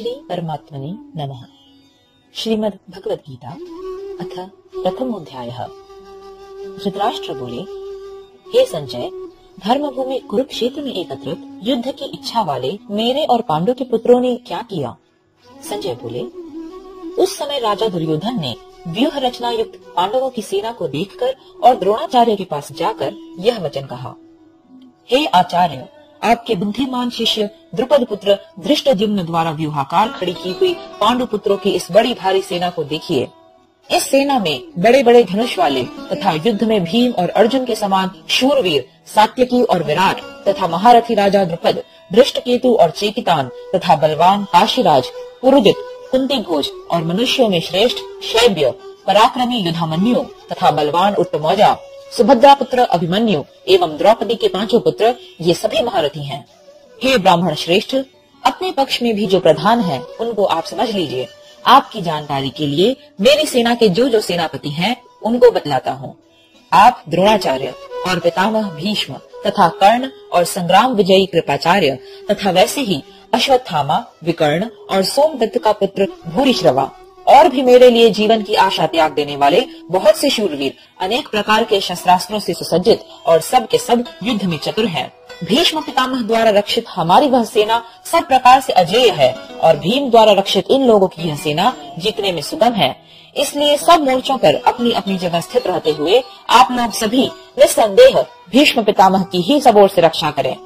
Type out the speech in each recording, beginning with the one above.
श्री परमात्मने नमः। श्रीमद् भगवद गीता अथ प्रथम अध्याय धृतराष्ट्र बोले, हे संजय धर्म भूमि कुरुक्षेत्र में एकत्रित युद्ध की इच्छा वाले मेरे और पांडु के पुत्रों ने क्या किया? संजय बोले, उस समय राजा दुर्योधन ने व्यूह रचना युक्त पांडवों की सेना को देखकर और द्रोणाचार्य के पास जाकर यह वचन कहा, हे आचार्य आपके बुद्धिमान शिष्य द्रुपद पुत्र धृष्ट द्वारा व्यूहाकार खड़ी की हुई पांडु पुत्रों की इस बड़ी भारी सेना को देखिए। इस सेना में बड़े बड़े धनुष वाले तथा युद्ध में भीम और अर्जुन के समान शूरवीर, सात्यकी और विराट तथा महारथी राजा द्रुपद दृष्ट केतु और चेकितान तथा बलवान काशीराज पुरुजित कुंती भोज और मनुष्यों में श्रेष्ठ, शैब्य, पराक्रमी युधामन्यु तथा बलवान उत्तमौजा सुभद्रा पुत्र अभिमन्यु एवं द्रौपदी के पाँचों पुत्र ये सभी महारथी हैं। हे ब्राह्मण श्रेष्ठ अपने पक्ष में भी जो प्रधान है उनको आप समझ लीजिए आपकी जानकारी के लिए मेरी सेना के जो जो सेनापति हैं, उनको बतलाता हूँ आप द्रोणाचार्य और पितामह भीष्म तथा कर्ण और संग्राम विजयी कृपाचार्य तथा वैसे ही अश्वत्थामा विकर्ण और सोमदत्त का पुत्र भूरिश्रवा और भी मेरे लिए जीवन की आशा त्याग देने वाले बहुत से शूरवीर, अनेक प्रकार के शस्त्रास्त्रों से सुसज्जित और सब के सब युद्ध में चतुर हैं। भीष्म पितामह द्वारा रक्षित हमारी वह सेना सब प्रकार से अजय है और भीम द्वारा रक्षित इन लोगों की यह सेना जीतने में सुगम है इसलिए सब मोर्चों पर अपनी अपनी जगह स्थित रहते हुए आप लोग सभी निस्संदेह भीष्म पितामह की ही सब ओर से रक्षा करें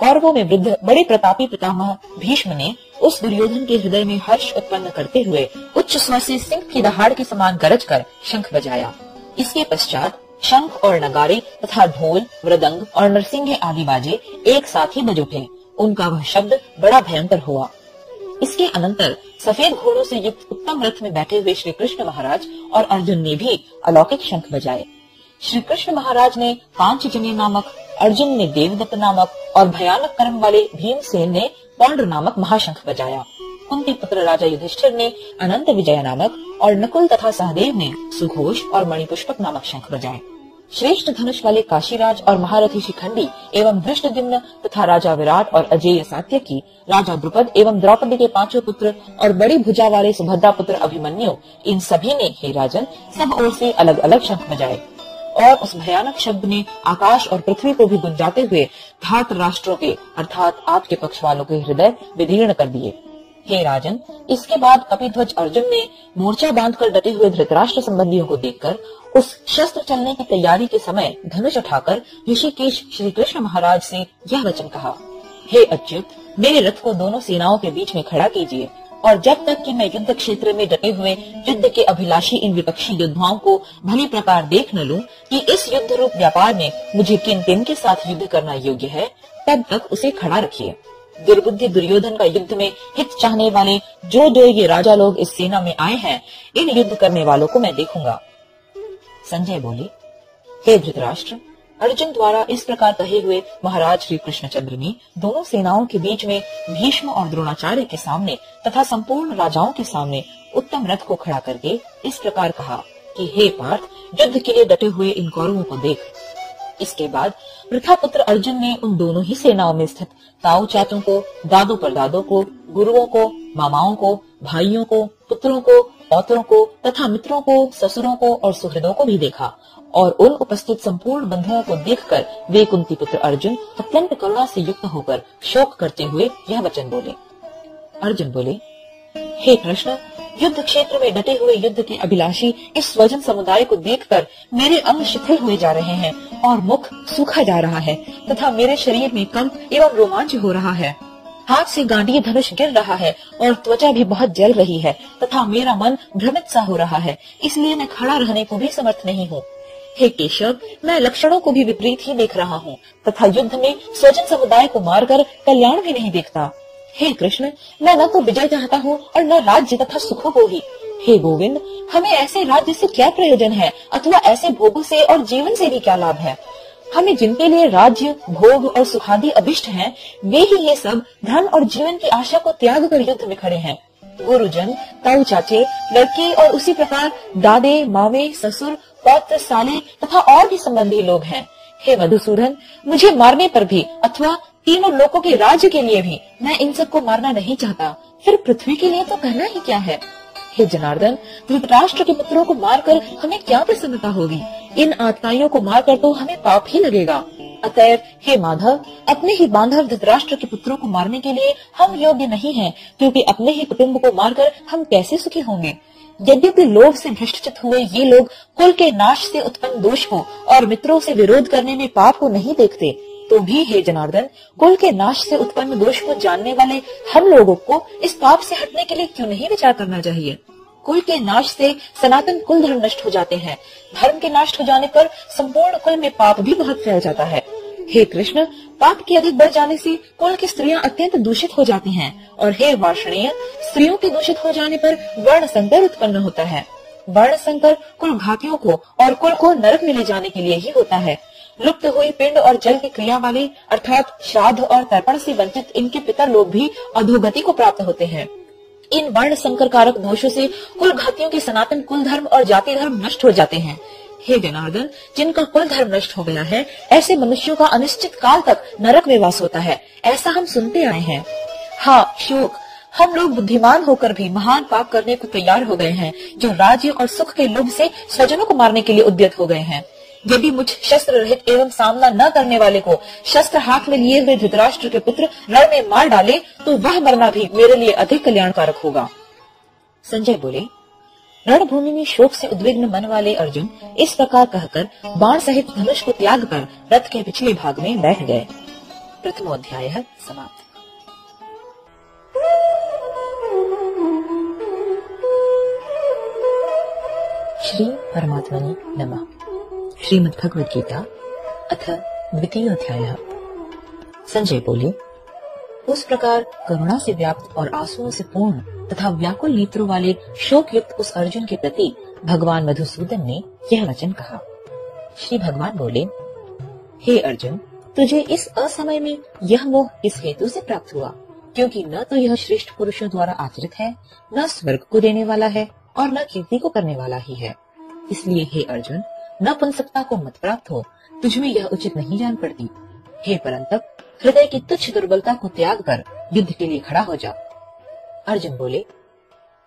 कौरवों में वृद्ध बड़े प्रतापी पितामह भीष्म ने उस दुर्योधन के हृदय में हर्ष उत्पन्न करते हुए उच्च स्वर से सिंह की दहाड़ के समान गरज कर शंख बजाया। इसके पश्चात शंख और नगारे तथा ढोल, मृदंग और नरसिंह आदि बाजे एक साथ ही बज उठे। उनका वह शब्द बड़ा भयंकर हुआ। इसके अनंतर सफ़ेद घोड़ों से युक्त उत्तम रथ में बैठे हुए श्री कृष्ण महाराज और अर्जुन ने भी अलौकिक शंख बजाए। श्री कृष्ण महाराज ने पाँच जने नामक, अर्जुन ने देवदत्त नामक और भयानक कर्म वाले भीमसेन ने पौंड नामक महाशंख बजाया। कुंती पुत्र राजा युधिष्ठिर ने अनंत विजय नामक और नकुल तथा सहदेव ने सुघोष और मणिपुष्पक नामक शंख बजाए। श्रेष्ठ धनुष वाले काशीराज और महारथी शिखंडी एवं धृष्ट तथा राजा विराट और अजय सात्य की राजा द्रुपद एवं द्रौपदी के पाँचों पुत्र और बड़ी भुजा वाले सुभद्रा पुत्र अभिमन्यु, इन सभी ने हे राजन, सब ओर से अलग अलग शंख बजाए। और उस भयानक शब्द ने आकाश और पृथ्वी को भी गुंजाते हुए धात राष्ट्रों के, अर्थात आपके पक्ष वालों के हृदय विदीर्ण कर दिए। हे राजन, इसके बाद कपिध्वज अर्जुन ने मोर्चा बांधकर डटे हुए धृतराष्ट्र संबंधियों को देखकर उस शस्त्र चलने की तैयारी के समय धनुष उठाकर ऋषिकेश श्री कृष्ण महाराज से यह वचन कहा, हे अच्युत, मेरे रथ को दोनों सेनाओं के बीच में खड़ा कीजिए। और जब तक कि मैं युद्ध क्षेत्र में डटे हुए युद्ध के अभिलाषी इन विपक्षी योद्धाओं को भली प्रकार देख न लूँ कि इस युद्ध रूप व्यापार में मुझे किन किन के साथ युद्ध करना योग्य है, तब तक उसे खड़ा रखिए। दुर्बुद्धि दुर्योधन का युद्ध में हित चाहने वाले जो जो ये राजा लोग इस सेना में आए हैं, इन युद्ध करने वालों को मैं देखूँगा। संजय बोले, हे धृतराष्ट्र अर्जुन द्वारा इस प्रकार कहे हुए महाराज श्री कृष्णचंद्र ने दोनों सेनाओं के बीच में भीष्म और द्रोणाचार्य के सामने तथा संपूर्ण राजाओं के सामने उत्तम रथ को खड़ा करके इस प्रकार कहा कि, हे पार्थ, युद्ध के लिए डटे हुए इन कौरवों को देख। इसके बाद प्रथा पुत्र अर्जुन ने उन दोनों ही सेनाओं में स्थित ताऊ चाचों को, दादो पर दादो को, गुरुओं को, मामाओं को, भाइयों को, पुत्रों को, पौत्रों को तथा मित्रों को, ससुरों को और सुहृदों को भी देखा और उन उपस्थित संपूर्ण बंधुओं को देखकर वे कुंती पुत्र अर्जुन अत्यंत करुणा से युक्त होकर शोक करते हुए यह वचन बोले। अर्जुन बोले, हे कृष्ण, युद्ध क्षेत्र में डटे हुए युद्ध के अभिलाषी इस स्वजन समुदाय को देखकर मेरे अंग शिथिल हुए जा रहे हैं और मुख सूखा जा रहा है तथा मेरे शरीर में कंप एवं रोमांच हो रहा है। हाथ से गांडी धनुष गिर रहा है और त्वचा भी बहुत जल रही है तथा मेरा मन भ्रमित सा हो रहा है, इसलिए मैं खड़ा रहने को भी समर्थ नहीं हूँ। हे केशव मैं लक्षणों को भी विपरीत ही देख रहा हूँ तथा युद्ध में स्वजन समुदाय को मारकर कल्याण भी नहीं देखता। हे कृष्ण मैं न तो विजय चाहता हूँ और न राज्य तथा सुखों को ही। हे गोविंद हमें ऐसे राज्य से क्या प्रयोजन है अथवा ऐसे भोगों से और जीवन से भी क्या लाभ है? हमें जिनके लिए राज्य भोग और सुखादि अभिष्ट हैं, वे ही ये सब धन और जीवन की आशा को त्याग कर युद्ध में खड़े हैं। गुरुजन ताऊ चाचे लड़के और उसी प्रकार दादे, मावे, ससुर पौत्र साले तथा और भी संबंधी लोग हैं। हे मधुसूदन मुझे मारने पर भी अथवा तीनों लोगों के राज्य के लिए भी मैं इन सबको मारना नहीं चाहता। फिर पृथ्वी के लिए तो कहना ही क्या है? हे जनार्दन, धृतराष्ट्र के पुत्रों को मारकर हमें क्या प्रसन्नता होगी? इन आत्माइयों को मारकर तो हमें पाप ही लगेगा। अतएव, हे माधव, अपने ही बांधव धृतराष्ट्र के पुत्रों को मारने के लिए हम योग्य नहीं हैं, क्योंकि अपने ही कुटुंब को मारकर हम कैसे सुखी होंगे? यद्यपि लोभ से भ्रष्टचित हुए ये लोग कुल के नाश से उत्पन्न दोष को और मित्रों से विरोध करने में पाप को नहीं देखते तो भी हे जनार्दन, कुल के नाश से उत्पन्न दोष को जानने वाले हम लोगों को इस पाप से हटने के लिए क्यों नहीं विचार करना चाहिए? कुल के नाश से सनातन कुल धर्म नष्ट हो जाते हैं। धर्म के नष्ट हो जाने पर संपूर्ण कुल में पाप भी बहुत फैल जाता है। हे कृष्ण, पाप के अधिक बढ़ जाने से कुल की स्त्रियाँ अत्यंत दूषित हो जाती हैं और हे वार्षणीय, स्त्रियों के दूषित हो जाने पर वर्ण संकर उत्पन्न होता है। वर्ण संकर कुल घातियों को और कुल को नरक में ले जाने के लिए ही होता है। लुप्त हुई पिंड और जल की क्रिया वाले, अर्थात श्राद्ध और तर्पण से वंचित इनके पितर लोग भी अधोगति को प्राप्त होते हैं। इन वर्ण संकर कारक दोषों से कुल घातियों के सनातन कुल धर्म और जाति धर्म नष्ट हो जाते हैं। हे जनार्दन, जिनका कुल धर्म नष्ट हो गया है, ऐसे मनुष्यों का अनिश्चित काल तक नरक में वास होता है। ऐसा हम सुनते आए हैं। हाँ शोक हम लोग बुद्धिमान होकर भी महान पाप करने को तैयार हो गए हैं, जो राज्य और सुख के लोभ से स्वजनों को मारने के लिए उद्यत हो गए हैं। यदि मुझ शस्त्र रहित एवं सामना न करने वाले को शस्त्र हाथ में लिए हुए धृतराष्ट्र के पुत्र रण में मार डाले तो वह मरना भी मेरे लिए अधिक कल्याणकारक होगा। संजय बोले, रणभूमि में शोक से उद्विग्न मन वाले अर्जुन इस प्रकार कहकर बाण सहित धनुष को त्याग कर रथ के पिछले भाग में बैठ गए। प्रथमोध्याय समाप्त। श्री परमात्मनि नमः। श्रीमद भगवद गीता, अथ द्वितीय अध्याय। संजय बोले, उस प्रकार करुणा से व्याप्त और आंसुओं से पूर्ण तथा व्याकुल नेत्रों वाले शोक युक्त उस अर्जुन के प्रति भगवान मधुसूदन ने यह वचन कहा। श्री भगवान बोले, हे अर्जुन, तुझे इस असमय में यह मोह इस हेतु से प्राप्त हुआ, क्योंकि न तो यह श्रेष्ठ पुरुषों द्वारा आचरित है, न स्वर्ग को देने वाला है और न कीर्ति को करने वाला ही है। इसलिए हे अर्जुन नपुंसकता को मत प्राप्त हो। तुझमें यह उचित नहीं जान पड़ती। हे परंतप, हृदय की तुच्छ दुर्बलता को त्याग कर युद्ध के लिए खड़ा हो जा। अर्जुन बोले,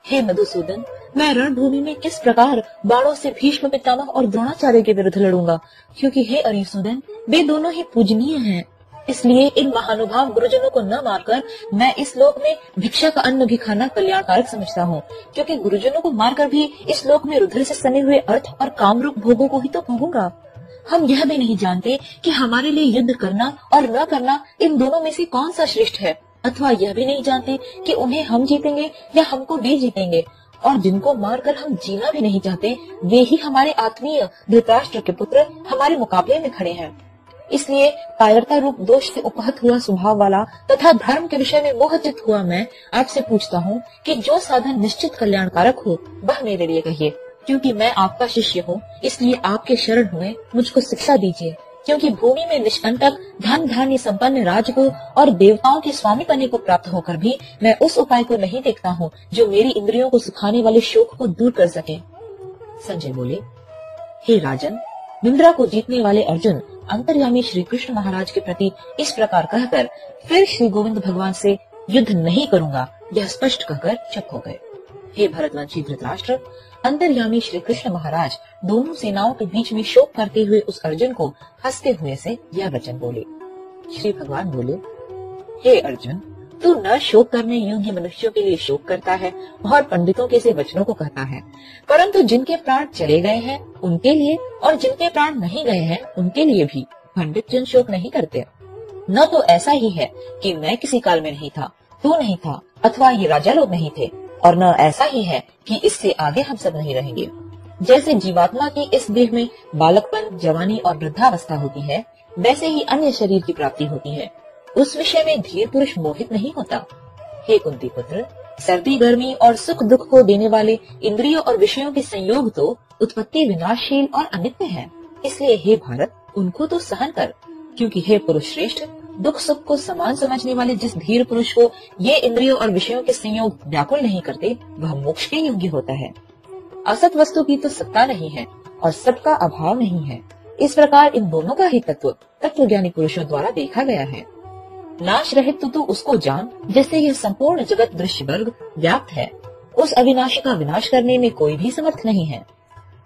हे मधुसूदन, मैं रणभूमि में किस प्रकार बाणों से भीष्म पितामह और द्रोणाचार्य के विरुद्ध लड़ूँगा? क्योंकि हे अरिसूदन वे दोनों ही पूजनीय हैं। इसलिए इन महानुभाव गुरुजनों को न मारकर मैं इस लोक में भिक्षा का अन्न भी खाना कल्याणकारक समझता हूँ। क्योंकि गुरुजनों को मारकर भी इस लोक में रुद्र से सने हुए अर्थ और कामरूप भोगों को ही तो भोगूँगा। हम यह भी नहीं जानते कि हमारे लिए युद्ध करना और न करना इन दोनों में से कौन सा श्रेष्ठ है, अथवा यह भी नहीं जानते कि उन्हें हम जीतेंगे या हमको वे जीतेंगे। और जिनको मारकर हम जीना भी नहीं चाहते, वे ही हमारे आत्मीय धृतराष्ट्र के पुत्र हमारे मुकाबले में खड़े हैं। इसलिए कायरता रूप दोष से उपहत हुआ स्वभाव वाला तथा धर्म के विषय में मोहचित हुआ मैं आपसे पूछता हूँ कि जो साधन निश्चित कल्याणकारक हो, वह मेरे लिए कहिए। क्योंकि मैं आपका शिष्य हूँ, इसलिए आपके शरण हुए, मुझको शिक्षा दीजिए। क्योंकि भूमि में निष्कंटक धन धान्य संपन्न राज को और देवताओं के स्वामी पने को प्राप्त होकर भी मैं उस उपाय को नहीं देखता हूँ, जो मेरी इंद्रियों को सुखाने वाले शोक को दूर कर सके। संजय बोले, हे राजन, निंद्रा को जीतने वाले अर्जुन अंतर्यामी श्री कृष्ण महाराज के प्रति इस प्रकार कहकर फिर श्री गोविंद भगवान से युद्ध नहीं करूँगा, यह स्पष्ट कहकर चुप हो गए। हे भरतवंशी धृतराष्ट्र, अंतर्यामी श्री कृष्ण महाराज दोनों सेनाओं के बीच में शोक करते हुए उस अर्जुन को हँसते हुए से यह वचन बोले। श्री भगवान बोले, हे अर्जुन तू न शोक करने योग्य मनुष्यों के लिए शोक करता है, और पंडितों के से वचनों को कहता है। परंतु जिनके प्राण चले गए हैं, उनके लिए, और जिनके प्राण नहीं गए हैं, उनके लिए भी पंडित जन शोक नहीं करते। न तो ऐसा ही है कि मैं किसी काल में नहीं था, तू नहीं था, अथवा ये राजा लोग नहीं थे, और न ऐसा ही है कि इससे आगे हम सब नहीं रहेंगे। जैसे जीवात्मा की इस देह में बालकपन, जवानी और वृद्धावस्था होती है, वैसे ही अन्य शरीर की प्राप्ति होती है। उस विषय में धीर पुरुष मोहित नहीं होता। हे कुंती पुत्र, सर्दी, गर्मी और सुख दुख को देने वाले इंद्रियों और विषयों के संयोग तो उत्पत्ति विनाशशील और अनित्य है। इसलिए हे भारत, उनको तो सहन कर, क्योंकि हे पुरुष श्रेष्ठ, दुख सुख को समान समझने वाले जिस धीर पुरुष को ये इंद्रियों और विषयों के संयोग व्याकुल नहीं करते, वह मोक्ष के योग्य होता है। असत वस्तु की तो सत्ता नहीं है और सबका अभाव नहीं है। इस प्रकार इन दोनों का ही तत्व तत्व ज्ञानी पुरुषों द्वारा देखा गया है। नाश रहित तो तू उसको जान, जैसे यह संपूर्ण जगत दृश्य वर्ग व्याप्त है। उस अविनाशी का विनाश करने में कोई भी समर्थ नहीं है।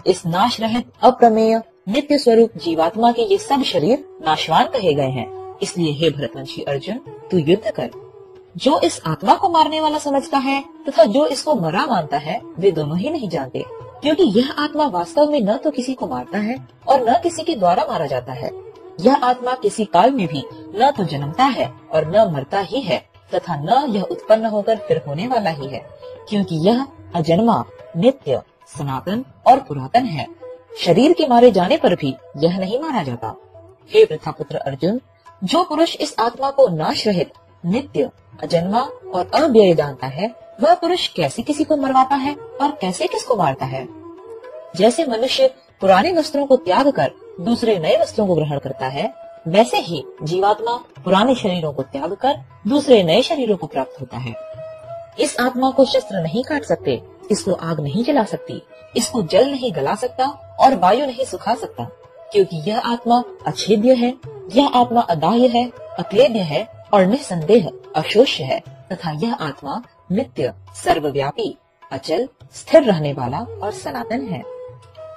इस नाश रहित, अप्रमेय, नित्य स्वरूप जीवात्मा के ये सब शरीर नाशवान कहे गए हैं। इसलिए हे भरतवंशी अर्जुन, तू युद्ध कर। जो इस आत्मा को मारने वाला समझता है, तथा जो इसको मरा मानता है, वे दोनों ही नहीं जानते। क्योंकि यह आत्मा वास्तव में न तो किसी को मारता है, और न किसी के द्वारा मारा जाता है। यह आत्मा किसी काल में भी न तो जन्मता है और न मरता ही है, तथा न यह उत्पन्न होकर फिर होने वाला ही है, क्योंकि यह अजन्मा, नित्य, सनातन और पुरातन है। शरीर के मारे जाने पर भी यह नहीं मारा जाता। हे प्रथा पुत्र अर्जुन, जो पुरुष इस आत्मा को नाश रहित, नित्य, अजन्मा और अव्यय जानता है, वह पुरुष कैसे किसी को मरवाता है और कैसे किसको मारता है? जैसे मनुष्य पुराने वस्त्रों को त्याग कर दूसरे नए वस्त्रों को ग्रहण करता है, वैसे ही जीवात्मा पुराने शरीरों को त्याग कर दूसरे नए शरीरों को प्राप्त होता है। इस आत्मा को शस्त्र नहीं काट सकते, इसको आग नहीं जला सकती, इसको जल नहीं गला सकता और वायु नहीं सुखा सकता, क्योंकि यह आत्मा अछेद्य है, यह आत्मा अदाह्य है, अक्लेद्य है और निसंदेह अशोष्य है, तथा यह आत्मा नित्य, सर्वव्यापी, अचल, स्थिर रहने वाला और सनातन है।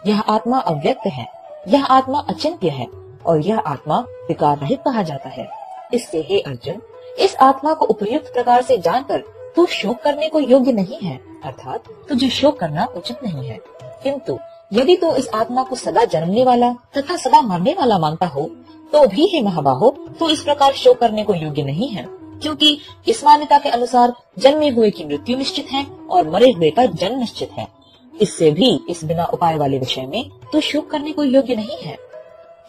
यह आत्मा अव्यक्त है। यह आत्मा अचिंत्य है और यह आत्मा विकार रहित कहा जाता है। इससे हे अर्जुन, इस आत्मा को उपयुक्त प्रकार से जानकर तू शोक करने को योग्य नहीं है, अर्थात तुझे शोक करना उचित नहीं है। किंतु यदि तू इस आत्मा को सदा जन्मने वाला तथा सदा मरने वाला मानता हो तो भी हे महाबाहो तो इस प्रकार शोक करने को योग्य नहीं है, क्योंकि इस मान्यता के अनुसार जन्मे हुए की मृत्यु निश्चित है और मरे हुए का जन्म निश्चित है। इससे भी इस बिना उपाय वाले विषय में तो शोक करने को योग्य नहीं है।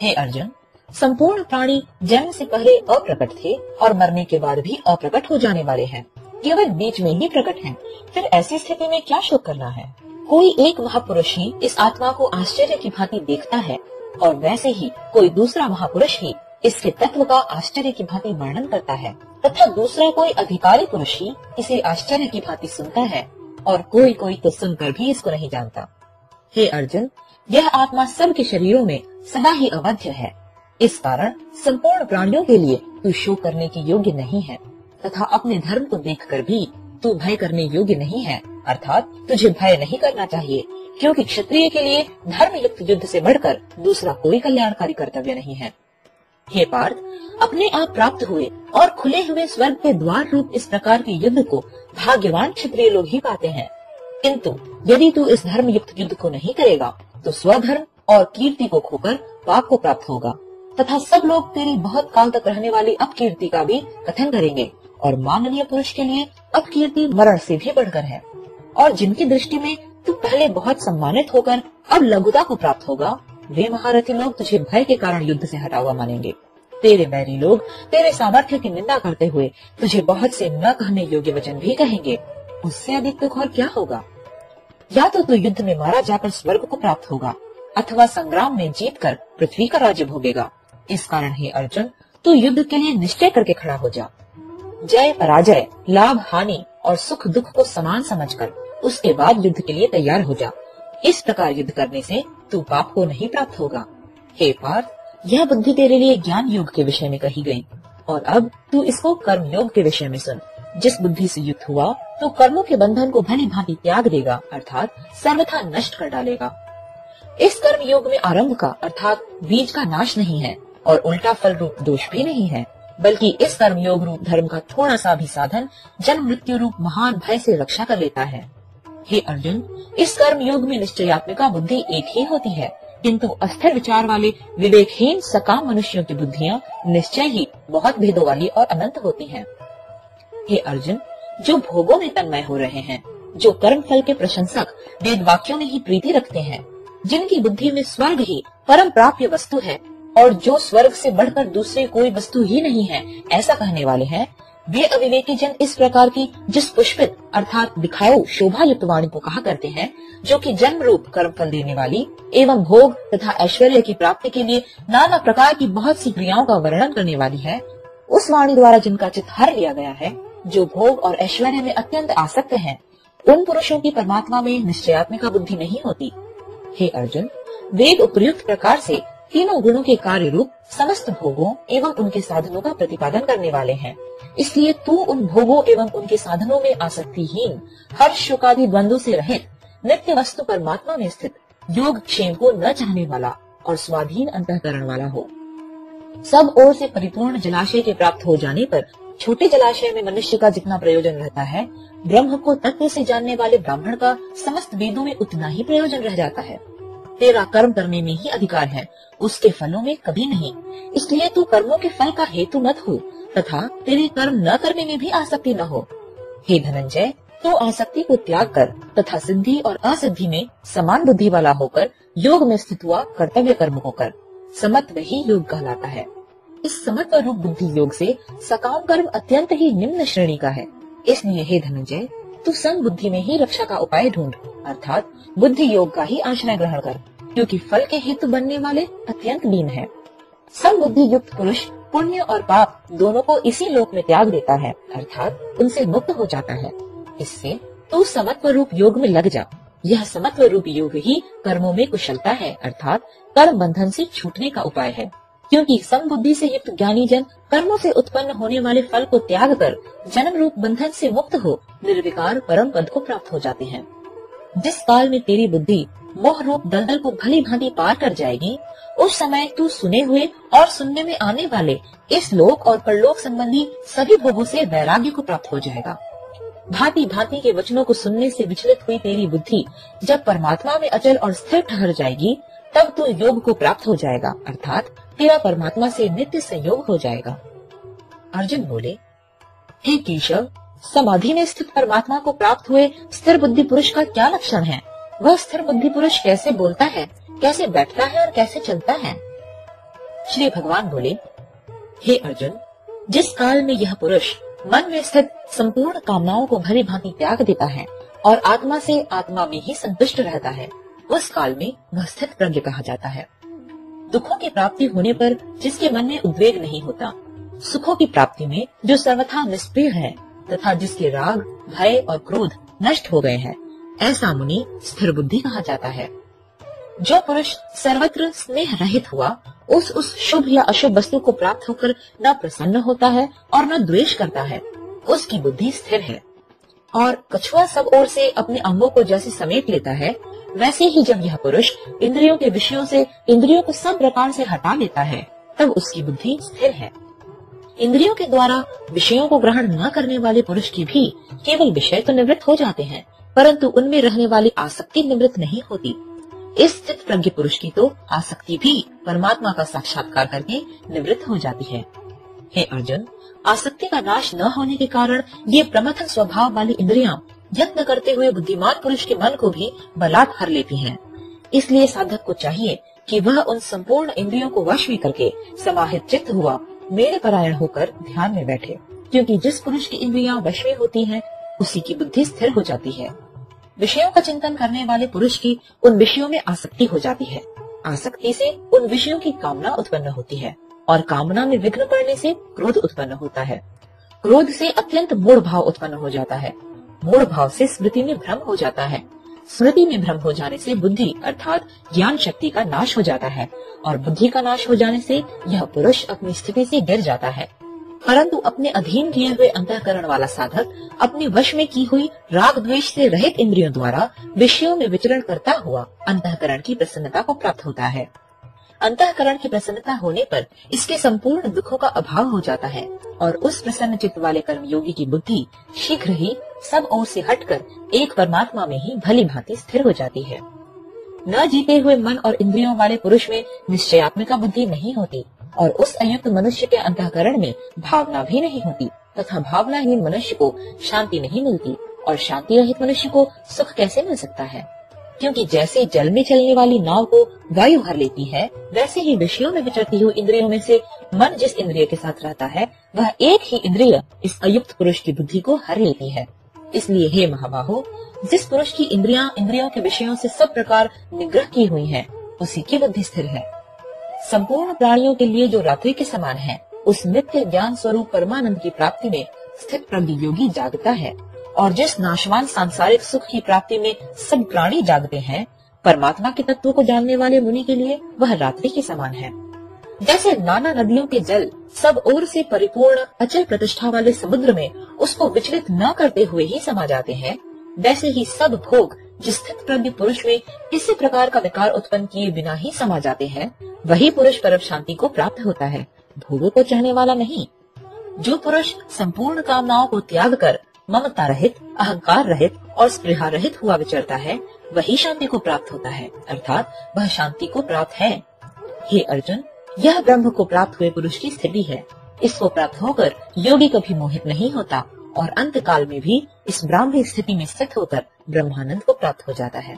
हे अर्जुन, संपूर्ण प्राणी जन्म से पहले अप्रकट थे और मरने के बाद भी अप्रकट हो जाने वाले हैं। केवल बीच में ही प्रकट हैं। फिर ऐसी स्थिति में क्या शोक करना है? कोई एक महापुरुष ही इस आत्मा को आश्चर्य की भांति देखता है और वैसे ही कोई दूसरा महापुरुष ही इसके तत्व का आश्चर्य की भांति वर्णन करता है। तथा दूसरा कोई अधिकारी पुरुष ही इसे आश्चर्य की भांति सुनता है। और कोई कोई तो सुनकर भी इसको नहीं जानता। हे अर्जुन, यह आत्मा सबके शरीरों में सदा ही अवध्य है। इस कारण संपूर्ण प्राणियों के लिए तू शोक करने के योग्य नहीं है, तथा अपने धर्म को देखकर भी तू भय करने योग्य नहीं है। अर्थात तुझे भय नहीं करना चाहिए, क्योंकि क्षत्रिय के लिए धर्म युक्त युद्ध से बढ़कर दूसरा कोई कल्याणकारी कर्तव्य नहीं है। हे पार्थ, अपने आप प्राप्त हुए और खुले हुए स्वर्ग के द्वार रूप इस प्रकार के युद्ध को भाग्यवान क्षत्रिय लोग ही पाते हैं। किंतु यदि तू इस धर्म युक्त युद्ध को नहीं करेगा तो स्वधर्म और कीर्ति को खोकर पाप को प्राप्त होगा। तथा सब लोग तेरी बहुत काल तक रहने वाली अपकीर्ति का भी कथन करेंगे, और माननीय पुरुष के लिए अपकीर्ति मरण से भी बढ़कर है। और जिनकी दृष्टि में तू पहले बहुत सम्मानित होकर अब लघुता को प्राप्त होगा, वे महारथी लोग तुझे भय के कारण युद्ध से हटा हुआ मानेंगे। तेरे बैरी लोग, तेरे सामर्थ्य की निंदा करते हुए तुझे बहुत से न कहने योग्य वचन भी कहेंगे। उससे अधिक दुख और क्या होगा? या तो तू युद्ध में मारा जाकर स्वर्ग को प्राप्त होगा, अथवा संग्राम में जीत कर पृथ्वी का राज्य भोगेगा। इस कारण ही अर्जुन, तू युद्ध के लिए निश्चय करके खड़ा हो जा। जय पराजय, लाभ हानि और सुख दुख को समान समझकर उसके बाद युद्ध के लिए तैयार हो जा। इस प्रकार युद्ध करने से तू पाप को नहीं प्राप्त होगा। हे पार्थ यह बुद्धि तेरे लिए ज्ञान योग के विषय में कही गई। और अब तू इसको कर्म योग के विषय में सुन। जिस बुद्धि से युक्त हुआ तो कर्मों के बंधन को भली भांति त्याग देगा, अर्थात सर्वथा नष्ट कर डालेगा। इस कर्म योग में आरंभ का, अर्थात बीज का नाश नहीं है, और उल्टा फल रूप दोष भी नहीं है, बल्कि इस कर्म योग रूप धर्म का थोड़ा सा भी साधन जन्म मृत्यु रूप महान भय से रक्षा कर लेता है। हे अर्जुन, इस कर्म योग में निश्चयात्मिका बुद्धि एक ही होती है किंतु अस्थिर विचार वाले विवेकहीन सकाम मनुष्यों की बुद्धियाँ निश्चय ही बहुत भेदों वाली और अनंत होती हैं। हे अर्जुन, जो भोगों में तन्मय हो रहे हैं, जो कर्म फल के प्रशंसक वेद वाक्यों में ही प्रीति रखते हैं, जिनकी बुद्धि में स्वर्ग ही परम प्राप्य वस्तु है, और जो स्वर्ग से बढ़कर दूसरे कोई वस्तु ही नहीं है, ऐसा कहने वाले हैं वे अविवेकी जन इस प्रकार की जिस पुष्पित अर्थात दिखाओ शोभा युक्त वाणी को कहा करते हैं जो कि जन्म रूप कर्म फल देने वाली एवं भोग तथा ऐश्वर्य की प्राप्ति के लिए नाना प्रकार की बहुत सी क्रियाओं का वर्णन करने वाली है उस वाणी द्वारा जिनका चित हर लिया गया है जो भोग और ऐश्वर्य में अत्यंत आसक्त हैं, उन पुरुषों की परमात्मा में निश्चयात्मिका बुद्धि नहीं होती। हे अर्जुन वेद उपयुक्त प्रकार से तीनों गुणों के कार्य रूप समस्त भोगों एवं उनके साधनों का प्रतिपादन करने वाले हैं। इसलिए तू उन भोगों एवं उनके साधनों में आसक्तिहीन, हर शुकादि द्वंद्व से रहित, नित्य वस्तु परमात्मा में स्थित, योग क्षेम को न चाहने वाला और स्वाधीन अंतकरण वाला हो। सब ओर से परिपूर्ण जलाशय के प्राप्त हो जाने पर छोटे जलाशय में मनुष्य का जितना प्रयोजन रहता है, ब्रह्म को तत्व से जानने वाले ब्राह्मण का समस्त वेदों में उतना ही प्रयोजन रह जाता है। तेरा कर्म करने में ही अधिकार है, उसके फलों में कभी नहीं। इसलिए तू कर्मों के फल का हेतु मत हो, तथा तेरे कर्म न करने में भी आसक्ति न हो। हे धनंजय तो आसक्ति को त्याग कर, तथा सिद्धि और असिद्धि में समान बुद्धि वाला होकर योग में स्थित हुआ कर्तव्य कर्म को कर। समत्व ही योग कहलाता है। इस समत्व रूप बुद्धि योग से सकाम कर्म अत्यंत ही निम्न श्रेणी का है। इसलिए हे धनंजय, तू संग बुद्धि में ही रक्षा का उपाय ढूंढ, अर्थात बुद्धि योग का ही आश्रय ग्रहण कर। क्योंकि फल के हेतु बनने वाले अत्यंत दीन है। सम बुद्धि युक्त पुरुष, पुण्य और पाप दोनों को इसी लोक में त्याग देता है, अर्थात उनसे मुक्त हो जाता है। इससे तू समत्व रूप योग में लग जा। यह समत्व रूप योग ही कर्मों में कुशलता है, अर्थात कर्म बंधन से छूटने का उपाय है। क्योंकि समबुद्धि से युक्त ज्ञानी जन कर्मों से उत्पन्न होने वाले फल को त्याग कर जन्म रूप बंधन से मुक्त हो, निर्विकार परम पद को प्राप्त हो जाते हैं। जिस काल में तेरी बुद्धि मोह रूप दलदल को भली भांति पार कर जाएगी। उस समय तू सुने हुए और सुनने में आने वाले इस लोक और परलोक संबंधी सभी भोगों से वैराग्य को प्राप्त हो जाएगा। भांति भांति के वचनों को सुनने से विचलित हुई तेरी बुद्धि जब परमात्मा में अचल और स्थिर ठहर जाएगी, तब तू योग को प्राप्त हो जाएगा, अर्थात तेरा परमात्मा से नित्य संयोग हो जाएगा। अर्जुन बोले, हे केशव, समाधि में स्थित परमात्मा को प्राप्त हुए स्थिर बुद्धि पुरुष का क्या लक्षण है? वह स्थिर बुद्धि पुरुष कैसे बोलता है, कैसे बैठता है और कैसे चलता है? श्री भगवान बोले, हे अर्जुन, जिस काल में यह पुरुष मन में स्थित संपूर्ण कामनाओं को भली भांति त्याग देता है और आत्मा से आत्मा में ही संतुष्ट रहता है, उस काल में वह स्थित प्रज्ञ कहा जाता है। दुखों की प्राप्ति होने पर जिसके मन में उद्वेग नहीं होता, सुखों की प्राप्ति में जो सर्वथा निष्प्रिय है तथा जिसके राग, भय और क्रोध नष्ट हो गए हैं ऐसा मुनि स्थिर बुद्धि कहा जाता है। जो पुरुष सर्वत्र स्नेह रहित हुआ, उस उस शुभ या अशुभ वस्तु को प्राप्त होकर न प्रसन्न होता है और न द्वेष करता है, उसकी बुद्धि स्थिर है। और कछुआ सब ओर से अपने अंगों को जैसे समेट लेता है, वैसे ही जब यह पुरुष इंद्रियों के विषयों से, इंद्रियों को सब प्रकार से हटा लेता है, तब उसकी बुद्धि स्थिर है। इंद्रियों के द्वारा विषयों को ग्रहण न करने वाले पुरुष की भी केवल विषय तो निवृत्त हो जाते हैं परंतु उनमें रहने वाली आसक्ति निवृत्त नहीं होती। इस स्थित प्रज्ञ पुरुष की तो आसक्ति भी परमात्मा का साक्षात्कार करके निवृत्त हो जाती है। हे अर्जुन आसक्ति का नाश न होने के कारण ये प्रमथन स्वभाव वाली इंद्रियाँ यत्न करते हुए बुद्धिमान पुरुष के मन को भी बलात् हर लेती हैं। इसलिए साधक को चाहिए कि वह उन संपूर्ण इंद्रियों को वश में करके समाहित चित्त हुआ मेरे परायण होकर ध्यान में बैठे। क्योंकि जिस पुरुष की इंद्रियाँ वश में होती हैं, उसी की बुद्धि स्थिर हो जाती है। विषयों का चिंतन करने वाले पुरुष की उन विषयों में आसक्ति हो जाती है। आसक्ति से उन विषयों की कामना उत्पन्न होती है और कामना में विघ्न पड़ने से क्रोध उत्पन्न होता है। क्रोध से अत्यंत मूढ़ भाव उत्पन्न हो जाता है। मूढ़ भाव से स्मृति में भ्रम हो जाता है। स्मृति में भ्रम हो जाने से बुद्धि, अर्थात ज्ञान शक्ति का नाश हो जाता है और बुद्धि का नाश हो जाने से यह पुरुष अपनी स्थिति से गिर जाता है। परंतु अपने अधीन किए हुए अंतकरण वाला साधक अपने वश में की हुई राग द्वेष से रहित इंद्रियों द्वारा विषयों में विचरण करता हुआ अंतकरण की प्रसन्नता को प्राप्त होता है। अंतकरण की प्रसन्नता होने पर इसके संपूर्ण दुखों का अभाव हो जाता है और उस प्रसन्न चित्त वाले कर्म योगी की बुद्धि शीघ्र ही सब ओर से हटकर एक परमात्मा में ही भली भांति स्थिर हो जाती है। न जीते हुए मन और इंद्रियों वाले पुरुष में निश्चयात्मिका बुद्धि नहीं होती। और उस अयुक्त मनुष्य के अंतकरण में भावना भी नहीं होती, तथा भावनाहीन मनुष्य को शांति नहीं मिलती, और शांति रहित मनुष्य को सुख कैसे मिल सकता है? क्योंकि जैसे जल में चलने वाली नाव को वायु हर लेती है, वैसे ही विषयों में विचरती हुई इंद्रियों में से मन जिस इंद्रिय के साथ रहता है, वह एक ही इंद्रिय इस अयुक्त पुरुष की बुद्धि को हर लेती है। इसलिए हे महाबाहो, जिस पुरुष की इंद्रिया इंद्रियों के विषयों से सब प्रकार निग्रह की हुई है, उसी की बुद्धि स्थिर है। संपूर्ण प्राणियों के लिए जो रात्रि के समान है, उस नित्य ज्ञान स्वरूप परमानंद की प्राप्ति में स्थित प्रज्ञ योगी जागता है। और जिस नाशवान सांसारिक सुख की प्राप्ति में सब प्राणी जागते हैं, परमात्मा के तत्व को जानने वाले मुनि के लिए वह रात्रि के समान है। जैसे नाना नदियों के जल सब ओर से परिपूर्ण अचल प्रतिष्ठा वाले समुद्र में उसको विचलित न करते हुए ही समा जाते हैं वैसे ही सब भोग जिस स्थित प्रज्ञ पुरुष में किसी प्रकार का विकार उत्पन्न किए बिना ही समा जाते हैं, वही पुरुष परम शांति को प्राप्त होता है, भोगों को चाहने वाला नहीं। जो पुरुष संपूर्ण कामनाओं को त्याग कर ममता रहित, अहंकार रहित और स्पृहा रहित हुआ विचरता है, वही शांति को प्राप्त होता है, अर्थात वह शांति को प्राप्त है। हे अर्जुन, यह ब्रह्म को प्राप्त हुए पुरुष की स्थिति है। इसको प्राप्त होकर योगी कभी मोहित नहीं होता। और अंत काल में भी इस ब्राह्मी स्थिति में स्थित होकर ब्रह्मानंद को प्राप्त हो जाता है।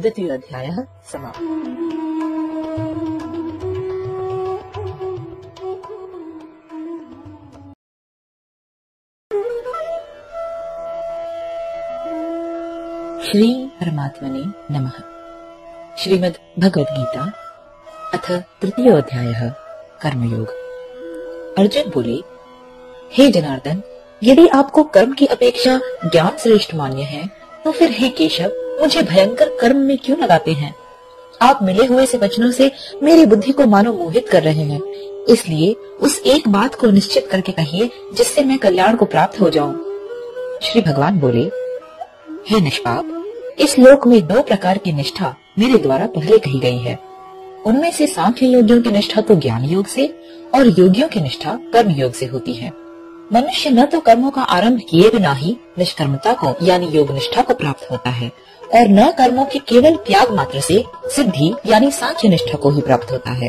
द्वितीय अध्याय समाप्त। श्री परमात्मने नमः। श्रीमद् भगवद गीता, अथ तृतीय अध्याय कर्मयोग। अर्जुन बोले, हे जनार्दन यदि आपको कर्म की अपेक्षा ज्ञान श्रेष्ठ मान्य है तो फिर हे केशव, मुझे भयंकर कर्म में क्यों लगाते हैं? आप मिले हुए से वचनों से मेरी बुद्धि को मानो मोहित कर रहे हैं। इसलिए उस एक बात को निश्चित करके कहिए, जिससे मैं कल्याण को प्राप्त हो जाऊँ। श्री भगवान बोले, हे निष्पाप, इस लोक में दो प्रकार की निष्ठा मेरे द्वारा पहले कही गई है। उनमें से सांख्य योगियों की निष्ठा तो ज्ञान योग से और योगियों की निष्ठा कर्म योग से होती है। मनुष्य न तो कर्मों का आरंभ किए बिना ही निष्कर्मता को, यानी योग निष्ठा को प्राप्त होता है, और न कर्मों के केवल त्याग मात्र से सिद्धि, यानी सांख्य निष्ठा को ही प्राप्त होता है।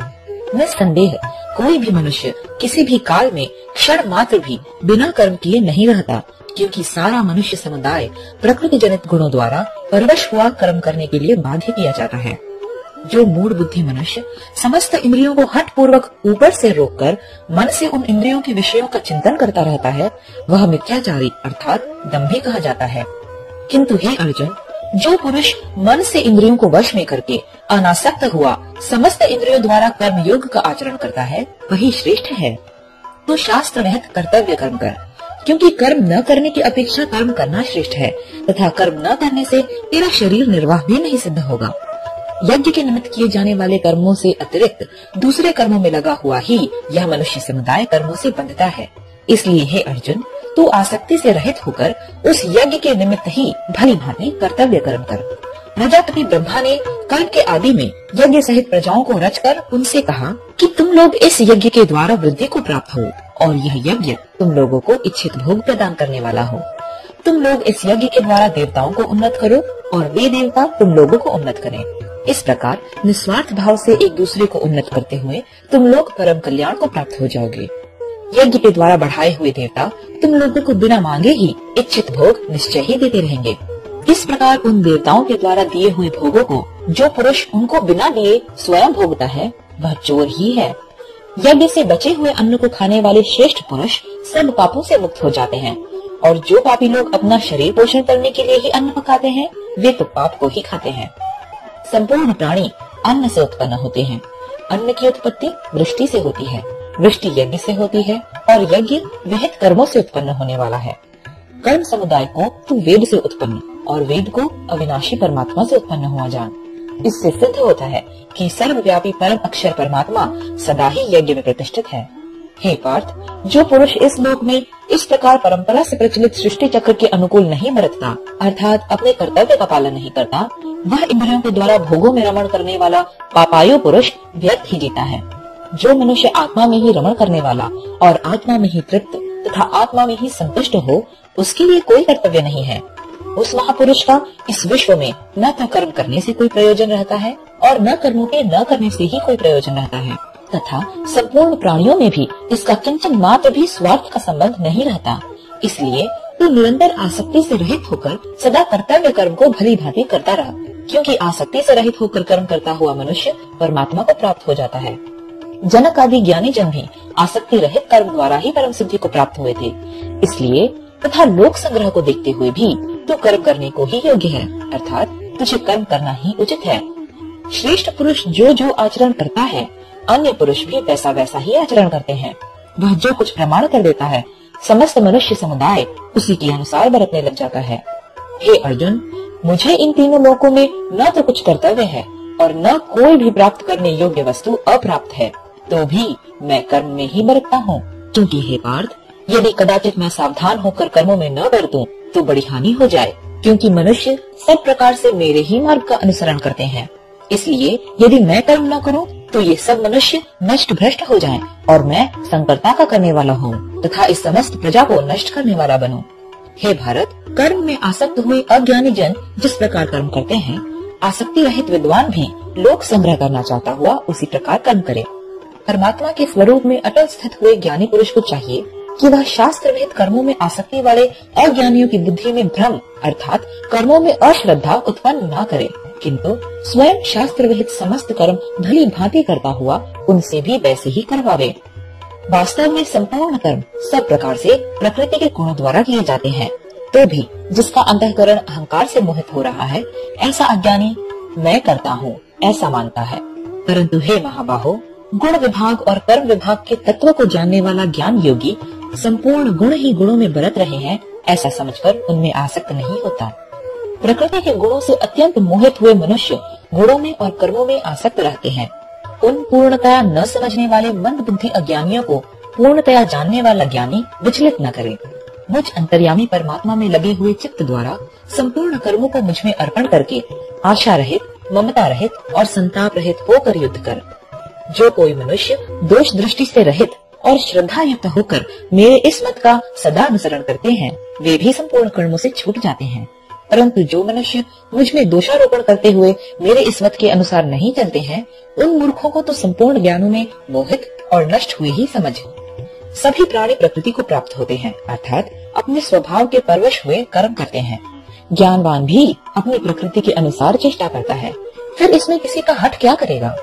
निसंदेह कोई भी मनुष्य किसी भी काल में क्षण मात्र भी बिना कर्म किए नहीं रहता, क्योंकि सारा मनुष्य समुदाय प्रकृति जनित गुणों द्वारा परवश हुआ कर्म करने के लिए बाध्य किया जाता है। जो मूड बुद्धि मनुष्य समस्त इंद्रियों को हट पूर्वक ऊपर से रोककर मन से उन इंद्रियों के विषयों का चिंतन करता रहता है, वह मिथ्याचारी अर्थात दम्भी कहा जाता है। किंतु हे अर्जुन, जो पुरुष मन से इंद्रियों को वश में करके अनासक्त हुआ समस्त इंद्रियों द्वारा कर्म योग का आचरण करता है, वही श्रेष्ठ है। तो शास्त्र विहित कर्तव्य कर्म कर, क्योंकि कर्म न करने की अपेक्षा कर्म करना श्रेष्ठ है, तथा कर्म न करने से तेरा शरीर निर्वाह भी नहीं सिद्ध होगा। यज्ञ के निमित्त किए जाने वाले कर्मों से अतिरिक्त दूसरे कर्मों में लगा हुआ ही यह मनुष्य समुदाय कर्मों से बंधता है। इसलिए हे अर्जुन, तू आसक्ति से रहित होकर उस यज्ञ के निमित्त ही भली भांति कर्तव्य कर्म कर। प्रजापति ब्रह्मा ने कल्प के आदि में यज्ञ सहित प्रजाओं को रचकर उनसे कहा कि तुम लोग इस यज्ञ के द्वारा वृद्धि को प्राप्त हो और यह यज्ञ तुम लोगों को इच्छित भोग प्रदान करने वाला हो। तुम लोग इस यज्ञ के द्वारा देवताओं को उन्नत करो और वे देवता तुम लोगों को उन्नत करें। इस प्रकार निस्वार्थ भाव से एक दूसरे को उन्नत करते हुए तुम लोग परम कल्याण को प्राप्त हो जाओगे। यज्ञ के द्वारा बढ़ाए हुए देवता तुम लोगों को बिना मांगे ही इच्छित भोग निश्चय ही देते रहेंगे। इस प्रकार उन देवताओं के द्वारा दिए हुए भोगों को जो पुरुष उनको बिना दिए स्वयं भोगता है, वह चोर ही है। यज्ञ से बचे हुए अन्न को खाने वाले श्रेष्ठ पुरुष सब पापों से मुक्त हो जाते हैं। और जो पापी लोग अपना शरीर पोषण करने के लिए ही अन्न पकाते हैं, वे तो पाप को ही खाते हैं। संपूर्ण प्राणी अन्न से उत्पन्न होते हैं। अन्न की उत्पत्ति वृष्टि से होती है। वृष्टि यज्ञ से होती है और यज्ञ विहित कर्मों से उत्पन्न होने वाला है। कर्म समुदाय को तू वेद से उत्पन्न और वेद को अविनाशी परमात्मा से उत्पन्न हुआ जान। इससे सिद्ध होता है कि सर्वव्यापी परम अक्षर परमात्मा सदा ही यज्ञ में प्रतिष्ठित है। हे पार्थ, जो पुरुष इस लोक में इस प्रकार परंपरा से प्रचलित सृष्टि चक्र के अनुकूल नहीं बरतता अर्थात अपने कर्तव्य का पालन नहीं करता, वह इंद्रियों के द्वारा भोगों में रमण करने वाला पापायु पुरुष व्यर्थ ही जीता है। जो मनुष्य आत्मा में ही रमण करने वाला और आत्मा में ही तृप्त तथा आत्मा में ही संतुष्ट हो, उसके लिए कोई कर्तव्य नहीं है। उस महापुरुष का इस विश्व में न तो कर्म करने से कोई प्रयोजन रहता है और न कर्मों के न करने से ही कोई प्रयोजन रहता है। तथा संपूर्ण प्राणियों में भी इसका किंचन मात्र भी स्वार्थ का संबंध नहीं रहता। इसलिए तू निरंतर आसक्ति से रहित होकर सदा कर्तव्य कर्म को भली भांति करता रहा, क्योंकि आसक्ति से रहित होकर कर्म करता हुआ मनुष्य परमात्मा को प्राप्त हो जाता है। जनक आदि ज्ञानी जन भी आसक्ति रहित कर्म द्वारा ही परम सिद्धि को प्राप्त हुए थे। इसलिए तथा लोक संग्रह को देखते हुए भी तो कर्म करने को ही योग्य है, अर्थात तुझे कर्म करना ही उचित है। श्रेष्ठ पुरुष जो जो आचरण करता है अन्य पुरुष भी वैसा वैसा ही आचरण करते हैं। वह जो कुछ प्रमाण कर देता है, समस्त मनुष्य समुदाय उसी के अनुसार बरतने लग जाता है। हे अर्जुन, मुझे इन तीनों लोकों में न तो कुछ कर्तव्य है और न कोई भी प्राप्त करने योग्य वस्तु अप्राप्त है। तो भी मैं कर्म में ही बरतता हूँ। क्योंकि हे पार्थ, यदि कदाचित मैं सावधान होकर कर्मों में न बरतूं तो बड़ी हानि हो जाए, क्योंकि मनुष्य सब प्रकार से मेरे ही मार्ग का अनुसरण करते हैं। इसलिए यदि मैं कर्म न करूँ तो ये सब मनुष्य नष्ट भ्रष्ट हो जाएँ और मैं संकरता का करने वाला हूँ तथा इस समस्त प्रजा को नष्ट करने वाला बनूं। हे भारत, कर्म में आसक्त हुए अज्ञानी जन जिस प्रकार कर्म करते हैं, आसक्ति रहित विद्वान भी लोक संग्रह करना चाहता हुआ उसी प्रकार कर्म करे परमात्मा के स्वरूप में अटल स्थित हुए ज्ञानी पुरुष को चाहिए कि वह शास्त्र विहित कर्मों में आसक्ति वाले अज्ञानियों की बुद्धि में भ्रम अर्थात कर्मों में अश्रद्धा उत्पन्न न करे किंतु स्वयं शास्त्र विहित समस्त कर्म भली भांति करता हुआ उनसे भी वैसे ही करवावे। वास्तव में संपूर्ण कर्म सब प्रकार से प्रकृति के गुणों द्वारा किए जाते हैं। तो भी जिसका अंतकरण अहंकार से मोहित हो रहा है, ऐसा अज्ञानी मैं करता हूँ, ऐसा मानता है। परंतु हे महाबाहो, गुण विभाग और कर्म विभाग के तत्व को जानने वाला ज्ञान योगी संपूर्ण गुण ही गुणों में बरत रहे हैं, ऐसा समझकर उनमें आसक्त नहीं होता। प्रकृति के गुणों से अत्यंत मोहित हुए मनुष्य गुणों में और कर्मों में आसक्त रहते हैं। उन पूर्णतया न समझने वाले मंद बुद्धि अज्ञानियों को पूर्णतया जानने वाला ज्ञानी विचलित न करे। मुझ अंतर्यामी परमात्मा में लगे हुए चित्त द्वारा संपूर्ण कर्मों को मुझमें अर्पण करके आशा रहित, ममता रहित और संताप रहित होकर युद्ध कर। जो कोई मनुष्य दोष दृष्टि से रहित और श्रद्धा युक्त होकर मेरे इस मत का सदा अनुसरण करते हैं, वे भी संपूर्ण कर्मों से छूट जाते हैं। परंतु जो मनुष्य मुझमें दोषारोपण करते हुए मेरे इस मत के अनुसार नहीं चलते हैं, उन मूर्खों को तो संपूर्ण ज्ञानों में मोहित और नष्ट हुए ही समझ। सभी प्राणी प्रकृति को प्राप्त होते हैं, अर्थात अपने स्वभाव के परवश हुए कर्म करते हैं। ज्ञानवान भी अपनी प्रकृति के अनुसार चेष्टा करता है। फिर इसमें किसी का हट क्या करेगा?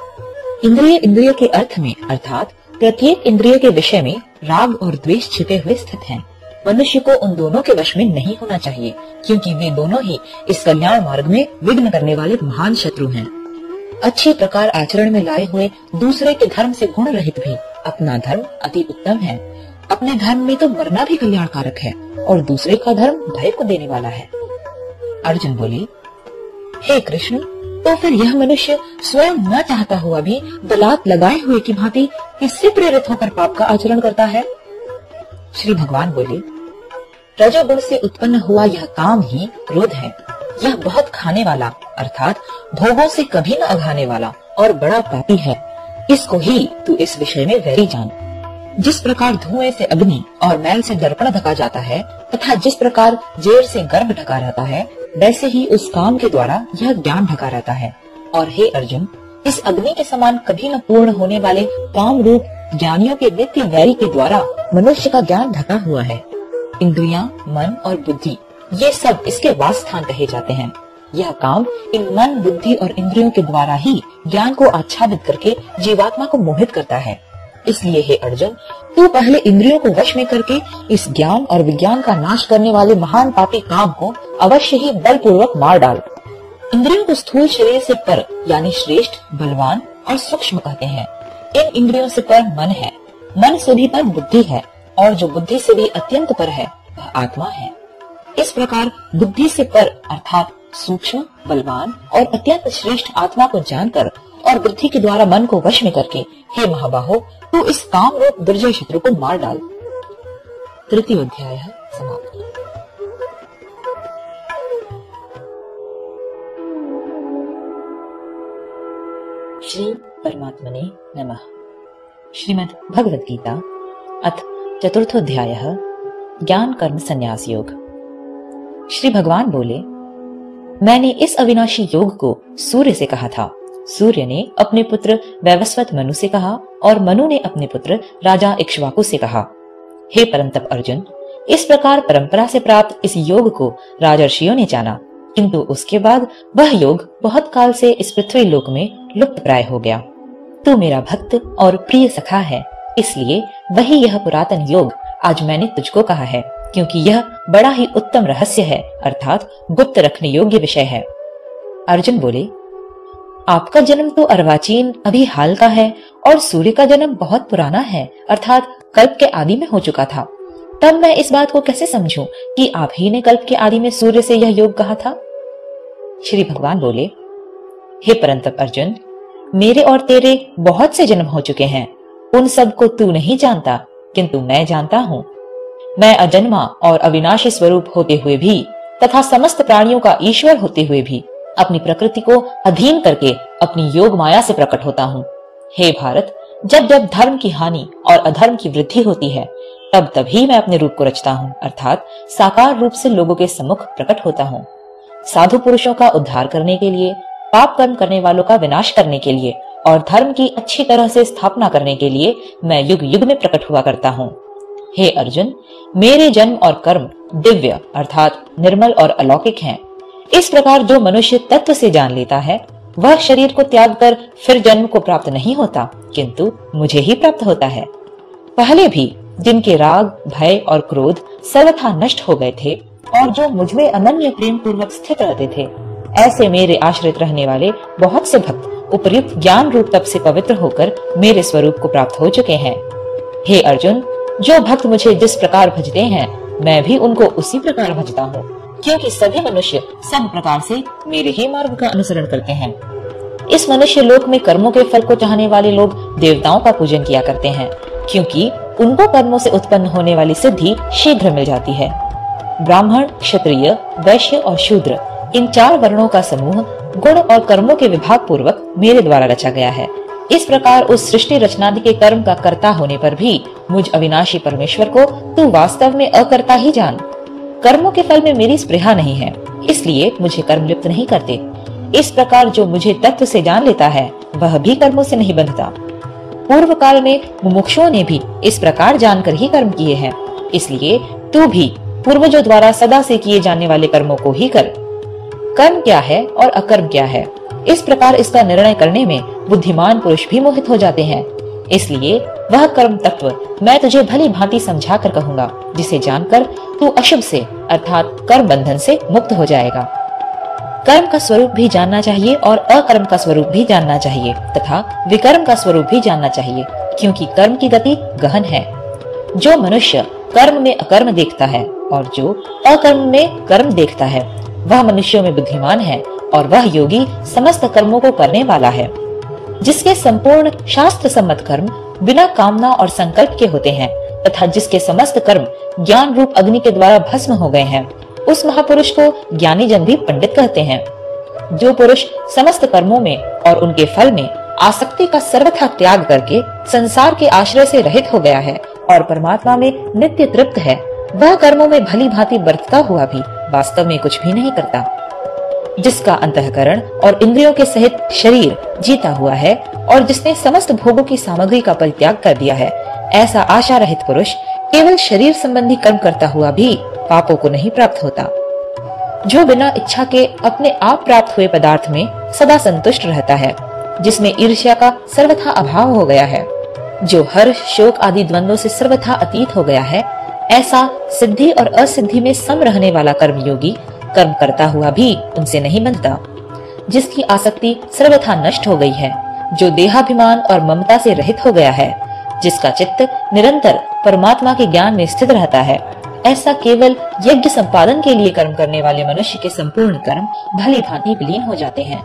इंद्रिय इंद्रिय के अर्थ में, अर्थात प्रत्येक इंद्रिय के विषय में राग और द्वेष छिपे हुए स्थित हैं। मनुष्य को उन दोनों के वश में नहीं होना चाहिए, क्योंकि वे दोनों ही इस कल्याण मार्ग में विघ्न करने वाले महान शत्रु हैं। अच्छे प्रकार आचरण में लाए हुए दूसरे के धर्म से गुण रहित भी अपना धर्म अति उत्तम है। अपने धर्म में तो मरना भी कल्याणकारक है, और दूसरे का धर्म भय को देने वाला है। अर्जुन बोले, हे कृष्ण तो फिर यह मनुष्य स्वयं न चाहता हुआ भी बलात् लगाए हुए की भांति किससे प्रेरित होकर पाप का आचरण करता है? श्री भगवान बोले रजोगुण से उत्पन्न हुआ यह काम ही क्रोध है। यह बहुत खाने वाला, अर्थात भोगों से कभी न अघाने वाला और बड़ा पापी है। इसको ही तू इस विषय में वैरी जान। जिस प्रकार धुएँ से अग्नि और मैल से दर्पण ढका जाता है तथा जिस प्रकार जेर से गर्भ ढका रहता है, वैसे ही उस काम के द्वारा यह ज्ञान ढका रहता है। और हे अर्जुन, इस अग्नि के समान कभी न पूर्ण होने वाले काम रूप ज्ञानियों के नित्य वैरी के द्वारा मनुष्य का ज्ञान ढका हुआ है। इंद्रिया, मन और बुद्धि, ये सब इसके वास स्थान कहे जाते हैं। यह काम इन मन, बुद्धि और इंद्रियों के द्वारा ही ज्ञान को आच्छादित करके जीवात्मा को मोहित करता है। इसलिए हे अर्जुन, तू पहले इंद्रियों को वश में करके इस ज्ञान और विज्ञान का नाश करने वाले महान पापी काम को अवश्य ही बलपूर्वक मार डाल। इंद्रियों को स्थूल शरीर से पर, यानी श्रेष्ठ, बलवान और सूक्ष्म कहते हैं। इन इंद्रियों से पर मन है। मन से भी पर बुद्धि है और जो बुद्धि से भी अत्यंत पर है, वह आत्मा है। इस प्रकार बुद्धि से पर अर्थात सूक्ष्म, बलवान और अत्यंत श्रेष्ठ आत्मा को जानकर और बुद्धि के द्वारा मन को वश में करके, हे महाबाहो, तू इस काम रूप दुर्जय शत्रु को मार डाल। तृतीय अध्याय समाप्त। श्री परमात्मने नमः। श्रीमद् भगवद गीता अथ चतुर्थोध्याय ज्ञान कर्म संन्यास योग श्री भगवान बोले, मैंने इस अविनाशी योग को सूर्य से कहा था। सूर्य ने अपने पुत्र वैवस्वत मनु से कहा और मनु ने अपने पुत्र राजा इक्ष्वाकु से कहा। हे परंतप अर्जुन, इस प्रकार परंपरा से प्राप्त इस योग को राजर्षियों ने जाना, किंतु उसके बाद वह योग बहुत काल से इस पृथ्वी लोक में लुप्त प्राय हो गया। तू मेरा भक्त और प्रिय सखा है, इसलिए वही यह पुरातन योग आज मैंने तुझको कहा है, क्योंकि यह बड़ा ही उत्तम रहस्य है, अर्थात गुप्त रखने योग्य विषय है। अर्जुन बोले, आपका जन्म तो अर्वाचीन अभी हाल का है, और सूर्य का जन्म बहुत पुराना है, अर्थात कल्प के आदि में हो चुका था। तब मैं इस बात को कैसे समझूं कि आप ही ने कल्प के आदि में सूर्य से यह योग कहा था? श्री भगवान बोले, हे परंतप अर्जुन मेरे और तेरे बहुत से जन्म हो चुके हैं। उन सबको तू नहीं जानता, किंतु मैं जानता हूँ। मैं अजन्मा और अविनाशी स्वरूप होते हुए भी तथा समस्त प्राणियों का ईश्वर होते हुए भी अपनी प्रकृति को अधीन करके अपनी योग माया से प्रकट होता हूँ। हे भारत, जब जब धर्म की हानि और अधर्म की वृद्धि होती है, तब तभी मैं अपने रूप को रचता हूँ, अर्थात साकार रूप से लोगों के सम्मुख प्रकट होता हूँ। साधु पुरुषों का उद्धार करने के लिए पाप कर्म करने वालों का विनाश करने के लिए और धर्म की अच्छी तरह से स्थापना करने के लिए मैं युग युग में प्रकट हुआ करता हूँ हे अर्जुन, मेरे जन्म और कर्म दिव्य अर्थात निर्मल और अलौकिक हैं। इस प्रकार जो मनुष्य तत्व से जान लेता है, वह शरीर को त्याग कर फिर जन्म को प्राप्त नहीं होता, किंतु मुझे ही प्राप्त होता है पहले भी जिनके राग, भय और क्रोध सर्वथा नष्ट हो गए थे और जो मुझमें अनन्य प्रेम पूर्वक स्थित रहते थे ऐसे मेरे आश्रित रहने वाले बहुत से भक्त उपयुक्त ज्ञान रूप तप से पवित्र होकर मेरे स्वरूप को प्राप्त हो चुके हैं। हे अर्जुन, जो भक्त मुझे जिस प्रकार भजते हैं, मैं भी उनको उसी प्रकार भजता हूँ, क्योंकि सभी मनुष्य सब प्रकार से मेरे ही मार्ग का अनुसरण करते हैं। इस मनुष्य लोक में कर्मों के फल को चाहने वाले लोग देवताओं का पूजन किया करते हैं, क्योंकि उनको कर्मों से उत्पन्न होने वाली सिद्धि शीघ्र मिल जाती है। ब्राह्मण, क्षत्रिय, वैश्य और शूद्र इन चार वर्णों का समूह गुण और कर्मों के विभाग पूर्वक मेरे द्वारा रचा गया है। इस प्रकार उस सृष्टि रचनादि के कर्म का कर्ता होने पर भी मुझ अविनाशी परमेश्वर को तू वास्तव में अकर्ता ही जान। कर्मों के फल में मेरी स्पृहा नहीं है, इसलिए मुझे कर्म लिप्त नहीं करते। इस प्रकार जो मुझे तत्व से जान लेता है, वह भी कर्मों से नहीं बंधता पूर्व काल में मुमुक्षुओं ने भी इस प्रकार जानकर ही कर्म किए हैं, इसलिए तू भी पूर्वजों द्वारा सदा से किए जाने वाले कर्मों को ही कर। कर्म क्या है और अकर्म क्या है? इस प्रकार इसका निर्णय करने में बुद्धिमान पुरुष भी मोहित हो जाते हैं। इसलिए वह कर्म तत्व मैं तुझे भली भांति समझा कर कहूँगा, जिसे जानकर तू अशुभ से, अर्थात कर्म बंधन से मुक्त हो जाएगा। कर्म का स्वरूप भी जानना चाहिए और अकर्म का स्वरूप भी जानना चाहिए, तथा विकर्म का स्वरूप भी जानना चाहिए, क्योंकि कर्म की गति गहन है। जो मनुष्य कर्म में अकर्म देखता है और जो अकर्म में कर्म देखता है वह मनुष्यों में बुद्धिमान है और वह योगी समस्त कर्मों को करने वाला है, जिसके संपूर्ण शास्त्र सम्मत कर्म बिना कामना और संकल्प के होते हैं, तथा जिसके समस्त कर्म ज्ञान रूप अग्नि के द्वारा भस्म हो गए हैं, उस महापुरुष को ज्ञानी जन भी पंडित कहते हैं। जो पुरुष समस्त कर्मों में और उनके फल में आसक्ति का सर्वथा त्याग करके संसार के आश्रय से रहित हो गया है और परमात्मा में नित्य तृप्त है वह कर्मों में भली भांति बरतता हुआ भी वास्तव में कुछ भी नहीं करता। जिसका अंतकरण और इंद्रियों के सहित शरीर जीता हुआ है और जिसने समस्त भोगों की सामग्री का परित्याग कर दिया है, ऐसा आशा रहित पुरुष केवल शरीर संबंधी कर्म करता हुआ भी पापों को नहीं प्राप्त होता। जो बिना इच्छा के अपने आप प्राप्त हुए पदार्थ में सदा संतुष्ट रहता है, जिसमें ईर्ष्या का सर्वथा अभाव हो गया है, जो हर शोक आदि द्वंद्वों से सर्वथा अतीत हो गया है ऐसा सिद्धि और असिद्धि में सम रहने वाला कर्मयोगी कर्म करता हुआ भी उनसे नहीं बनता जिसकी आसक्ति सर्वथा नष्ट हो गई है, जो देहाभिमान और ममता से रहित हो गया है, जिसका चित्त निरंतर परमात्मा के ज्ञान में स्थित रहता है। ऐसा केवल यज्ञ संपादन के लिए कर्म करने वाले मनुष्य के संपूर्ण कर्म भली भांति विलीन हो जाते हैं।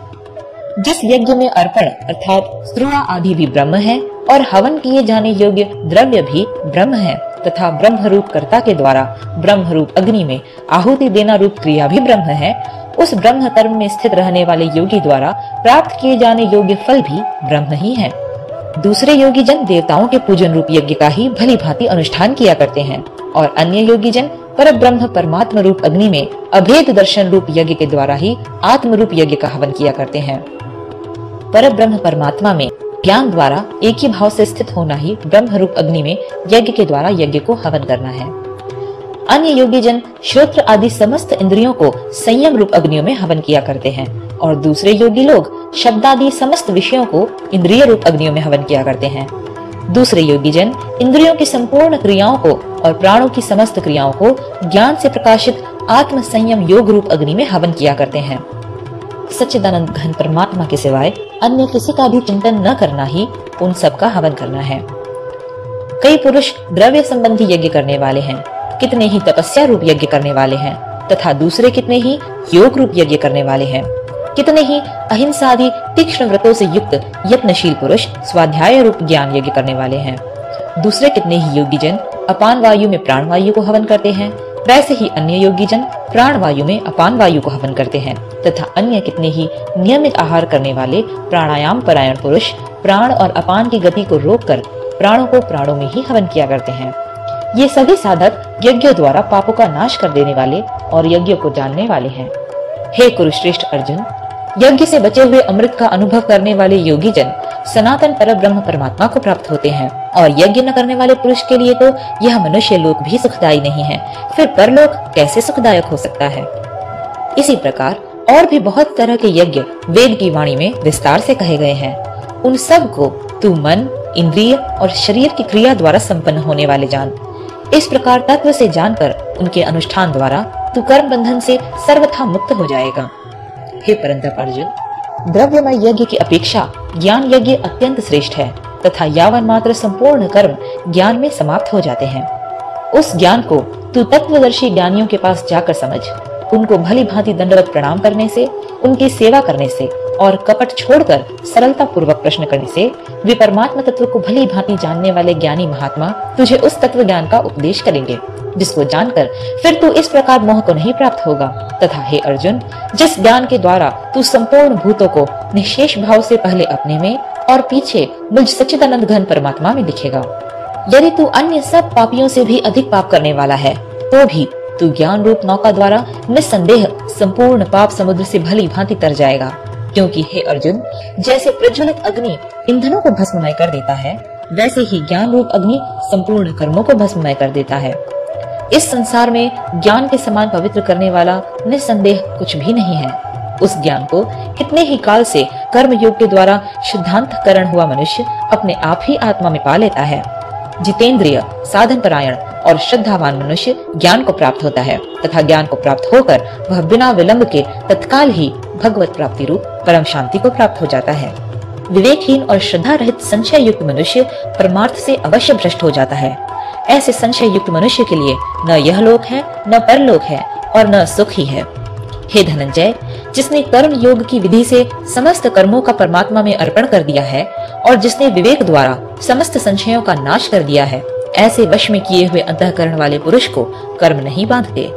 जिस यज्ञ में अर्पण अर्थात स्त्रुआ आदि भी ब्रह्म है और हवन किए जाने योग्य द्रव्य भी ब्रह्म है तथा ब्रह्म रूप कर्ता के द्वारा ब्रह्म रूप अग्नि में आहुति देना रूप क्रिया भी ब्रह्म है, उस ब्रह्म कर्म में स्थित रहने वाले योगी द्वारा प्राप्त किए जाने योग्य फल भी ब्रह्म ही है। दूसरे योगी जन देवताओं के पूजन रूप यज्ञ का ही भली भांति अनुष्ठान किया करते हैं और अन्य योगी जन पर ब्रह्म परमात्म रूप अग्नि में अभेद दर्शन रूप यज्ञ के द्वारा ही आत्म रूप यज्ञ का हवन किया करते हैं। पर ब्रह्म परमात्मा में, ज्ञान द्वारा एक ही भाव से स्थित होना ही ब्रह्म रूप अग्नि में यज्ञ के द्वारा यज्ञ को हवन करना है। अन्य योगी जन श्रोत्र आदि समस्त इंद्रियों को संयम रूप अग्नियों में हवन किया करते हैं, और दूसरे योगी लोग शब्दादि समस्त विषयों को इंद्रिय रूप अग्नियों में हवन किया करते हैं। दूसरे योगी जन इंद्रियों की संपूर्ण क्रियाओं को और प्राणों की समस्त क्रियाओं को ज्ञान से प्रकाशित आत्म संयम योग रूप अग्नि में हवन किया करते हैं। सच्चिदानंद घन परमात्मा के सिवाय अन्य किसी का भी चिंतन न करना ही उन सब का हवन करना है। कई पुरुष द्रव्य संबंधी यज्ञ करने वाले हैं, कितने ही तपस्या रूप यज्ञ करने वाले हैं, तथा दूसरे कितने ही योग रूप यज्ञ करने वाले हैं। कितने ही अहिंसा आदि तीक्ष्ण व्रतों से युक्त यत्नशील पुरुष स्वाध्याय रूप ज्ञान यज्ञ करने वाले हैं। दूसरे कितने ही योगी जन अपान वायु में प्राण वायु को हवन करते हैं वैसे ही अन्य योगी जन प्राण वायु में अपान वायु को हवन करते हैं, तथा अन्य कितने ही नियमित आहार करने वाले प्राणायाम परायण पुरुष प्राण और अपान की गति को रोककर प्राणों को प्राणों में ही हवन किया करते हैं। ये सभी साधक यज्ञों द्वारा पापों का नाश कर देने वाले और यज्ञों को जानने वाले हैं। हे कुरुश्रेष्ठ अर्जुन, यज्ञ से बचे हुए अमृत का अनुभव करने वाले योगी जन सनातन पर ब्रह्म परमात्मा को प्राप्त होते हैं और यज्ञ न करने वाले पुरुष के लिए तो यह मनुष्य लोक भी सुखदायी नहीं है। फिर परलोक कैसे सुखदायक हो सकता है? इसी प्रकार और भी बहुत तरह के यज्ञ वेद की वाणी में विस्तार से कहे गए हैं। उन सबको तू मन, इंद्रिय और शरीर की क्रिया द्वारा संपन्न होने वाले जान। इस प्रकार तत्व से जानकर उनके अनुष्ठान द्वारा तू कर्म बंधन से सर्वथा मुक्त हो जाएगा। हे परंतप अर्जुन द्रव्यमय यज्ञ की अपेक्षा ज्ञान यज्ञ अत्यंत श्रेष्ठ है, तथा यावन मात्र संपूर्ण कर्म ज्ञान में समाप्त हो जाते हैं। उस ज्ञान को तू तत्वदर्शी ज्ञानियों के पास जाकर समझ। उनको भली भांति दंडवत प्रणाम करने से, उनकी सेवा करने से और कपट छोड़कर सरलता पूर्वक प्रश्न करने से, वे परमात्मा तत्व को भली भांति जानने वाले ज्ञानी महात्मा तुझे उस तत्व ज्ञान का उपदेश करेंगे, जिसको जानकर फिर तू इस प्रकार मोह को नहीं प्राप्त होगा। तथा हे अर्जुन, जिस ज्ञान के द्वारा तू संपूर्ण भूतों को निशेष भाव से पहले अपने में और पीछे मुझ सच्चिदानंद घन परमात्मा में दिखेगा यदि तू अन्य सब पापियों से भी अधिक पाप करने वाला है तो भी तू ज्ञान रूप नौका द्वारा निस्संदेह संपूर्ण पाप समुद्र से भली भांति तर जाएगा। क्योंकि हे अर्जुन, जैसे प्रज्वलित अग्नि ईंधनों को भस्ममय कर देता है, वैसे ही ज्ञान रूप अग्नि संपूर्ण कर्मों को भस्ममय कर देता है। इस संसार में ज्ञान के समान पवित्र करने वाला निस्संदेह कुछ भी नहीं है। उस ज्ञान को कितने ही काल से कर्म योग के द्वारा शुद्धांत करण हुआ मनुष्य अपने आप ही आत्मा में पा लेता है। जितेंद्रिय साधन परायण और श्रद्धावान मनुष्य ज्ञान को प्राप्त होता है, तथा ज्ञान को प्राप्त होकर वह बिना विलंब के तत्काल ही भगवत प्राप्ति रूप, परम शांति को प्राप्त हो जाता है। विवेकहीन और श्रद्धा रहित संशय युक्त मनुष्य परमार्थ से अवश्य भ्रष्ट हो जाता है। ऐसे संशय युक्त मनुष्य के लिए न यह लोक है, न परलोक है और न सुख ही है। हे धनंजय जिसने कर्म योग की विधि से समस्त कर्मों का परमात्मा में अर्पण कर दिया है और जिसने विवेक द्वारा समस्त संशयों का नाश कर दिया है, ऐसे वश में किए हुए अंतकरण वाले पुरुष को कर्म नहीं बांधते।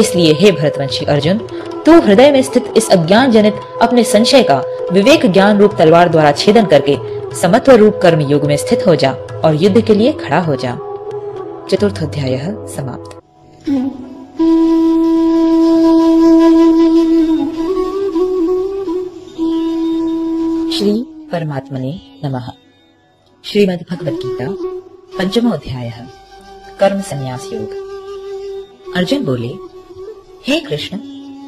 इसलिए हे भरतवंशी अर्जुन, तू हृदय में स्थित इस अज्ञान जनित अपने संशय का विवेक ज्ञान रूप तलवार द्वारा छेदन करके समत्व रूप कर्म युग में स्थित हो जा और युद्ध के लिए खड़ा हो जा। चतुर्थ अध्याय समाप्त। श्री परमात्मने नमः। पंचमो अध्याय कर्म संन्यास योग अर्जुन बोले, हे कृष्ण,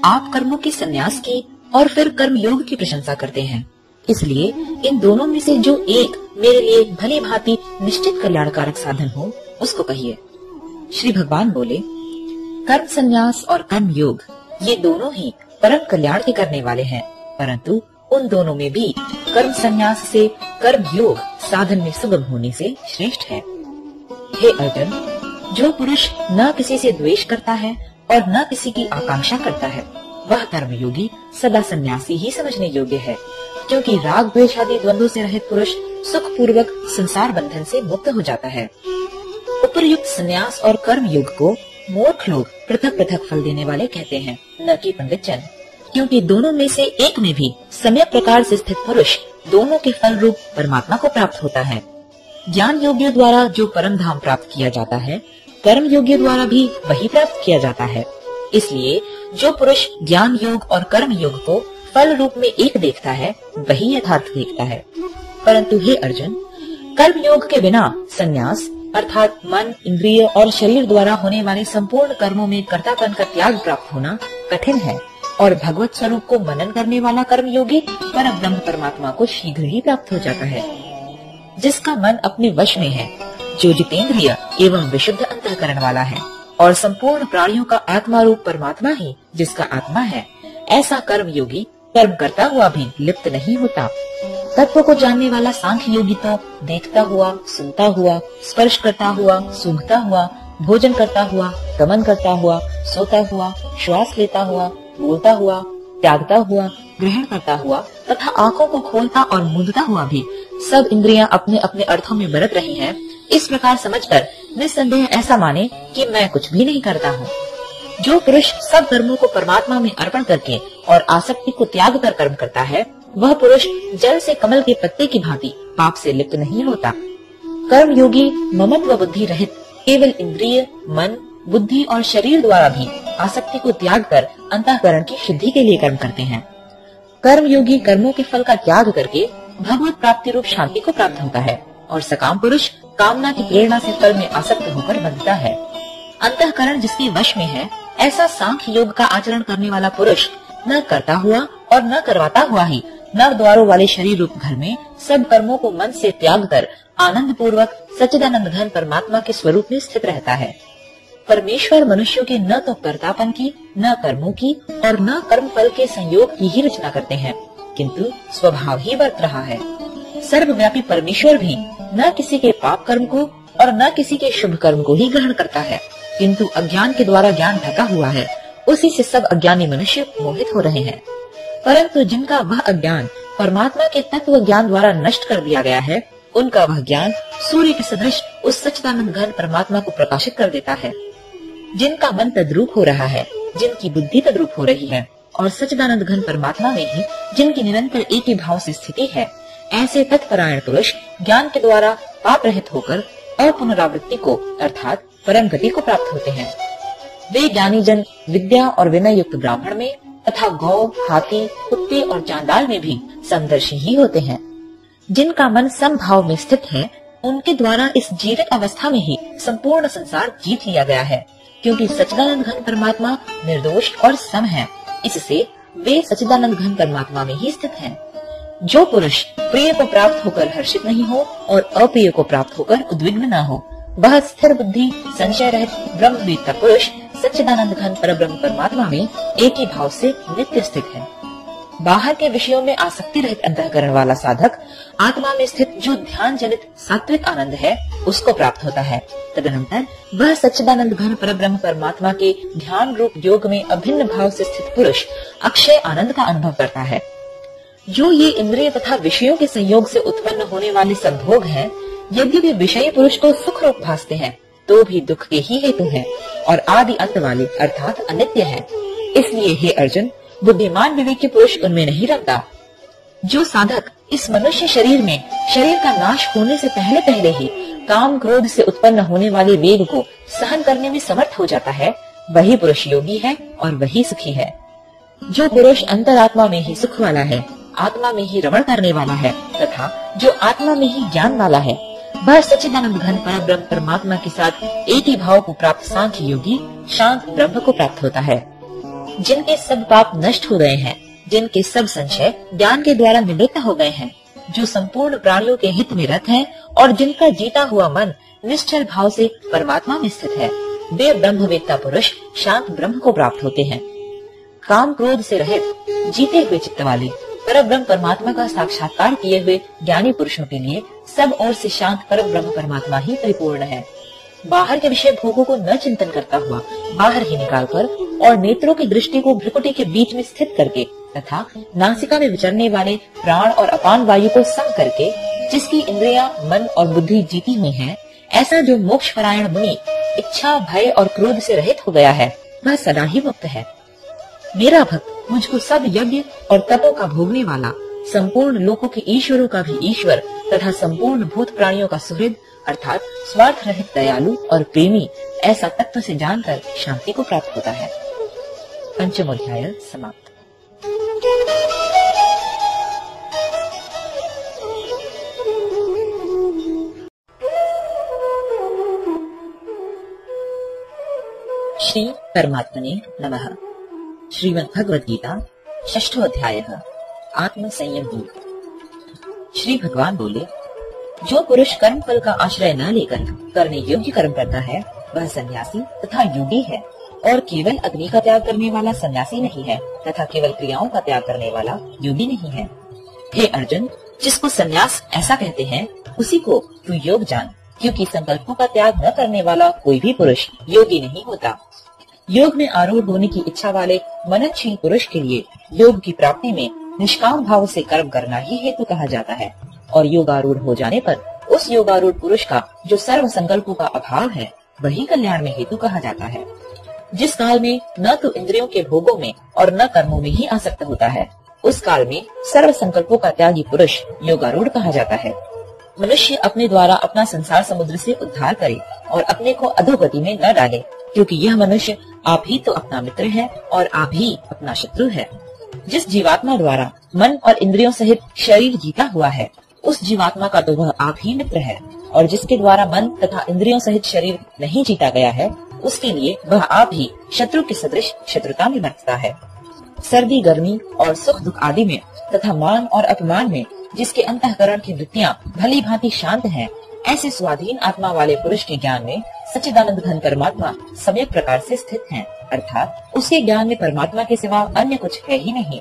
आप कर्मों के संन्यास की और फिर कर्म योग की प्रशंसा करते हैं। इसलिए इन दोनों में से जो एक मेरे लिए भली भांति निश्चित कल्याणकारक साधन हो, उसको कहिए। श्री भगवान बोले, कर्म संन्यास और कर्म योग ये दोनों ही परम कल्याण के करने वाले हैं, परंतु उन दोनों में भी कर्म संन्यास से, कर्म योग साधन में सुगम होने से श्रेष्ठ है। हे अर्जुन, जो पुरुष न किसी से द्वेष करता है और न किसी की आकांक्षा करता है, वह कर्म योगी सदा सन्यासी ही समझने योग्य है, क्योंकि राग द्वेष आदि द्वंद्व से रहित पुरुष सुख पूर्वक संसार बंधन से मुक्त हो जाता है। उपरयुक्त संन्यास और कर्म युग को मूर्ख लोग पृथक पृथक फल देने वाले कहते हैं, न कि पंडित जन। क्योंकि दोनों में से एक में भी समय प्रकार से स्थित पुरुष दोनों के फल रूप परमात्मा को प्राप्त होता है। ज्ञान योग्य द्वारा जो परम धाम प्राप्त किया जाता है, कर्म योग्य द्वारा भी वही प्राप्त किया जाता है। इसलिए जो पुरुष ज्ञान योग और कर्म योग को फल रूप में एक देखता है, वही यथार्थ देखता है। परंतु हे अर्जुन, कर्म योग के बिना संन्यास, अर्थात मन, इंद्रिय और शरीर द्वारा होने वाले संपूर्ण कर्मों में कर्तापन का त्याग प्राप्त होना कठिन है। और भगवत स्वरूप को मनन करने वाला कर्म योगी पर ब्रह्म परमात्मा को शीघ्र ही प्राप्त हो जाता है, जिसका मन अपने वश में है, जो जितेंद्रिय एवं विशुद्ध अंतकरण वाला है, और संपूर्ण प्राणियों का आत्मा रूप परमात्मा ही जिसका आत्मा है, ऐसा कर्म योगी कर्म करता हुआ भी लिप्त नहीं होता। तत्व को जानने वाला सांख्य योगी तो देखता हुआ, सुनता हुआ, स्पर्श करता हुआ, सूंघता हुआ, भोजन करता हुआ, गमन करता हुआ, सोता हुआ, श्वास लेता हुआ बोलता हुआ त्यागता हुआ ग्रहण करता हुआ तथा आँखों को खोलता और मूंदता हुआ भी सब इंद्रियाँ अपने अपने अर्थों में बरत रही हैं, इस प्रकार समझकर निस्संदेह ऐसा माने कि मैं कुछ भी नहीं करता हूँ। जो पुरुष सब कर्मों को परमात्मा में अर्पण करके और आसक्ति को त्याग कर कर्म करता है वह पुरुष जल से कमल के पत्ते की भांति पाप से लिप्त नहीं होता। कर्म योगी ममत्व बुद्धि रहित केवल इंद्रिय मन बुद्धि और शरीर द्वारा भी आसक्ति को त्याग कर अंतकरण की शुद्धि के लिए कर्म करते हैं। कर्म योगी कर्मों के फल का त्याग करके भगवत प्राप्ति रूप शांति को प्राप्त होता है और सकाम पुरुष कामना की प्रेरणा से फल में आसक्त होकर बनता है। अंतकरण जिसके वश में है, ऐसा सांख्य योग का आचरण करने वाला पुरुष न करता हुआ और न करवाता हुआ ही नव द्वारों वाले शरीर रूप घर में सब कर्मों को मन से त्याग कर आनंद पूर्वक सच्चिदानंद घन परमात्मा के स्वरूप में स्थित रहता है। परमेश्वर मनुष्यों के न तो कर्तापन की, न कर्मों की और न कर्म फल के संयोग की ही रचना करते हैं, किंतु स्वभाव ही बरत रहा है। सर्वव्यापी परमेश्वर भी न किसी के पाप कर्म को और न किसी के शुभ कर्म को ही ग्रहण करता है, किंतु अज्ञान के द्वारा ज्ञान ढका हुआ है, उसी से सब अज्ञानी मनुष्य मोहित हो रहे हैं। परंतु जिनका वह अज्ञान परमात्मा के तत्व ज्ञान द्वारा नष्ट कर दिया गया है, उनका वह ज्ञान सूर्य के सदृश उस सच्चिदानंद घन परमात्मा को प्रकाशित कर देता है। जिनका मन तद्रूप हो रहा है, जिनकी बुद्धि तद्रूप हो रही है, और सचिदानंद घन परमात्मा में ही जिनकी निरंतर एक ही भाव से स्थिति है, ऐसे तत्परायण पुरुष ज्ञान के द्वारा पाप रहित होकर अपुनरावृत्ति को, अर्थात परम गति को प्राप्त होते हैं। वे ज्ञानी जन विद्या और विनय युक्त ब्राह्मण में तथा गौ, हाथी, कुत्ते और चांदाल में भी समदर्शी ही होते हैं। जिनका मन समभाव में स्थित है, उनके द्वारा इस जीवित अवस्था में ही संपूर्ण संसार जीत लिया गया है। क्योंकि सचिदानंद घन परमात्मा निर्दोष और सम है। इससे वे सचिदानंद घन परमात्मा में ही स्थित है। जो पुरुष प्रिय को प्राप्त होकर हर्षित नहीं हो और अप्रिय को प्राप्त होकर उद्विग्न न हो, वह स्थिर बुद्धि, संशय रहित ब्रह्म पुरुष सच्चिदानंद घन पर ब्रह्म परमात्मा में एक ही भाव से नित्य स्थित है। बाहर के विषयों में आसक्ति रहित अंतकरण वाला साधक आत्मा में स्थित जो ध्यान जनित सात्विक आनंद है उसको प्राप्त होता है तदनंतर वह सच्चिदानंद घन पर ब्रह्म परमात्मा के ध्यान रूप योग में अभिन्न भाव से स्थित पुरुष अक्षय आनंद का अनुभव करता है जो ये इंद्रिय तथा विषयों के संयोग से उत्पन्न होने वाले संभोग हैं, यदि वे विषय पुरुष को सुख रूप भासते हैं तो भी दुख के ही हेतु हैं और आदि अंत वाले अर्थात अनित्य हैं। इसलिए हे अर्जुन बुद्धिमान विवेक पुरुष उनमें नहीं रखता। जो साधक इस मनुष्य शरीर में, शरीर का नाश होने से पहले पहले ही काम क्रोध से उत्पन्न होने वाले वेग को सहन करने में समर्थ हो जाता है, वही पुरुष योगी है और वही सुखी है। जो पुरुष अंतरात्मा में ही सुख वाला है, आत्मा में ही रमण करने वाला है, तथा जो आत्मा में ही ज्ञान वाला है, वह सचिदानंद घन पर ब्रह्म परमात्मा के साथ एक ही भाव को प्राप्त सांख्य योगी, शांत ब्रह्म को प्राप्त होता है। जिनके सब पाप नष्ट हो गए हैं, जिनके सब संशय ज्ञान के द्वारा निवृत्त हो गए हैं, जो संपूर्ण प्राणियों के हित में रत है और जिनका जीता हुआ मन निश्चल भाव से परमात्मा में स्थित है, वे ब्रह्मवेत्ता पुरुष शांत ब्रह्म को प्राप्त होते हैं। काम क्रोध से रहित, जीते हुए चित्त वाले पर ब्रह्म परमात्मा का साक्षात्कार किए हुए ज्ञानी पुरुषों के लिए सब ओर से शांत पर ब्रह्म परमात्मा ही परिपूर्ण है। बाहर के विषय भोगों को न चिंतन करता हुआ बाहर ही निकालकर और नेत्रों की दृष्टि को भ्रिकुटी के बीच में स्थित करके तथा नासिका में विचरने वाले प्राण और अपान वायु को सम करके, जिसकी इंद्रिया, मन और बुद्धि जीती हुई है, ऐसा जो मोक्ष परायण मुनि इच्छा, भय और क्रोध से रहित हो गया है, वह सदा ही मुक्त है। मेरा भक्त मुझको सब यज्ञ और तपों का भोगने वाला, संपूर्ण लोकों के ईश्वरों का भी ईश्वर तथा संपूर्ण भूत प्राणियों का सुहृद अर्थात स्वार्थ रहित दयालु और प्रेमी ऐसा तत्व से जानकर शांति को प्राप्त होता है। पंचम अध्याय समाप्त। श्री परमात्मने नमः। श्रीमद भगवद गीता ष्ठो अध्याय आत्म संयम योग श्री भगवान बोले जो पुरुष कर्म फल का आश्रय न लेकर करने योग्य कर्म करता है, वह सन्यासी तथा योगी है, और केवल अग्नि का त्याग करने वाला सन्यासी नहीं है, तथा केवल क्रियाओं का त्याग करने वाला योगी नहीं है। हे अर्जुन, जिसको सन्यास ऐसा कहते हैं, उसी को तू योग जान, क्योंकि संकल्पों का त्याग न करने वाला कोई भी पुरुष योगी नहीं होता। योग में आरूढ़ होने की इच्छा वाले मननशील पुरुष के लिए योग की प्राप्ति में निष्काम भाव से कर्म करना ही हेतु कहा जाता है। और योगारूढ़ हो जाने पर उस योगारूढ़ पुरुष का, जो सर्व संकल्पों का अभाव है, वही कल्याण में हेतु कहा जाता है। जिस काल में न तो इंद्रियों के भोगों में और न कर्मों में ही आसक्त होता है, उस काल में सर्व संकल्पों का त्यागी पुरुष योगारूढ़ कहा जाता है। मनुष्य अपने द्वारा अपना संसार समुद्र से उद्धार करे और अपने को अधोगति में न डाले, क्योंकि यह मनुष्य आप ही तो अपना मित्र है और आप ही अपना शत्रु है। जिस जीवात्मा द्वारा मन और इंद्रियों सहित शरीर जीता हुआ है उस जीवात्मा का तो वह आप ही मित्र है। और जिसके द्वारा मन तथा इंद्रियों सहित शरीर नहीं जीता गया है उसके लिए वह आप ही शत्रु के सदृश शत्रुता में बरतता है। सर्दी गर्मी और सुख दुख आदि में तथा मान और अपमान में जिसके अंतकरण की वृत्तियाँ भली भांति शांत है ऐसे स्वाधीन आत्मा वाले पुरुष के ज्ञान में सच्चिदानंद घन परमात्मा सम्यक प्रकार से स्थित हैं, अर्थात उसके ज्ञान में परमात्मा के सिवा अन्य कुछ है ही नहीं।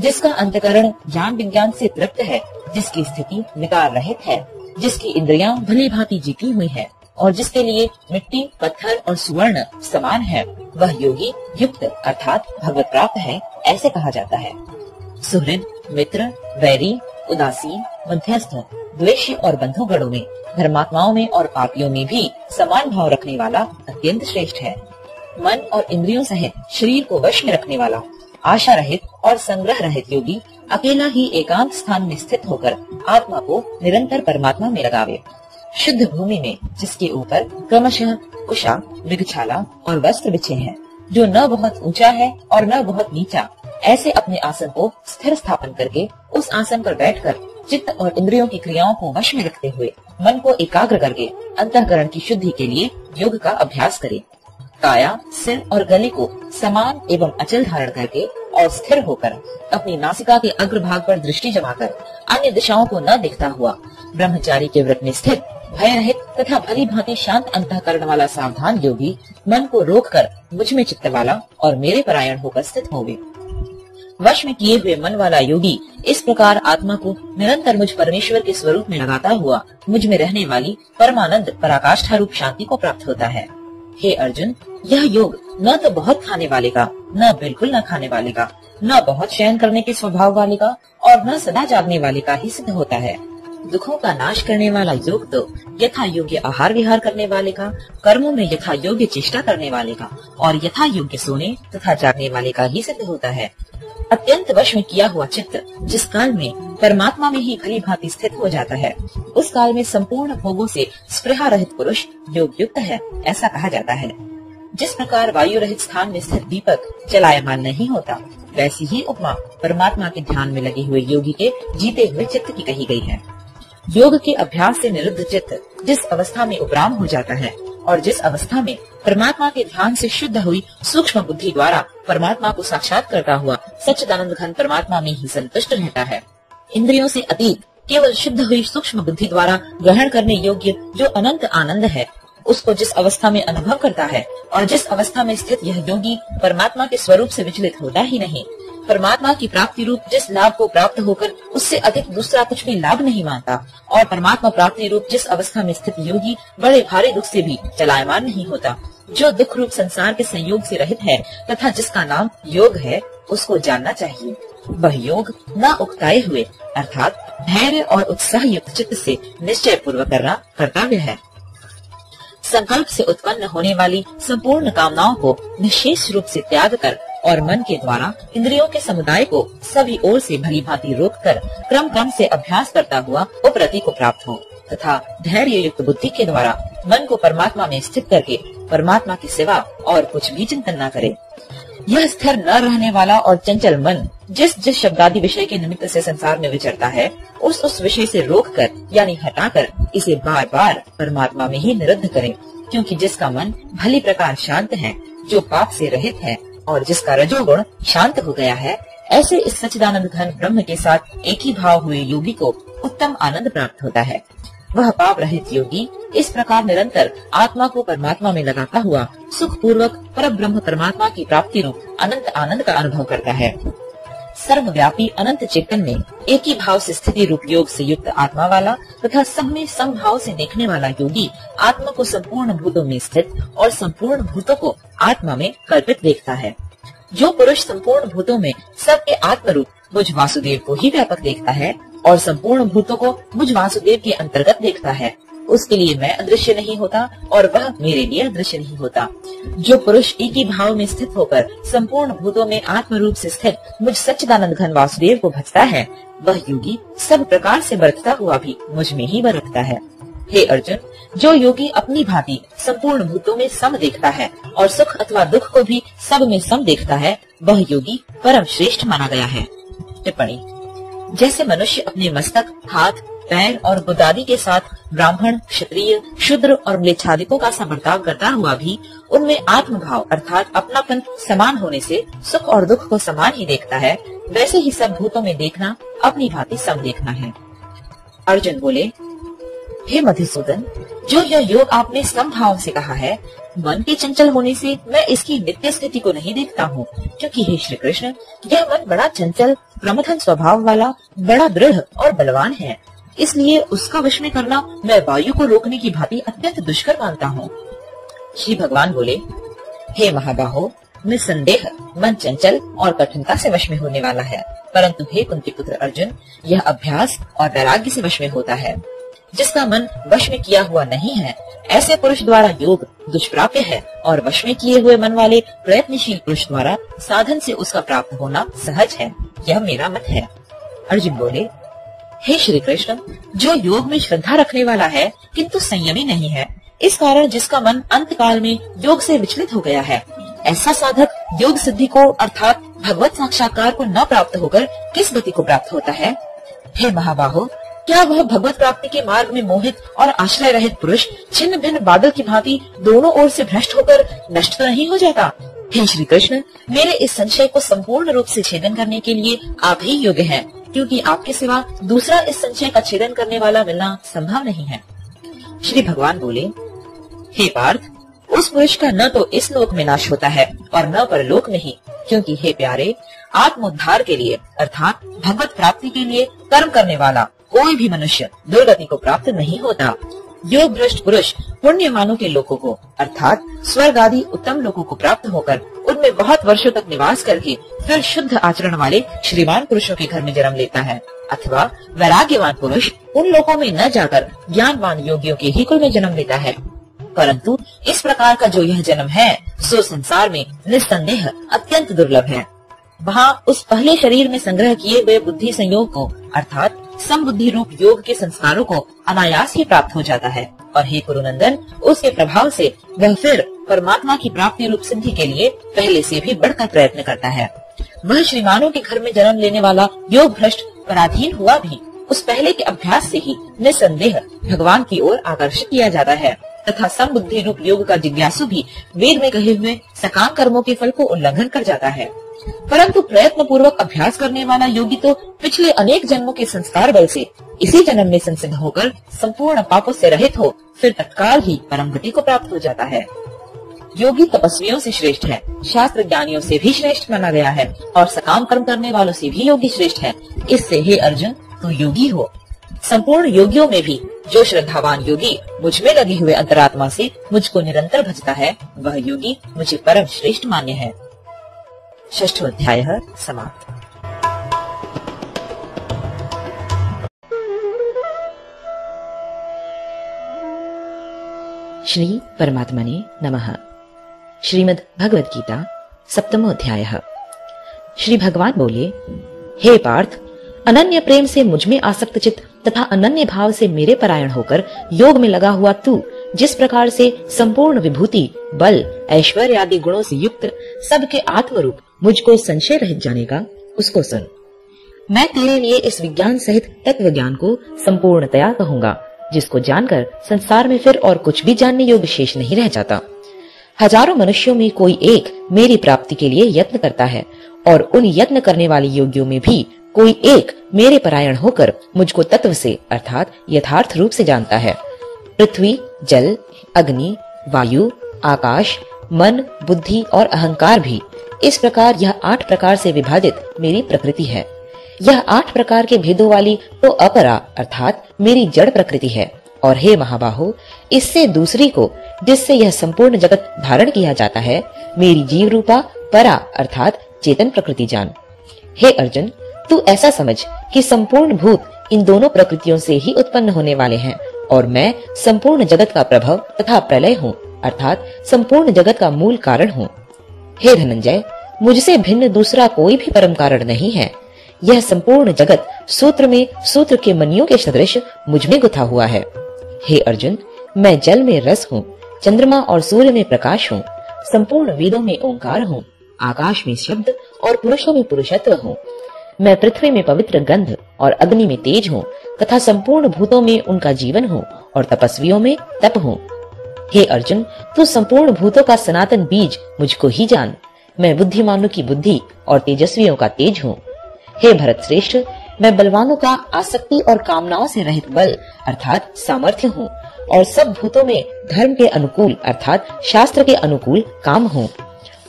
जिसका अंतकरण ज्ञान विज्ञान से तृप्त है, जिसकी स्थिति विकार रहित है, जिसकी इंद्रियाँ भली भांति जीती हुई है, और जिसके लिए मिट्टी, पत्थर और सुवर्ण समान है, वह योगी युक्त अर्थात भगवत प्राप्त है, ऐसे कहा जाता है। सुहृद, मित्र, वैरी, उदासीन, मध्यस्थ, द्वेष और बंधुगणों में, धर्मात्माओं में और पापियों में भी समान भाव रखने वाला अत्यंत श्रेष्ठ है। मन और इंद्रियों सहित शरीर को वश में रखने वाला आशा रहित और संग्रह रहित योगी अकेला ही एकांत स्थान में स्थित होकर आत्मा को निरंतर परमात्मा में लगावे। शुद्ध भूमि में, जिसके ऊपर क्रमशः कुशा मृगछाला और वस्त्र बिछे हैं, जो न बहुत ऊँचा है और न बहुत नीचा, ऐसे अपने आसन को स्थिर स्थापन करके उस आसन पर बैठकर चित्त और इंद्रियों की क्रियाओं को वश में रखते हुए मन को एकाग्र करके अंतकरण की शुद्धि के लिए योग का अभ्यास करें। काया, सिर और गले को समान एवं अचल धारण करके और स्थिर होकर अपनी नासिका के अग्रभाग पर दृष्टि जमाकर अन्य दिशाओं को न देखता हुआ ब्रह्मचारी के व्रत में स्थित भय रहित तथा भली भांति शांत अंतकरण वाला सावधान योगी मन को रोक कर मुझमें चित्त वाला और मेरे परायण होकर स्थित होवे वश में किए हुए मन वाला योगी इस प्रकार आत्मा को निरंतर मुझ परमेश्वर के स्वरूप में लगाता हुआ मुझमें रहने वाली परमानंद पराकाष्ठा रूप शांति को प्राप्त होता है। हे अर्जुन, यह योग न तो बहुत खाने वाले का न बिल्कुल न खाने वाले का न बहुत शयन करने के स्वभाव वाले का और न सदा जागने वाले का ही सिद्ध होता है। दुखों का नाश करने वाला योग तो यथा योग्य आहार विहार करने वाले का, कर्मों में यथा योग्य चेष्टा करने वाले का, और यथा योग्य सोने तथा जागने वाले का ही सिद्ध होता है। अत्यंत वश में किया हुआ चित्त जिस काल में परमात्मा में ही भली भांति स्थित हो जाता है, उस काल में संपूर्ण भोगों से स्पृहा रहित पुरुष योग युक्त है, ऐसा कहा जाता है। जिस प्रकार वायु रहित स्थान में स्थित दीपक चलायमान नहीं होता, वैसी ही उपमा परमात्मा के ध्यान में लगे हुए योगी के जीते हुए चित्त की कही गई है। योग के अभ्यास से निरुद्ध चित्त जिस अवस्था में उपराम हो जाता है और जिस अवस्था में परमात्मा के ध्यान से शुद्ध हुई सूक्ष्म बुद्धि द्वारा परमात्मा को साक्षात करता हुआ सच्चिदानंद घन परमात्मा में ही संतुष्ट रहता है। इंद्रियों से अतीत केवल शुद्ध हुई सूक्ष्म बुद्धि द्वारा ग्रहण करने योग्य जो अनंत आनंद है, उसको जिस अवस्था में अनुभव करता है और जिस अवस्था में स्थित यह योगी परमात्मा के स्वरूप से विचलित होता ही नहीं परमात्मा की प्राप्ति रूप जिस लाभ को प्राप्त होकर उससे अधिक दूसरा कुछ भी लाभ नहीं मानता। और परमात्मा प्राप्ति रूप जिस अवस्था में स्थित योगी बड़े भारी दुख से भी चलायमान नहीं होता। जो दुख रूप संसार के संयोग से रहित है तथा जिसका नाम योग है, उसको जानना चाहिए। वह योग न उकताए हुए, अर्थात धैर्य और उत्साह युक्त चित्त से निश्चय पूर्वक करना कर्तव्य है। संकल्प से उत्पन्न होने वाली संपूर्ण कामनाओं को निशेष रूप से त्याग कर और मन के द्वारा इंद्रियों के समुदाय को सभी ओर से भली भांति रोक कर क्रम क्रम से अभ्यास करता हुआ उपरति को प्राप्त हो, तथा धैर्य युक्त बुद्धि के द्वारा मन को परमात्मा में स्थित करके परमात्मा के सिवा और कुछ भी चिंतन न करे। यह स्थिर न रहने वाला और चंचल मन जिस जिस शब्दादि विषय के निमित्त से संसार में विचरता है, उस उस विषय से रोक कर यानी हटाकर, इसे बार बार परमात्मा में ही निरुद्ध करें, क्योंकि जिसका मन भली प्रकार शांत है, जो पाप से रहित है और जिसका रजोगुण शांत हो गया है, ऐसे इस सचिदानंद घन ब्रह्म के साथ एक ही भाव हुए योगी को उत्तम आनंद प्राप्त होता है। वह पाप रहित योगी इस प्रकार निरंतर आत्मा को परमात्मा में लगाता हुआ सुख पूर्वक पर ब्रह्म परमात्मा की प्राप्ति रूप अनंत आनंद का अनुभव करता है। सर्वव्यापी अनंत चेतन में एक ही भाव से स्थिति रूप योग से युक्त आत्मा वाला तथा सब में समभाव से देखने वाला योगी आत्मा को संपूर्ण भूतों में स्थित और संपूर्ण भूतों को आत्मा में कल्पित देखता है। जो पुरुष संपूर्ण भूतों में सबके आत्म रूप मुझ वासुदेव को ही व्यापक देखता है और संपूर्ण भूतों को मुझ वासुदेव के अंतर्गत देखता है। उसके लिए मैं अदृश्य नहीं होता और वह मेरे लिए अदृश्य नहीं होता। जो पुरुष एक ही भाव में स्थित होकर संपूर्ण भूतों में आत्म रूप से स्थित मुझ सच्चिदानंद घन वासुदेव को भजता है, वह योगी सब प्रकार से बरतता हुआ भी मुझमें ही बरतता है। हे अर्जुन, जो योगी अपनी भांति संपूर्ण भूतों में सम देखता है और सुख अथवा दुख को भी सब में सम देखता है, वह योगी परम श्रेष्ठ माना गया है। टिप्पणी, जैसे मनुष्य अपने मस्तक, हाथ पैर और बुदादी के साथ ब्राह्मण, क्षत्रिय, शूद्र और म्लेच्छादिकों का बर्ताव करता हुआ भी उनमें आत्म भाव अर्थात अपनापन समान होने से सुख और दुख को समान ही देखता है, वैसे ही सब भूतों में देखना, अपनी भांति सम देखना है। अर्जुन बोले, हे मधुसूदन, जो यह योग आपने समभाव से कहा है, मन के चंचल होने से मैं इसकी नित्य स्थिति को नहीं देखता हूँ, क्योंकि हे श्री कृष्ण यह मन बड़ा चंचल, प्रमथन स्वभाव वाला, बड़ा दृढ़ और बलवान है। इसलिए उसका वश में करना मैं वायु को रोकने की भांति अत्यंत दुष्कर मानता हूँ। श्री भगवान बोले, हे महाबाहो, निसंदेह, मन चंचल और कठिनता से वश में होने वाला है। परंतु हे कुंती पुत्र अर्जुन, यह अभ्यास और वैराग्य से वश में होता है। जिसका मन वश में किया हुआ नहीं है, ऐसे पुरुष द्वारा योग दुष्प्राप्य है और वश में किए हुए मन वाले प्रयत्नशील पुरुष द्वारा साधन से उसका प्राप्त होना सहज है। यह मेरा मत है। अर्जुन बोले हे श्री कृष्ण, जो योग में श्रद्धा रखने वाला है, किंतु संयमी नहीं है। इस कारण जिसका मन अंत काल में योग से विचलित हो गया है, ऐसा साधक योग सिद्धि को, अर्थात भगवत साक्षात्कार को न प्राप्त होकर किस गति को प्राप्त होता है? हे महाबाहो, क्या वह भगवत प्राप्ति के मार्ग में मोहित और आश्रय रहित पुरुष छिन्न भिन्न बादल की भांति दोनों ओर से भ्रष्ट होकर नष्ट तो नहीं हो जाता? हे श्री कृष्ण, मेरे इस संशय को संपूर्ण रूप से छेदन करने के लिए आप ही योग्य हैं। क्योंकि आपके सिवा दूसरा इस संशय का छेदन करने वाला मिलना संभव नहीं है। श्री भगवान बोले, हे पार्थ, उस पुरुष का न तो इस लोक में नाश होता है और न परलोक में ही, क्योंकि हे प्यारे, आत्मोद्धार के लिए, अर्थात भगवत प्राप्ति के लिए कर्म करने वाला कोई भी मनुष्य दुर्गति को प्राप्त नहीं होता। योग भ्रष्ट पुरुष पुण्यमानों के लोगों को, अर्थात स्वर्ग आदि उत्तम लोगों को प्राप्त होकर उनमें बहुत वर्षों तक निवास करके फिर शुद्ध आचरण वाले श्रीमान पुरुषों के घर में जन्म लेता है। अथवा वैराग्यवान पुरुष उन लोगों में न जाकर ज्ञानवान योगियों के ही कुल में जन्म लेता है। परंतु इस प्रकार का जो यह जन्म है, सो संसार में निस्संदेह अत्यंत दुर्लभ है। वहाँ उस पहले शरीर में संग्रह किए हुए बुद्धि संयोग को, अर्थात समबुद्धि रूप योग के संस्कारों को अनायास ही प्राप्त हो जाता है। और हे कुरुनंदन उसके प्रभाव से वह फिर परमात्मा की प्राप्ति रूप सिद्धि के लिए पहले से भी बढ़कर प्रयत्न करता है। वह श्रीमानों के घर में जन्म लेने वाला योग भ्रष्ट पराधीन हुआ भी, उस पहले के अभ्यास से ही निसंदेह भगवान की ओर आकर्षित किया जाता है। तथा समबुद्धि रूप योग का जिज्ञासु भी वेद में कहे हुए सकाम कर्मों के फल को उल्लंघन कर जाता है। परंतु प्रयत्न पूर्वक अभ्यास करने वाला योगी तो पिछले अनेक जन्मों के संस्कार बल से इसी जन्म में संसिद्ध होकर संपूर्ण पापों से रहित हो, फिर तत्काल ही परम गति को प्राप्त हो जाता है। योगी तपस्वियों से श्रेष्ठ है शास्त्र ज्ञानियों से भी श्रेष्ठ माना गया है, और सकाम कर्म करने वालों से भी योगी श्रेष्ठ है। इससे हे अर्जुन तो योगी हो। संपूर्ण योगियों में भी जो श्रद्धावान योगी मुझमें लगे हुए अंतरात्मा से मुझको निरंतर भजता है, वह योगी मुझे परम श्रेष्ठ मान्य है। षष्ठोऽध्यायः समाप्त। श्री परमात्मने नमः। श्रीमद् भगवद गीता सप्तमो अध्याय श्री भगवान बोले, हे पार्थ, अनन्य प्रेम से मुझमें आसक्त चित तथा अनन्य भाव से मेरे परायण होकर योग में लगा हुआ तू जिस प्रकार से संपूर्ण विभूति, बल, ऐश्वर्य आदि गुणों से युक्त सबके आत्मरूप मुझको संशय रहित जानेगा उसको सुन। मैं तेरे लिए इस विज्ञान सहित तत्व ज्ञान को संपूर्णतया कहूँगा, जिसको जानकर संसार में फिर और कुछ भी जानने योग्य शेष नहीं रह जाता। हज़ारों मनुष्यों में कोई एक मेरी प्राप्ति के लिए यत्न करता है, और उन यत्न करने वाले योगियों में भी कोई एक मेरे परायण होकर मुझको तत्व से, अर्थात यथार्थ रूप से जानता है। पृथ्वी जल, अग्नि, वायु, आकाश, मन, बुद्धि और अहंकार भी। इस प्रकार यह आठ प्रकार से विभाजित मेरी प्रकृति है। यह आठ प्रकार के भेदों वाली तो अपरा, अर्थात मेरी जड़ प्रकृति है। और हे महाबाहो, इससे दूसरी को, जिससे यह संपूर्ण जगत धारण किया जाता है, मेरी जीव रूपा परा, अर्थात चेतन प्रकृति जान। हे अर्जुन, तू ऐसा समझ कि संपूर्ण भूत इन दोनों प्रकृतियों से ही उत्पन्न होने वाले हैं। और मैं संपूर्ण जगत का प्रभाव तथा प्रलय हूँ, अर्थात संपूर्ण जगत का मूल कारण हूँ। हे धनंजय, मुझसे भिन्न दूसरा कोई भी परम कारण नहीं है। यह संपूर्ण जगत सूत्र में, सूत्र के मनियों के सदृश मुझमें गुथा हुआ है। हे अर्जुन, मैं जल में रस हूँ, चंद्रमा और सूर्य में प्रकाश हूँ, संपूर्ण वेदों में ओंकार हूँ, आकाश में शब्द और पुरुषों में पुरुषत्व हूँ मैं पृथ्वी में पवित्र गंध और अग्नि में तेज हूँ, तथा संपूर्ण भूतों में उनका जीवन हूँ और तपस्वियों में तप हूँ। हे अर्जुन, तू संपूर्ण भूतों का सनातन बीज मुझको ही जान। मैं बुद्धिमानों की बुद्धि और तेजस्वियों का तेज हूँ। हे भरत श्रेष्ठ, मैं बलवानों का आसक्ति और कामनाओं से रहित बल, अर्थात सामर्थ्य हूँ, और सब भूतों में धर्म के अनुकूल, अर्थात शास्त्र के अनुकूल काम हूँ।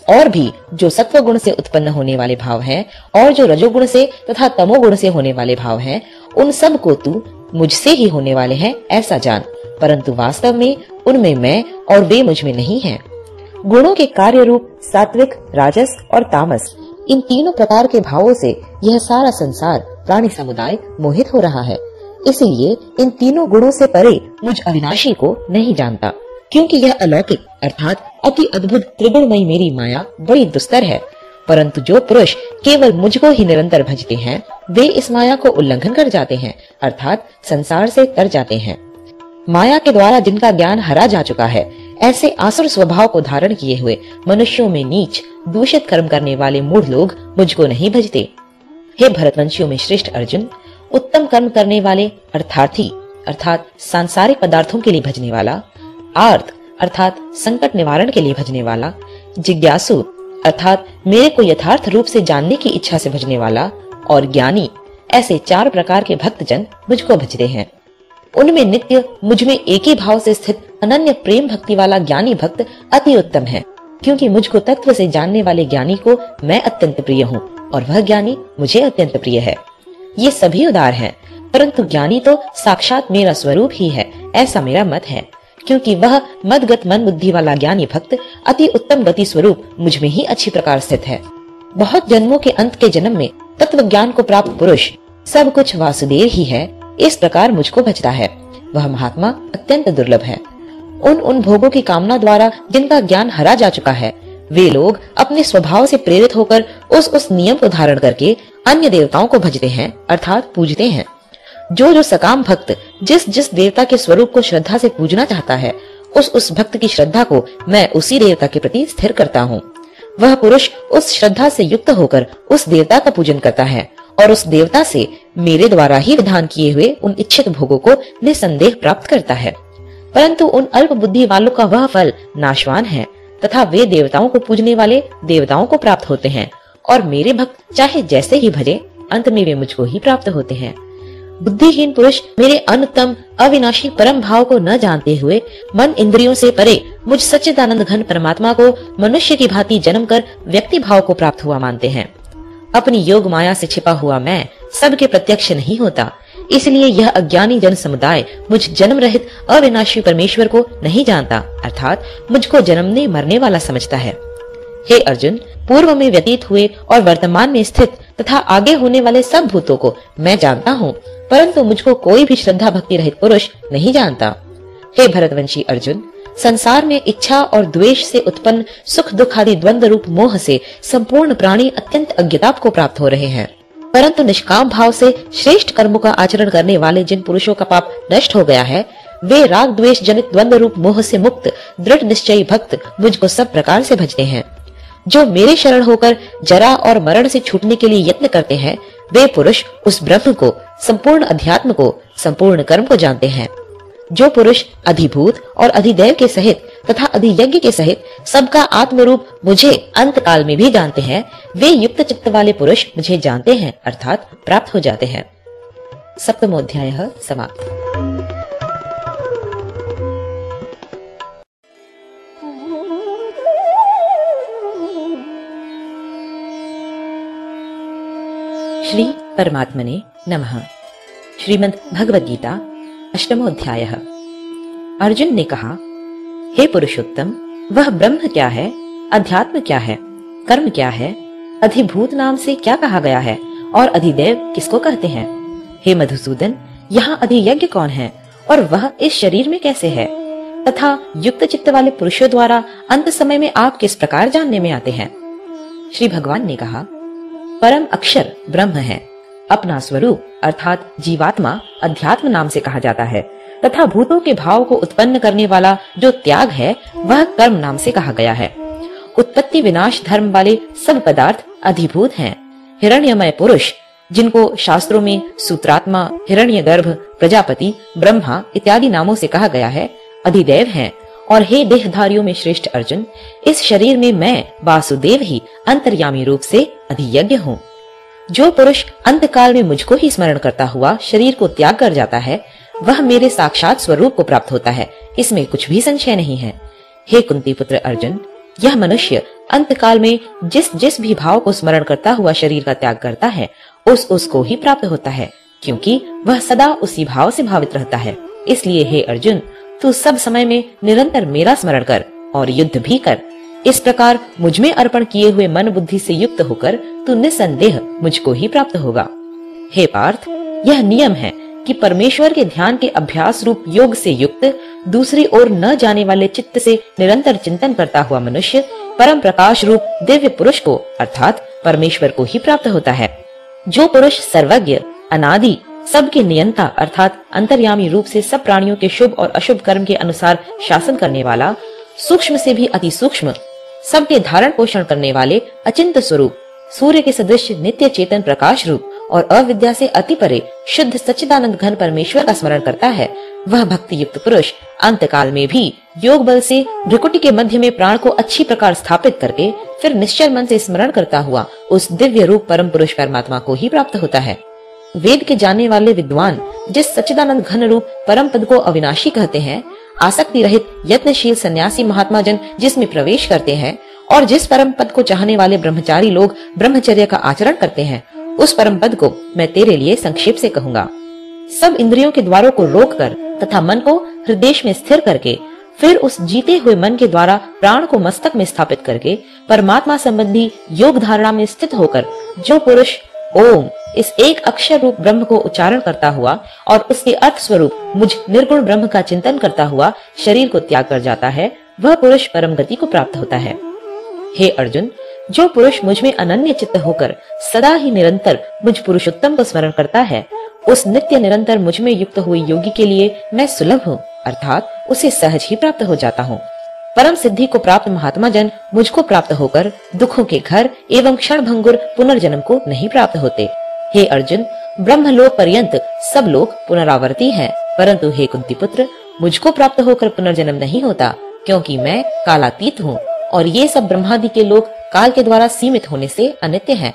और भी जो सत्व गुण से उत्पन्न होने वाले भाव हैं, और जो रजोगुण से तथा तमोगुण से होने वाले भाव हैं, उन सबको तू मुझसे ही होने वाले हैं, ऐसा जान। परंतु वास्तव में उनमें मैं और वे मुझमें नहीं है। गुणों के कार्य रूप सात्विक, राजस और तामस, इन तीनों प्रकार के भावों से यह सारा संसार, प्राणी समुदाय, मोहित हो रहा है। इसीलिए इन तीनों गुणों से परे मुझ अविनाशी को नहीं जानता। क्योंकि यह अलौकिक, अर्थात अति अद्भुत त्रिगुणमयी मेरी माया बड़ी दुस्तर है। परंतु जो पुरुष केवल मुझको ही निरंतर भजते हैं, वे इस माया को उल्लंघन कर जाते हैं, अर्थात संसार से तर जाते हैं। माया के द्वारा जिनका ज्ञान हरा जा चुका है, ऐसे आसुर स्वभाव को धारण किए हुए मनुष्यों में नीच, दूषित कर्म करने वाले मूढ़ लोग मुझको नहीं भजते। हे भरतवंशियों में श्रेष्ठ अर्जुन, उत्तम कर्म करने वाले अर्थार्थी, अर्थात सांसारिक पदार्थों के लिए भजने वाला आर्थ अर्थात संकट निवारण के लिए भजने वाला जिज्ञासु अर्थात मेरे को यथार्थ रूप से जानने की इच्छा से भजने वाला और ज्ञानी ऐसे चार प्रकार के भक्त जन मुझको भजते हैं। उनमें नित्य मुझमें एक ही भाव से स्थित अनन्य प्रेम भक्ति वाला ज्ञानी भक्त अति उत्तम है क्योंकि मुझको तत्व से जानने वाले ज्ञानी को मैं अत्यंत प्रिय हूँ और वह ज्ञानी मुझे अत्यंत प्रिय है। ये सभी उदार हैं, परंतु ज्ञानी तो साक्षात मेरा स्वरूप ही है ऐसा मेरा मत है। क्योंकि वह मदगत मन बुद्धि वाला ज्ञानी भक्त, अति उत्तम गति स्वरूप मुझमें ही अच्छी प्रकार स्थित है। बहुत जन्मों के अंत के जन्म में तत्व ज्ञान को प्राप्त पुरुष सब कुछ वासुदेव ही है, इस प्रकार मुझको भजता है। वह महात्मा अत्यंत दुर्लभ है। उन उन भोगों की कामना द्वारा जिनका ज्ञान हरा जा चुका है, वे लोग अपने स्वभाव से प्रेरित होकर उस उस नियम को धारण करके अन्य देवताओं को भजते हैं, अर्थात पूजते हैं। जो जो सकाम भक्त जिस जिस देवता के स्वरूप को श्रद्धा से पूजना चाहता है, उस उस भक्त की श्रद्धा को मैं उसी देवता के प्रति स्थिर करता हूँ। वह पुरुष उस श्रद्धा से युक्त होकर उस देवता का पूजन करता है और उस देवता से मेरे द्वारा ही विधान किए हुए उन इच्छित भोगों को निसंदेह प्राप्त करता है। परंतु उन अल्प बुद्धि वालों का वह फल नाशवान है तथा वे देवताओं को पूजने वाले देवताओं को प्राप्त होते हैं और मेरे भक्त चाहे जैसे ही भजे, अंत में वे मुझको ही प्राप्त होते हैं। बुद्धिहीन पुरुष मेरे अनुतम अविनाशी परम भाव को न जानते हुए मन इंद्रियों से परे मुझ सच्चिदानंद घन परमात्मा को मनुष्य की भांति जन्म कर व्यक्ति भाव को प्राप्त हुआ मानते हैं। अपनी योग माया से छिपा हुआ मैं सबके प्रत्यक्ष नहीं होता, इसलिए यह अज्ञानी जन समुदाय मुझ जन्म रहित अविनाशी परमेश्वर को नहीं जानता, अर्थात मुझको जन्मने मरने वाला समझता है। हे अर्जुन, पूर्व में व्यतीत हुए और वर्तमान में स्थित तथा आगे होने वाले सब भूतों को मैं जानता हूँ परंतु मुझको कोई भी श्रद्धा भक्ति रहित पुरुष नहीं जानता। हे भरतवंशी अर्जुन, संसार में इच्छा और द्वेष से उत्पन्न सुख दुख आदि द्वंद रूप मोह से संपूर्ण प्राणी अत्यंत अज्ञता को प्राप्त हो रहे हैं। परंतु निष्काम भाव से श्रेष्ठ कर्मों का आचरण करने वाले जिन पुरुषों का पाप नष्ट हो गया है, वे राग द्वेष जनित द्वंद रूप मोह से मुक्त, दृढ़ निश्चयी भक्त मुझको सब प्रकार से भजते हैं। जो मेरे शरण होकर जरा और मरण से छूटने के लिए यत्न करते हैं, वे पुरुष उस ब्रह्म को संपूर्ण अध्यात्म को, संपूर्ण कर्म को जानते हैं। जो पुरुष अधिभूत और अधिदेव के सहित तथा अधियज्ञ के सहित सबका आत्म रूप मुझे अंत काल में भी जानते हैं, वे युक्त चित्त वाले पुरुष मुझे जानते हैं, अर्थात प्राप्त हो जाते हैं। सप्तमोध्याय समाप्त। श्री परमात्मने नमः। श्रीमद् भगवद गीता अष्टमोध्याय अर्जुन ने कहा, हे पुरुषोत्तम, वह ब्रह्म क्या है, अध्यात्म क्या है, कर्म क्या है, अधिभूत नाम से क्या कहा गया है, और अधिदेव किसको कहते हैं? हे मधुसूदन, यहाँ अधियज्ञ कौन है, और वह इस शरीर में कैसे है? तथा युक्त चित्त वाले पुरुषों द्वारा अंत समय में आप किस प्रकार जानने में आते हैं? श्री भगवान ने कहा, परम अक्षर ब्रह्म है अपना स्वरूप, अर्थात जीवात्मा, अध्यात्म नाम से कहा जाता है, तथा भूतों के भाव को उत्पन्न करने वाला जो त्याग है, वह कर्म नाम से कहा गया है। उत्पत्ति विनाश धर्म वाले सब पदार्थ अधिभूत हैं। हिरण्यमय पुरुष, जिनको शास्त्रों में सूत्रात्मा, हिरण्यगर्भ, प्रजापति, ब्रह्मा इत्यादि नामों से कहा गया है, अधिदेव हैं। और हे देहधारियों में श्रेष्ठ अर्जुन, इस शरीर में मैं, वासुदेव ही, अंतर्यामी रूप से अधियज्ञ हूँ। जो पुरुष अंत काल में मुझको ही स्मरण करता हुआ शरीर को त्याग कर जाता है, वह मेरे साक्षात स्वरूप को प्राप्त होता है। इसमें कुछ भी संशय नहीं है। हे कुंती पुत्र अर्जुन, यह मनुष्य अंत काल में जिस जिस भी भाव को स्मरण करता हुआ शरीर का त्याग करता है, उस उसको ही प्राप्त होता है, क्योंकि वह सदा उसी भाव से भावित रहता है। इसलिए हे अर्जुन, तू सब समय में निरंतर मेरा स्मरण कर और युद्ध भी कर। इस प्रकार मुझमें अर्पण किए हुए मन बुद्धि से युक्त होकर तू निसंदेह मुझको ही प्राप्त होगा। हे पार्थ, यह नियम है कि परमेश्वर के ध्यान के अभ्यास रूप योग से युक्त दूसरी ओर न जाने वाले चित्त से निरंतर चिंतन करता हुआ मनुष्य परम प्रकाश रूप दिव्य पुरुष को, अर्थात परमेश्वर को ही प्राप्त होता है। जो पुरुष सर्वज्ञ, अनादि, सबके नियंता, अर्थात अंतर्यामी रूप से सब प्राणियों के शुभ और अशुभ कर्म के अनुसार शासन करने वाला, सूक्ष्म से भी अति सूक्ष्म सबके धारण पोषण करने वाले अचिंत स्वरूप, सूर्य के सदृश नित्य चेतन प्रकाश रूप और अविद्या से अति परे शुद्ध सच्चिदानंद घन परमेश्वर का स्मरण करता है। वह भक्ति युक्त पुरुष अंत काल में भी योग बल से भ्रिकुटी के मध्य में प्राण को अच्छी प्रकार स्थापित करके फिर निश्चल मन से स्मरण करता हुआ उस दिव्य रूप परम पुरुष परमात्मा को ही प्राप्त होता है। वेद के जानने वाले विद्वान जिस सच्चिदानंद घन रूप परम पद को अविनाशी कहते हैं आसक्ति रहित यत्नशील सन्यासी महात्मा जन जिसमें प्रवेश करते हैं और जिस परम पद को चाहने वाले ब्रह्मचारी लोग ब्रह्मचर्य का आचरण करते हैं, उस परम पद को मैं तेरे लिए संक्षेप से कहूँगा। सब इंद्रियों के द्वारों को रोक कर तथा मन को हृदय में स्थिर करके, फिर उस जीते हुए मन के द्वारा प्राण को मस्तक में स्थापित करके, परमात्मा संबंधी योग धारणा में स्थित होकर, जो पुरुष ओम इस एक अक्षर रूप ब्रह्म को उच्चारण करता हुआ और उसके अर्थ स्वरूप मुझ निर्गुण ब्रह्म का चिंतन करता हुआ शरीर को त्याग कर जाता है, वह पुरुष परम गति को प्राप्त होता है। हे अर्जुन, जो पुरुष मुझमें अनन्य चित्त होकर सदा ही निरंतर मुझ पुरुषोत्तम को स्मरण करता है, उस नित्य निरंतर मुझमें युक्त हुए योगी के लिए मैं सुलभ हूँ, अर्थात उसे सहज ही प्राप्त हो जाता हूँ। परम सिद्धि को प्राप्त महात्मा जन मुझको प्राप्त होकर दुखों के घर एवं क्षण भंगुर पुनर्जन्म को नहीं प्राप्त होते। हे अर्जुन ब्रह्मलोक पर्यंत सब लोग पुनरावर्ती हैं, परंतु हे कुंती पुत्र मुझको प्राप्त होकर पुनर्जन्म नहीं होता, क्योंकि मैं कालातीत हूँ, और ये सब ब्रह्मादि के लोग काल के द्वारा सीमित होने से अनित्य हैं।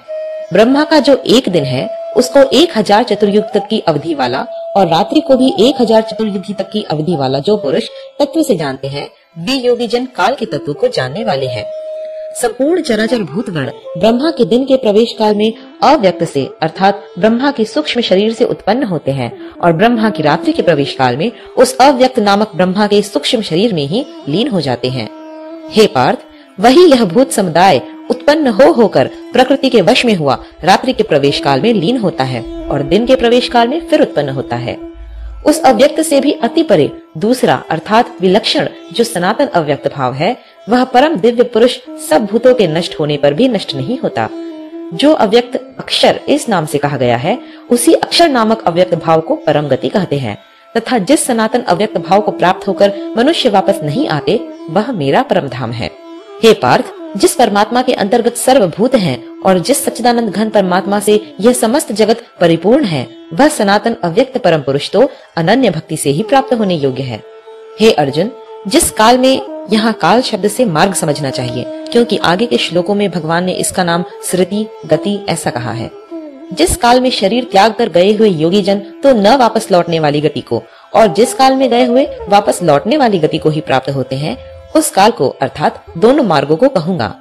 ब्रह्मा का जो एक दिन है, उसको एक हज़ार चतुर्युग तक की अवधि वाला और रात्रि को भी एक हज़ार चतुर्युगी तक की अवधि वाला जो पुरुष तत्व से जानते हैं, वे योगी जन काल के तत्व को जानने वाले हैं संपूर्ण चराचर भूतगण ब्रह्मा के दिन के प्रवेश काल में अव्यक्त से, अर्थात ब्रह्मा के सूक्ष्म शरीर से उत्पन्न होते हैं और ब्रह्मा की रात्रि के प्रवेश काल में उस अव्यक्त नामक ब्रह्मा के सूक्ष्म शरीर में ही लीन हो जाते हैं। हे पार्थ, वही यह भूत समुदाय उत्पन्न हो होकर प्रकृति के वश में हुआ रात्रि के प्रवेश काल में लीन होता है और दिन के प्रवेश काल में फिर उत्पन्न होता है। उस अव्यक्त से भी अति परे दूसरा, अर्थात विलक्षण, जो सनातन अव्यक्त भाव है वह परम दिव्य पुरुष सब भूतों के नष्ट होने पर भी नष्ट नहीं होता। जो अव्यक्त अक्षर इस नाम से कहा गया है, उसी अक्षर नामक अव्यक्त भाव को परम गति कहते हैं, तथा जिस सनातन अव्यक्त भाव को प्राप्त होकर मनुष्य वापस नहीं आते, वह मेरा परम धाम है। हे पार्थ, जिस परमात्मा के अंतर्गत सर्वभूत हैं, और जिस सच्चिदानंद घन परमात्मा से यह समस्त जगत परिपूर्ण है, वह सनातन अव्यक्त परम पुरुष तो अनन्य भक्ति से ही प्राप्त होने योग्य है। हे अर्जुन जिस काल में यहाँ काल शब्द से मार्ग समझना चाहिए, क्योंकि आगे के श्लोकों में भगवान ने इसका नाम स्मृति, गति ऐसा कहा है। जिस काल में शरीर त्याग कर गए हुए योगी जन तो न वापस लौटने वाली गति को, और जिस काल में गए हुए वापस लौटने वाली गति को ही प्राप्त होते हैं, उस काल को, अर्थात दोनों मार्गों को कहूँगा।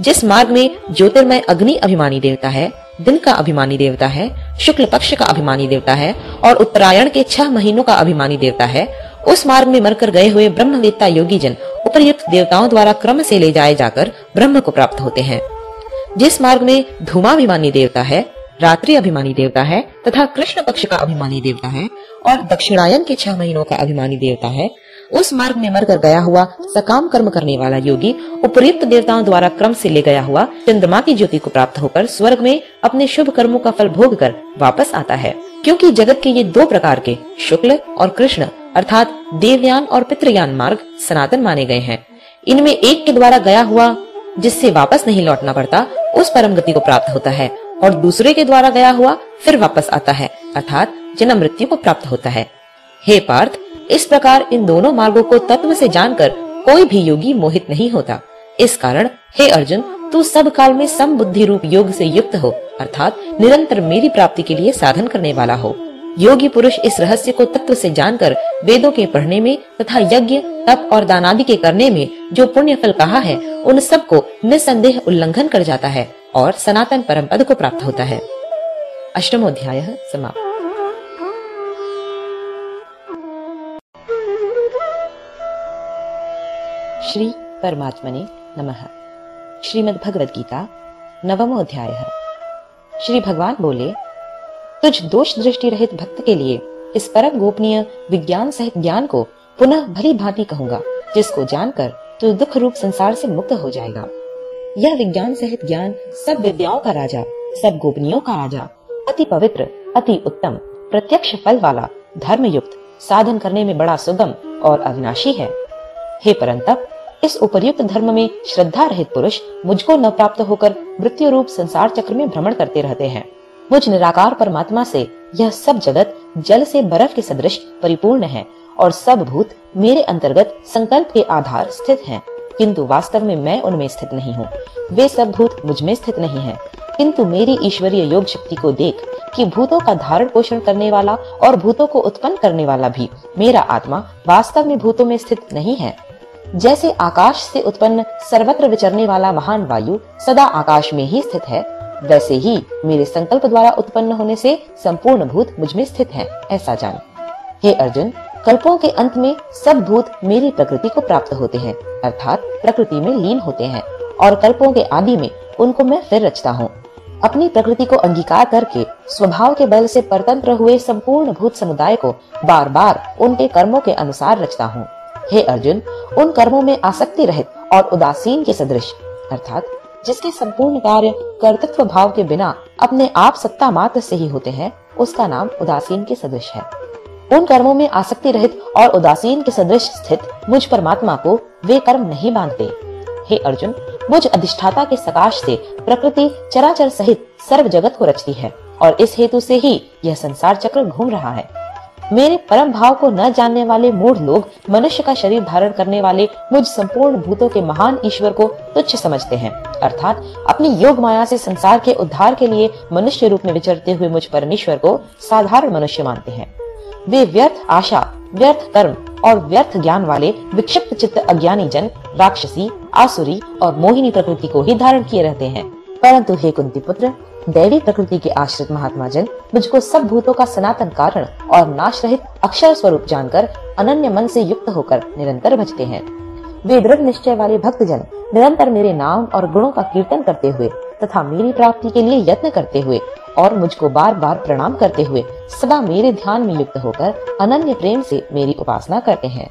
जिस मार्ग में ज्योतिर्मय अग्नि अभिमानी देवता है, दिन का अभिमानी देवता है, शुक्ल पक्ष का अभिमानी देवता है, और उत्तरायण के छह महीनों का अभिमानी देवता है उस मार्ग में मरकर गए हुए ब्रह्मवेत्ता योगी जन उपरयुक्त देवताओं द्वारा क्रम से ले जाए जाकर ब्रह्म को प्राप्त होते हैं। जिस मार्ग में धूमाभिमानी देवता है, रात्रि अभिमानी देवता है, तथा कृष्ण पक्ष का अभिमानी देवता है, और दक्षिणायन के छह महीनों का अभिमानी देवता है, उस मार्ग में मरकर गया हुआ सकाम कर्म करने वाला योगी उपयुक्त देवताओं द्वारा क्रम से ले गया हुआ चंद्रमा की ज्योति को प्राप्त होकर स्वर्ग में अपने शुभ कर्मों का फल भोग कर वापस आता है। क्योंकि जगत के ये दो प्रकार के, शुक्ल और कृष्ण अर्थात देवयान और पितृयान मार्ग सनातन माने गए हैं। इनमें एक के द्वारा गया हुआ, जिससे वापस नहीं लौटना पड़ता, उस परम गति को प्राप्त होता है, और दूसरे के द्वारा गया हुआ फिर वापस आता है, अर्थात जन्म मृत्यु को प्राप्त होता है। हे पार्थ, इस प्रकार इन दोनों मार्गों को तत्व से जानकर कोई भी योगी मोहित नहीं होता। इस कारण, हे अर्जुन, तू सब काल में सम बुद्धि रूप योग से युक्त हो, अर्थात निरंतर मेरी प्राप्ति के लिए साधन करने वाला हो। योगी पुरुष इस रहस्य को तत्व से जानकर वेदों के पढ़ने में तथा यज्ञ, तप और दानादि के करने में जो पुण्य फल कहा है, उन सबको निसंदेह उल्लंघन कर जाता है और सनातन परम पद को प्राप्त होता है। अष्टमोध्याय समाप्त। श्री परमात्मने नमः। श्रीमद् भगवद गीता नवमो अध्याय श्री भगवान बोले तुझ दोष दृष्टि रहित भक्त के लिए इस परम गोपनीय विज्ञान सहित ज्ञान को पुनः भली भांति कहूँगा, जिसको जानकर तू दुख रूप संसार से मुक्त हो जाएगा। यह विज्ञान सहित ज्ञान सब विद्याओं का राजा, सब गोपनीयों का राजा, अति पवित्र, अति उत्तम, प्रत्यक्ष फल वाला धर्म युक्त साधन करने में बड़ा सुगम और अविनाशी है। हे परंतप, इस उपयुक्त धर्म में श्रद्धा रहित पुरुष मुझको न प्राप्त होकर मृत्यु रूप संसार चक्र में भ्रमण करते रहते हैं। मुझ निराकार परमात्मा से यह सब जगत जल से बर्फ़ के सदृश परिपूर्ण है और सब भूत मेरे अंतर्गत संकल्प के आधार स्थित हैं, किंतु वास्तव में मैं उनमें स्थित नहीं हूँ। वे सब भूत मुझमें स्थित नहीं है। किंतु मेरी ईश्वरीय योग शक्ति को देख कि भूतों का धारण पोषण करने वाला और भूतों को उत्पन्न करने वाला भी मेरा आत्मा वास्तव में भूतों में स्थित नहीं है। जैसे आकाश से उत्पन्न सर्वत्र विचरने वाला महान वायु सदा आकाश में ही स्थित है वैसे ही मेरे संकल्प द्वारा उत्पन्न होने से संपूर्ण भूत मुझमें स्थित हैं, ऐसा जान। हे अर्जुन कल्पों के अंत में सब भूत मेरी प्रकृति को प्राप्त होते हैं अर्थात प्रकृति में लीन होते हैं और कल्पों के आदि में उनको मैं फिर रचता हूँ। अपनी प्रकृति को अंगीकार करके स्वभाव के बल से परतंत्र हुए संपूर्ण भूत समुदाय को बार बार उनके कर्मों के अनुसार रचता हूँ। हे अर्जुन उन कर्मों में आसक्ति रहित और उदासीन के सदृश अर्थात जिसके संपूर्ण कार्य कर्तृत्व भाव के बिना अपने आप सत्ता मात्र से ही होते हैं, उसका नाम उदासीन के सदृश है। उन कर्मों में आसक्ति रहित और उदासीन के सदृश स्थित मुझ परमात्मा को वे कर्म नहीं बांधते हे अर्जुन, मुझ अधिष्ठाता के सकाश से प्रकृति चराचर सहित सर्व जगत को रचती है और इस हेतु से ही यह संसार चक्र घूम रहा है। मेरे परम भाव को न जानने वाले मूढ़ लोग मनुष्य का शरीर धारण करने वाले मुझ संपूर्ण भूतों के महान ईश्वर को तुच्छ समझते हैं। अर्थात, अपनी योग माया से संसार के उद्धार के लिए मनुष्य रूप में विचरते हुए मुझ परमेश्वर को साधारण मनुष्य मानते हैं। वे व्यर्थ आशा, व्यर्थ कर्म और व्यर्थ ज्ञान वाले विक्षिप्त चित्त अज्ञानी जन, राक्षसी, आसुरी और मोहिनी प्रकृति को ही धारण किए रहते हैं। परंतु हे कुंती पुत्र दैवी प्रकृति के आश्रित महात्मा जन, मुझको सब भूतों का सनातन कारण और नाश रहित अक्षर स्वरूप जानकर अनन्य मन से युक्त होकर निरंतर भजते हैं। वे दृढ़ निश्चय वाले भक्त जन निरंतर मेरे नाम और गुणों का कीर्तन करते हुए तथा मेरी प्राप्ति के लिए यत्न करते हुए और मुझको बार बार प्रणाम करते हुए सदा मेरे ध्यान में युक्त होकर अनन्य प्रेम से मेरी उपासना करते हैं।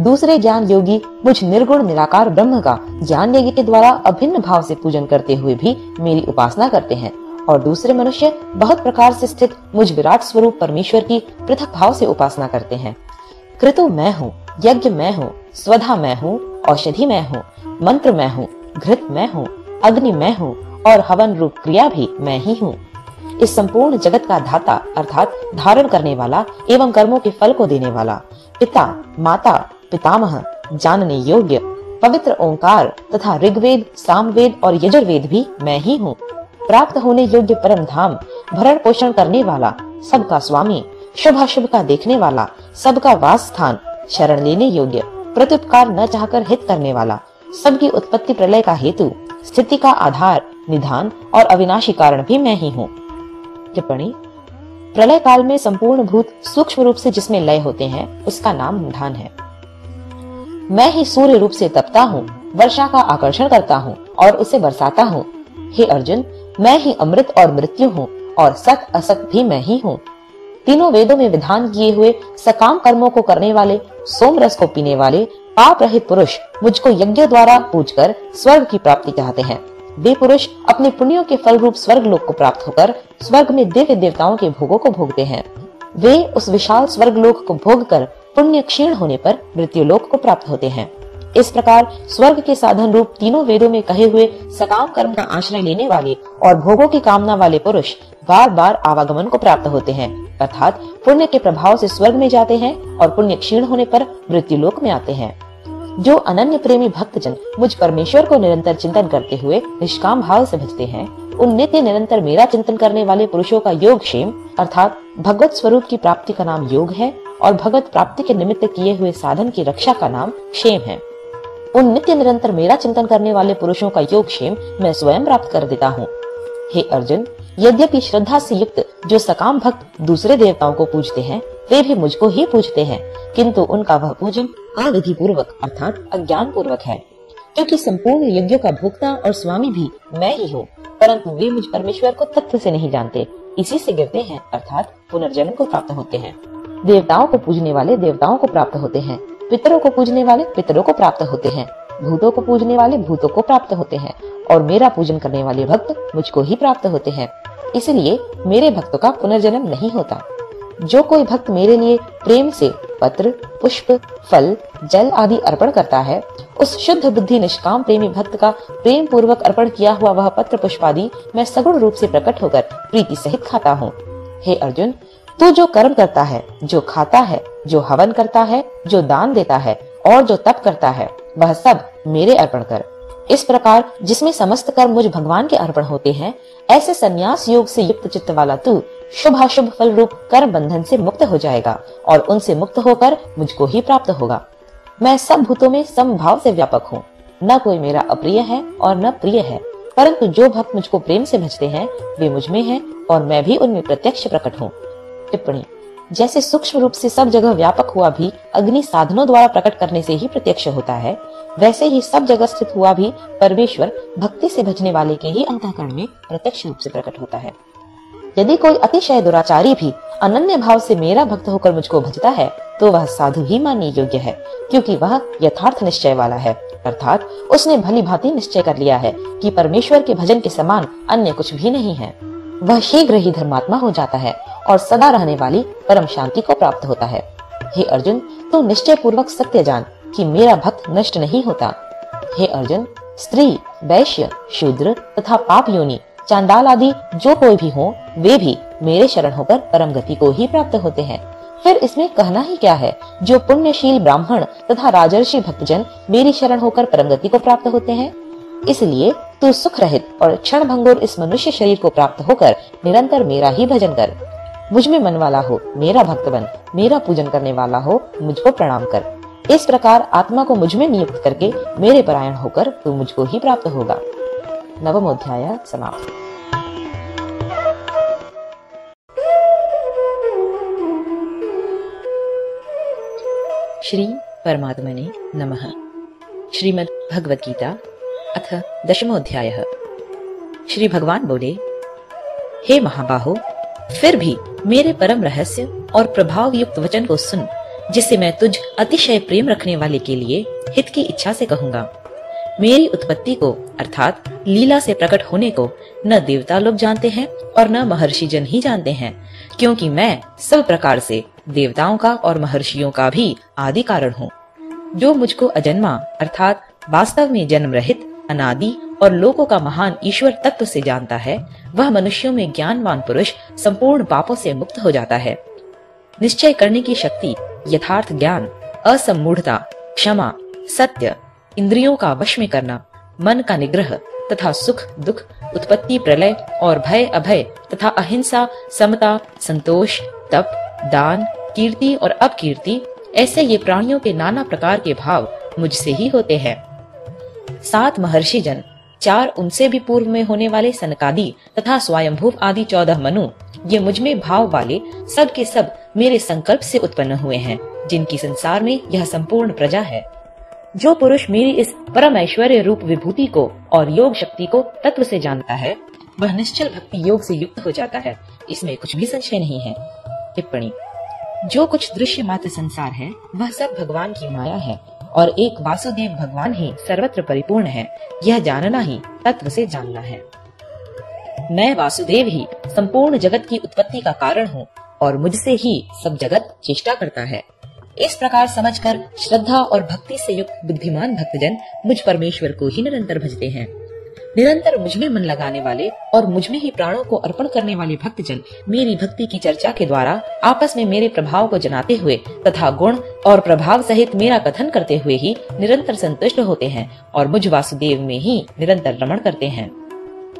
दूसरे ज्ञान योगी मुझ निर्गुण, निराकार ब्रह्म का ज्ञान यज्ञ के द्वारा अभिन्न भाव से पूजन करते हुए भी मेरी उपासना करते हैं। और दूसरे मनुष्य बहुत प्रकार से स्थित मुझ विराट स्वरूप परमेश्वर की पृथक भाव से उपासना करते हैं। कृतु मैं हूँ, यज्ञ मैं हूँ, स्वधा मैं हूँ, औषधि मैं हूँ, मंत्र मैं हूँ, घृत मैं हूँ, अग्नि मैं हूँ और हवन रूप क्रिया भी मैं ही हूँ। इस संपूर्ण जगत का धाता अर्थात धारण करने वाला एवं कर्मों के फल को देने वाला पिता, माता पितामह, जानने योग्य, पवित्र ओंकार तथा ऋग्वेद, सामवेद और यजुर्वेद भी मैं ही हूँ। प्राप्त होने योग्य परम धाम, भरण पोषण करने वाला सबका स्वामी शुभ अशुभ का देखने वाला सबका वास स्थान, शरण लेने योग्य, प्रत्युपकार न चाहकर हित करने वाला सबकी उत्पत्ति प्रलय का हेतु, स्थिति का आधार, निधान और अविनाशी कारण भी मैं ही हूँ। टिप्पणी, प्रलय काल में संपूर्ण भूत सूक्ष्म रूप से जिसमें लय होते हैं, उसका नाम निधान है। मैं ही सूर्य रूप से तपता हूँ, वर्षा का आकर्षण करता हूँ और उसे बरसाता हूँ। हे अर्जुन, मैं ही अमृत और मृत्यु हूँ और सत असत भी मैं ही हूँ। तीनों वेदों में विधान किए हुए सकाम कर्मों को करने वाले, सोम रस को पीने वाले, पाप रहित पुरुष मुझको यज्ञ द्वारा पूजकर स्वर्ग की प्राप्ति चाहते हैं। वे पुरुष अपने पुण्यों के फल रूप स्वर्ग लोक को प्राप्त होकर स्वर्ग में दिव्य देवताओं के भोगों को भोगते हैं। वे उस विशाल स्वर्ग लोक को भोग कर पुण्य क्षीण होने पर मृत्यु लोक को प्राप्त होते हैं। इस प्रकार स्वर्ग के साधन रूप तीनों वेदों में कहे हुए सकाम कर्म का आश्रय लेने वाले और भोगों की कामना वाले पुरुष बार बार आवागमन को प्राप्त होते हैं। अर्थात पुण्य के प्रभाव से स्वर्ग में जाते हैं और पुण्य क्षीण होने पर मृत्यु लोक में आते हैं। जो अनन्य प्रेमी भक्तजन मुझ परमेश्वर को निरंतर चिंतन करते हुए निष्काम भाव से भजते हैं उन नित्य निरंतर मेरा चिंतन करने वाले पुरुषों का योग क्षेम, अर्थात भगवत स्वरूप की प्राप्ति का नाम योग है और भगवत प्राप्ति के निमित्त किए हुए साधन की रक्षा का नाम क्षेम है। उन नित्य निरंतर मेरा चिंतन करने वाले पुरुषों का योग क्षेम मैं स्वयं प्राप्त कर देता हूँ। हे अर्जुन, यद्यपि श्रद्धा से युक्त जो सकाम भक्त दूसरे देवताओं को पूजते हैं, वे भी मुझको ही पूजते हैं, किंतु उनका वह पूजन अविधि पूर्वक अर्थात अज्ञान पूर्वक है। क्योंकि संपूर्ण यज्ञों का भोक्ता और स्वामी भी मैं ही हूँ, परंतु वे मुझ परमेश्वर को तथ्य से नहीं जानते। इसी से गिरते हैं, अर्थात पुनर्जन्म को प्राप्त होते हैं। देवताओं को पूजने वाले देवताओं को प्राप्त होते हैं, पितरों को पूजने वाले पितरों को प्राप्त होते हैं, भूतों को पूजने वाले भूतों को प्राप्त होते हैं, और मेरा पूजन करने वाले भक्त मुझको ही प्राप्त होते हैं। इसलिए मेरे भक्तों का पुनर्जन्म नहीं होता। जो कोई भक्त मेरे लिए प्रेम से पत्र, पुष्प, फल, जल आदि अर्पण करता है, उस शुद्ध बुद्धि निष्काम प्रेमी भक्त का प्रेम पूर्वक अर्पण किया हुआ वह पत्र पुष्प आदि मैं सगुण रूप से प्रकट होकर प्रीति सहित खाता हूँ। हे अर्जुन, तू जो कर्म करता है, जो खाता है, जो हवन करता है, जो दान देता है और जो तप करता है, वह सब मेरे अर्पण कर। इस प्रकार जिसमें समस्त कर्म मुझ भगवान के अर्पण होते हैं, ऐसे संन्यास योग से युक्त चित्त वाला तू शुभ अशुभ फल रूप कर्म बंधन से मुक्त हो जाएगा और उनसे मुक्त होकर मुझको ही प्राप्त होगा। मैं सब भूतों में समभाव से व्यापक हूँ। न कोई मेरा अप्रिय है और न प्रिय है, परंतु जो भक्त मुझको प्रेम से भजते हैं, वे मुझमें हैं और मैं भी उनमें प्रत्यक्ष प्रकट हूँ। टिप्पणी, जैसे सूक्ष्म रूप से सब जगह व्यापक हुआ भी अग्नि साधनों द्वारा प्रकट करने से ही प्रत्यक्ष होता है, वैसे ही सब जगह स्थित हुआ भी परमेश्वर भक्ति से भजने वाले के ही अंतकरण में प्रत्यक्ष रूप से प्रकट होता है। यदि कोई अतिशय दुराचारी भी अनन्य भाव से मेरा भक्त होकर मुझको भजता है तो वह साधु ही मानने योग्य है, क्योंकि वह यथार्थ निश्चय वाला है। अर्थात उसने भली भांति निश्चय कर लिया है कि परमेश्वर के भजन के समान अन्य कुछ भी नहीं है। वह शीघ्र ही धर्मात्मा हो जाता है और सदा रहने वाली परम शांति को प्राप्त होता है। हे अर्जुन, तू तो निश्चय पूर्वक सत्य जान कि मेरा भक्त नष्ट नहीं होता। हे अर्जुन, स्त्री, वैश्य, शूद्र तथा पाप योनि चांडाल आदि, जो कोई भी हो, वे भी मेरे शरण होकर परम गति को ही प्राप्त होते हैं। फिर इसमें कहना ही क्या है? जो पुण्यशील ब्राह्मण तथा राजर्षि भक्तजन मेरी शरण होकर परम गति को प्राप्त होते हैं। इसलिए तू सुख रहित और क्षण भंगुर इस मनुष्य शरीर को प्राप्त होकर निरंतर मेरा ही भजन कर। मुझमें मन वाला हो, मेरा भक्त बन मेरा पूजन करने वाला हो, मुझको प्रणाम कर। इस प्रकार आत्मा को मुझमें नियुक्त करके मेरे परायण होकर तू मुझको ही प्राप्त होगा। नवमोध्याय समाप्त। श्री परमात्मने नमः। श्रीमद् भगवत गीता अथ दशमोध्याय श्री भगवान बोले, हे महाबाहो, फिर भी मेरे परम रहस्य और प्रभाव युक्त वचन को सुन, जिसे मैं तुझ अतिशय प्रेम रखने वाले के लिए हित की इच्छा से कहूँगा। मेरी उत्पत्ति को, अर्थात लीला से प्रकट होने को, न देवता लोग जानते हैं और न महर्षि जन ही जानते हैं, क्योंकि मैं सब प्रकार से देवताओं का और महर्षियों का भी आदि कारण हूँ। जो मुझको अजन्मा, अर्थात वास्तव में जन्म रहित अनादि और लोगों का महान ईश्वर तत्व से जानता है, वह मनुष्यों में ज्ञानवान पुरुष संपूर्ण पापों से मुक्त हो जाता है। निश्चय करने की शक्ति, यथार्थ ज्ञान, असमूढ़ता, क्षमा, सत्य इंद्रियों का वश में करना, मन का निग्रह तथा सुख, दुख, उत्पत्ति, प्रलय और भय, अभय तथा अहिंसा, समता, संतोष, तप, दान, कीर्ति और अपकीर्ति, ऐसे ये प्राणियों के नाना प्रकार के भाव मुझसे ही होते हैं। सात महर्षि जन, चार उनसे भी पूर्व में होने वाले सनकादि तथा स्वयंभूव आदि चौदह मनु, ये मुझमें भाव वाले सब के सब मेरे संकल्प से उत्पन्न हुए हैं, जिनकी संसार में यह संपूर्ण प्रजा है। जो पुरुष मेरी इस परम ऐश्वर्य रूप विभूति को और योग शक्ति को तत्व से जानता है, वह निश्चल भक्ति योग से युक्त हो जाता है। इसमें कुछ भी संशय नहीं है। टिप्पणी, जो कुछ दृश्य मात्र संसार है, वह सब भगवान की माया है और एक वासुदेव भगवान ही सर्वत्र परिपूर्ण है। यह जानना ही, तत्व से जानना है। मैं वासुदेव ही, संपूर्ण जगत की उत्पत्ति का कारण हूँ और मुझसे ही सब जगत चेष्टा करता है। इस प्रकार समझकर श्रद्धा और भक्ति से युक्त बुद्धिमान भक्तजन मुझ परमेश्वर को ही निरंतर भजते हैं। निरंतर मुझमें मन लगाने वाले और मुझमें ही प्राणों को अर्पण करने वाले भक्तजन मेरी भक्ति की चर्चा के द्वारा आपस में मेरे प्रभाव को जनाते हुए तथा गुण और प्रभाव सहित मेरा कथन करते हुए ही निरंतर संतुष्ट होते हैं और मुझ वासुदेव में ही निरंतर रमण करते हैं।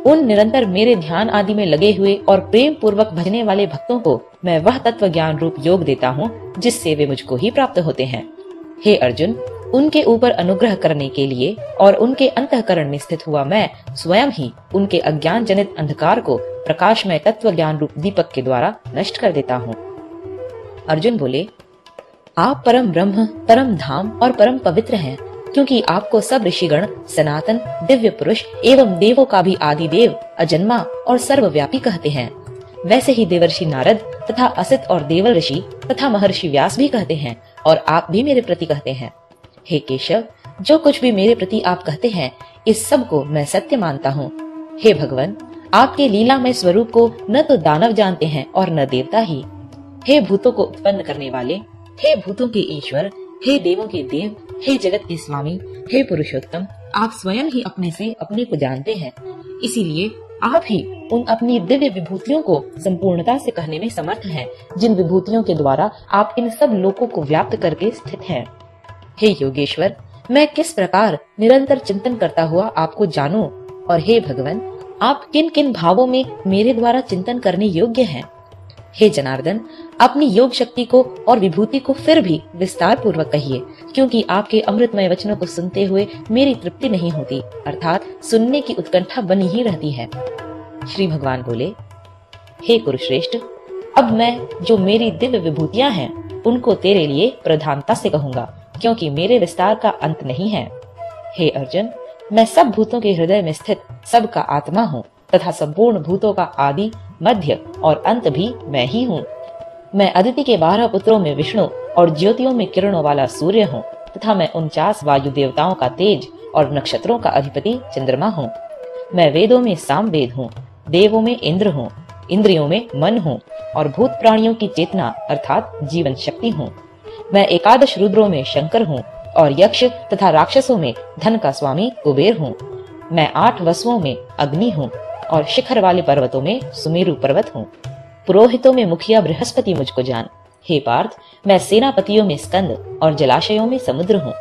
उन निरंतर मेरे ध्यान आदि में लगे हुए और प्रेम पूर्वक भजने वाले भक्तों को मैं वह तत्व ज्ञान रूप योग देता हूँ, जिससे वे मुझको ही प्राप्त होते हैं। हे अर्जुन, उनके ऊपर अनुग्रह करने के लिए और उनके अंतकरण में स्थित हुआ मैं स्वयं ही उनके अज्ञान जनित अंधकार को प्रकाशमय तत्व ज्ञान रूप दीपक के द्वारा नष्ट कर देता हूँ। अर्जुन बोले, आप परम ब्रह्म, परम धाम और परम पवित्र हैं, क्योंकि आपको सब ऋषिगण, सनातन, दिव्य पुरुष एवं देवों का भी आदि देव अजन्मा और सर्वव्यापी कहते हैं। वैसे ही देवर्षि नारद तथा असित और देवल ऋषि तथा महर्षि व्यास भी कहते हैं और आप भी मेरे प्रति कहते हैं। हे केशव, जो कुछ भी मेरे प्रति आप कहते हैं, इस सबको मैं सत्य मानता हूँ। हे भगवान, आपके लीला में स्वरूप को न तो दानव जानते हैं और न देवता ही। हे भूतों को उत्पन्न करने वाले, हे भूतों के ईश्वर, हे देवों के देव, हे जगत के स्वामी, हे पुरुषोत्तम, आप स्वयं ही अपने से अपने को जानते हैं। इसीलिए आप ही उन अपनी दिव्य विभूतियों को संपूर्णता से कहने में समर्थ हैं, जिन विभूतियों के द्वारा आप इन सब लोगों को व्याप्त करके स्थित हैं। हे योगेश्वर मैं किस प्रकार निरंतर चिंतन करता हुआ आपको जानूं और हे भगवान आप किन किन भावों में मेरे द्वारा चिंतन करने योग्य हैं हे जनार्दन, अपनी योग शक्ति को और विभूति को फिर भी विस्तार पूर्वक कहिए, क्योंकि आपके अमृतमय वचनों को सुनते हुए मेरी तृप्ति नहीं होती, अर्थात सुनने की उत्कंठा बनी ही रहती है। श्री भगवान बोले, हे कुरुश्रेष्ठ, अब मैं जो मेरी दिव्य विभूतियाँ हैं, उनको तेरे लिए प्रधानता से कहूँगा, क्योंकि मेरे विस्तार का अंत नहीं है। हे अर्जुन, मैं सब भूतों के हृदय में स्थित सबका आत्मा हूँ। तथा संपूर्ण भूतों का आदि मध्य और अंत भी मैं ही हूँ। मैं अदिति के बारह पुत्रों में विष्णु और ज्योतियों में किरणों वाला सूर्य हूँ तथा मैं उनचास वायु देवताओं का तेज और नक्षत्रों का अधिपति चंद्रमा हूँ। मैं वेदों में साम वेद हूँ, देवों में इंद्र हूँ, इंद्रियों में मन हूँ और भूत प्राणियों की चेतना अर्थात जीवन शक्ति हूँ। मैं एकादश रुद्रों में शंकर हूँ और यक्ष तथा राक्षसों में धन का स्वामी कुबेर हूँ। मैं आठ वसुओं में अग्नि हूँ। और शिखर वाले पर्वतों में सुमेरु पर्वत हूँ। पुरोहितों में मुखिया बृहस्पति मुझको जान। हे पार्थ, मैं सेनापतियों में स्कंद और जलाशयों में समुद्र हूँ।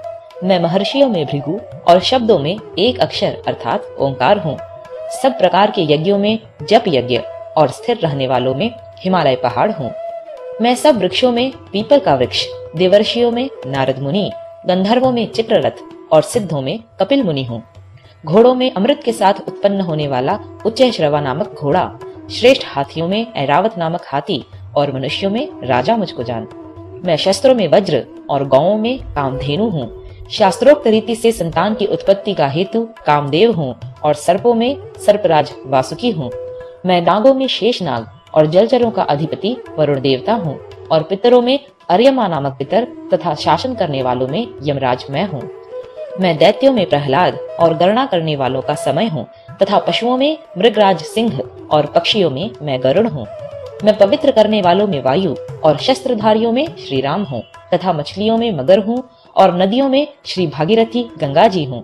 मैं महर्षियों में भृगु और शब्दों में एक अक्षर, अर्थात ओंकार हूँ। सब प्रकार के यज्ञों में जप यज्ञ और स्थिर रहने वालों में हिमालय पहाड़ हूँ। मैं सब वृक्षों में पीपल का वृक्ष, देवर्षियों में नारद मुनि, गंधर्वों में चित्ररथ और सिद्धों में कपिल मुनि हूँ। घोड़ों में अमृत के साथ उत्पन्न होने वाला उच्च श्रवा नामक घोड़ा, श्रेष्ठ हाथियों में ऐरावत नामक हाथी और मनुष्यों में राजा मुझको जान। मैं शस्त्रों में वज्र और गौों में कामधेनु हूँ। शास्त्रोक्त रीति से संतान की उत्पत्ति का हेतु कामदेव हूँ और सर्पों में सर्पराज वासुकी हूँ। मैं नागों में शेष नाग और जलचरों का अधिपति वरुण देवता हूँ और पितरों में अर्यमा नामक पितर तथा शासन करने वालों में यमराज मैं हूँ। मैं दैत्यों में प्रहलाद और गणना करने वालों का समय हूँ, तथा पशुओं में मृगराज सिंह और पक्षियों में मैं गरुण हूँ। मैं पवित्र करने वालों में वायु और शस्त्रधारियों में श्री राम हूँ, तथा मछलियों में मगर हूँ और नदियों में श्री भागीरथी गंगा जी हूँ।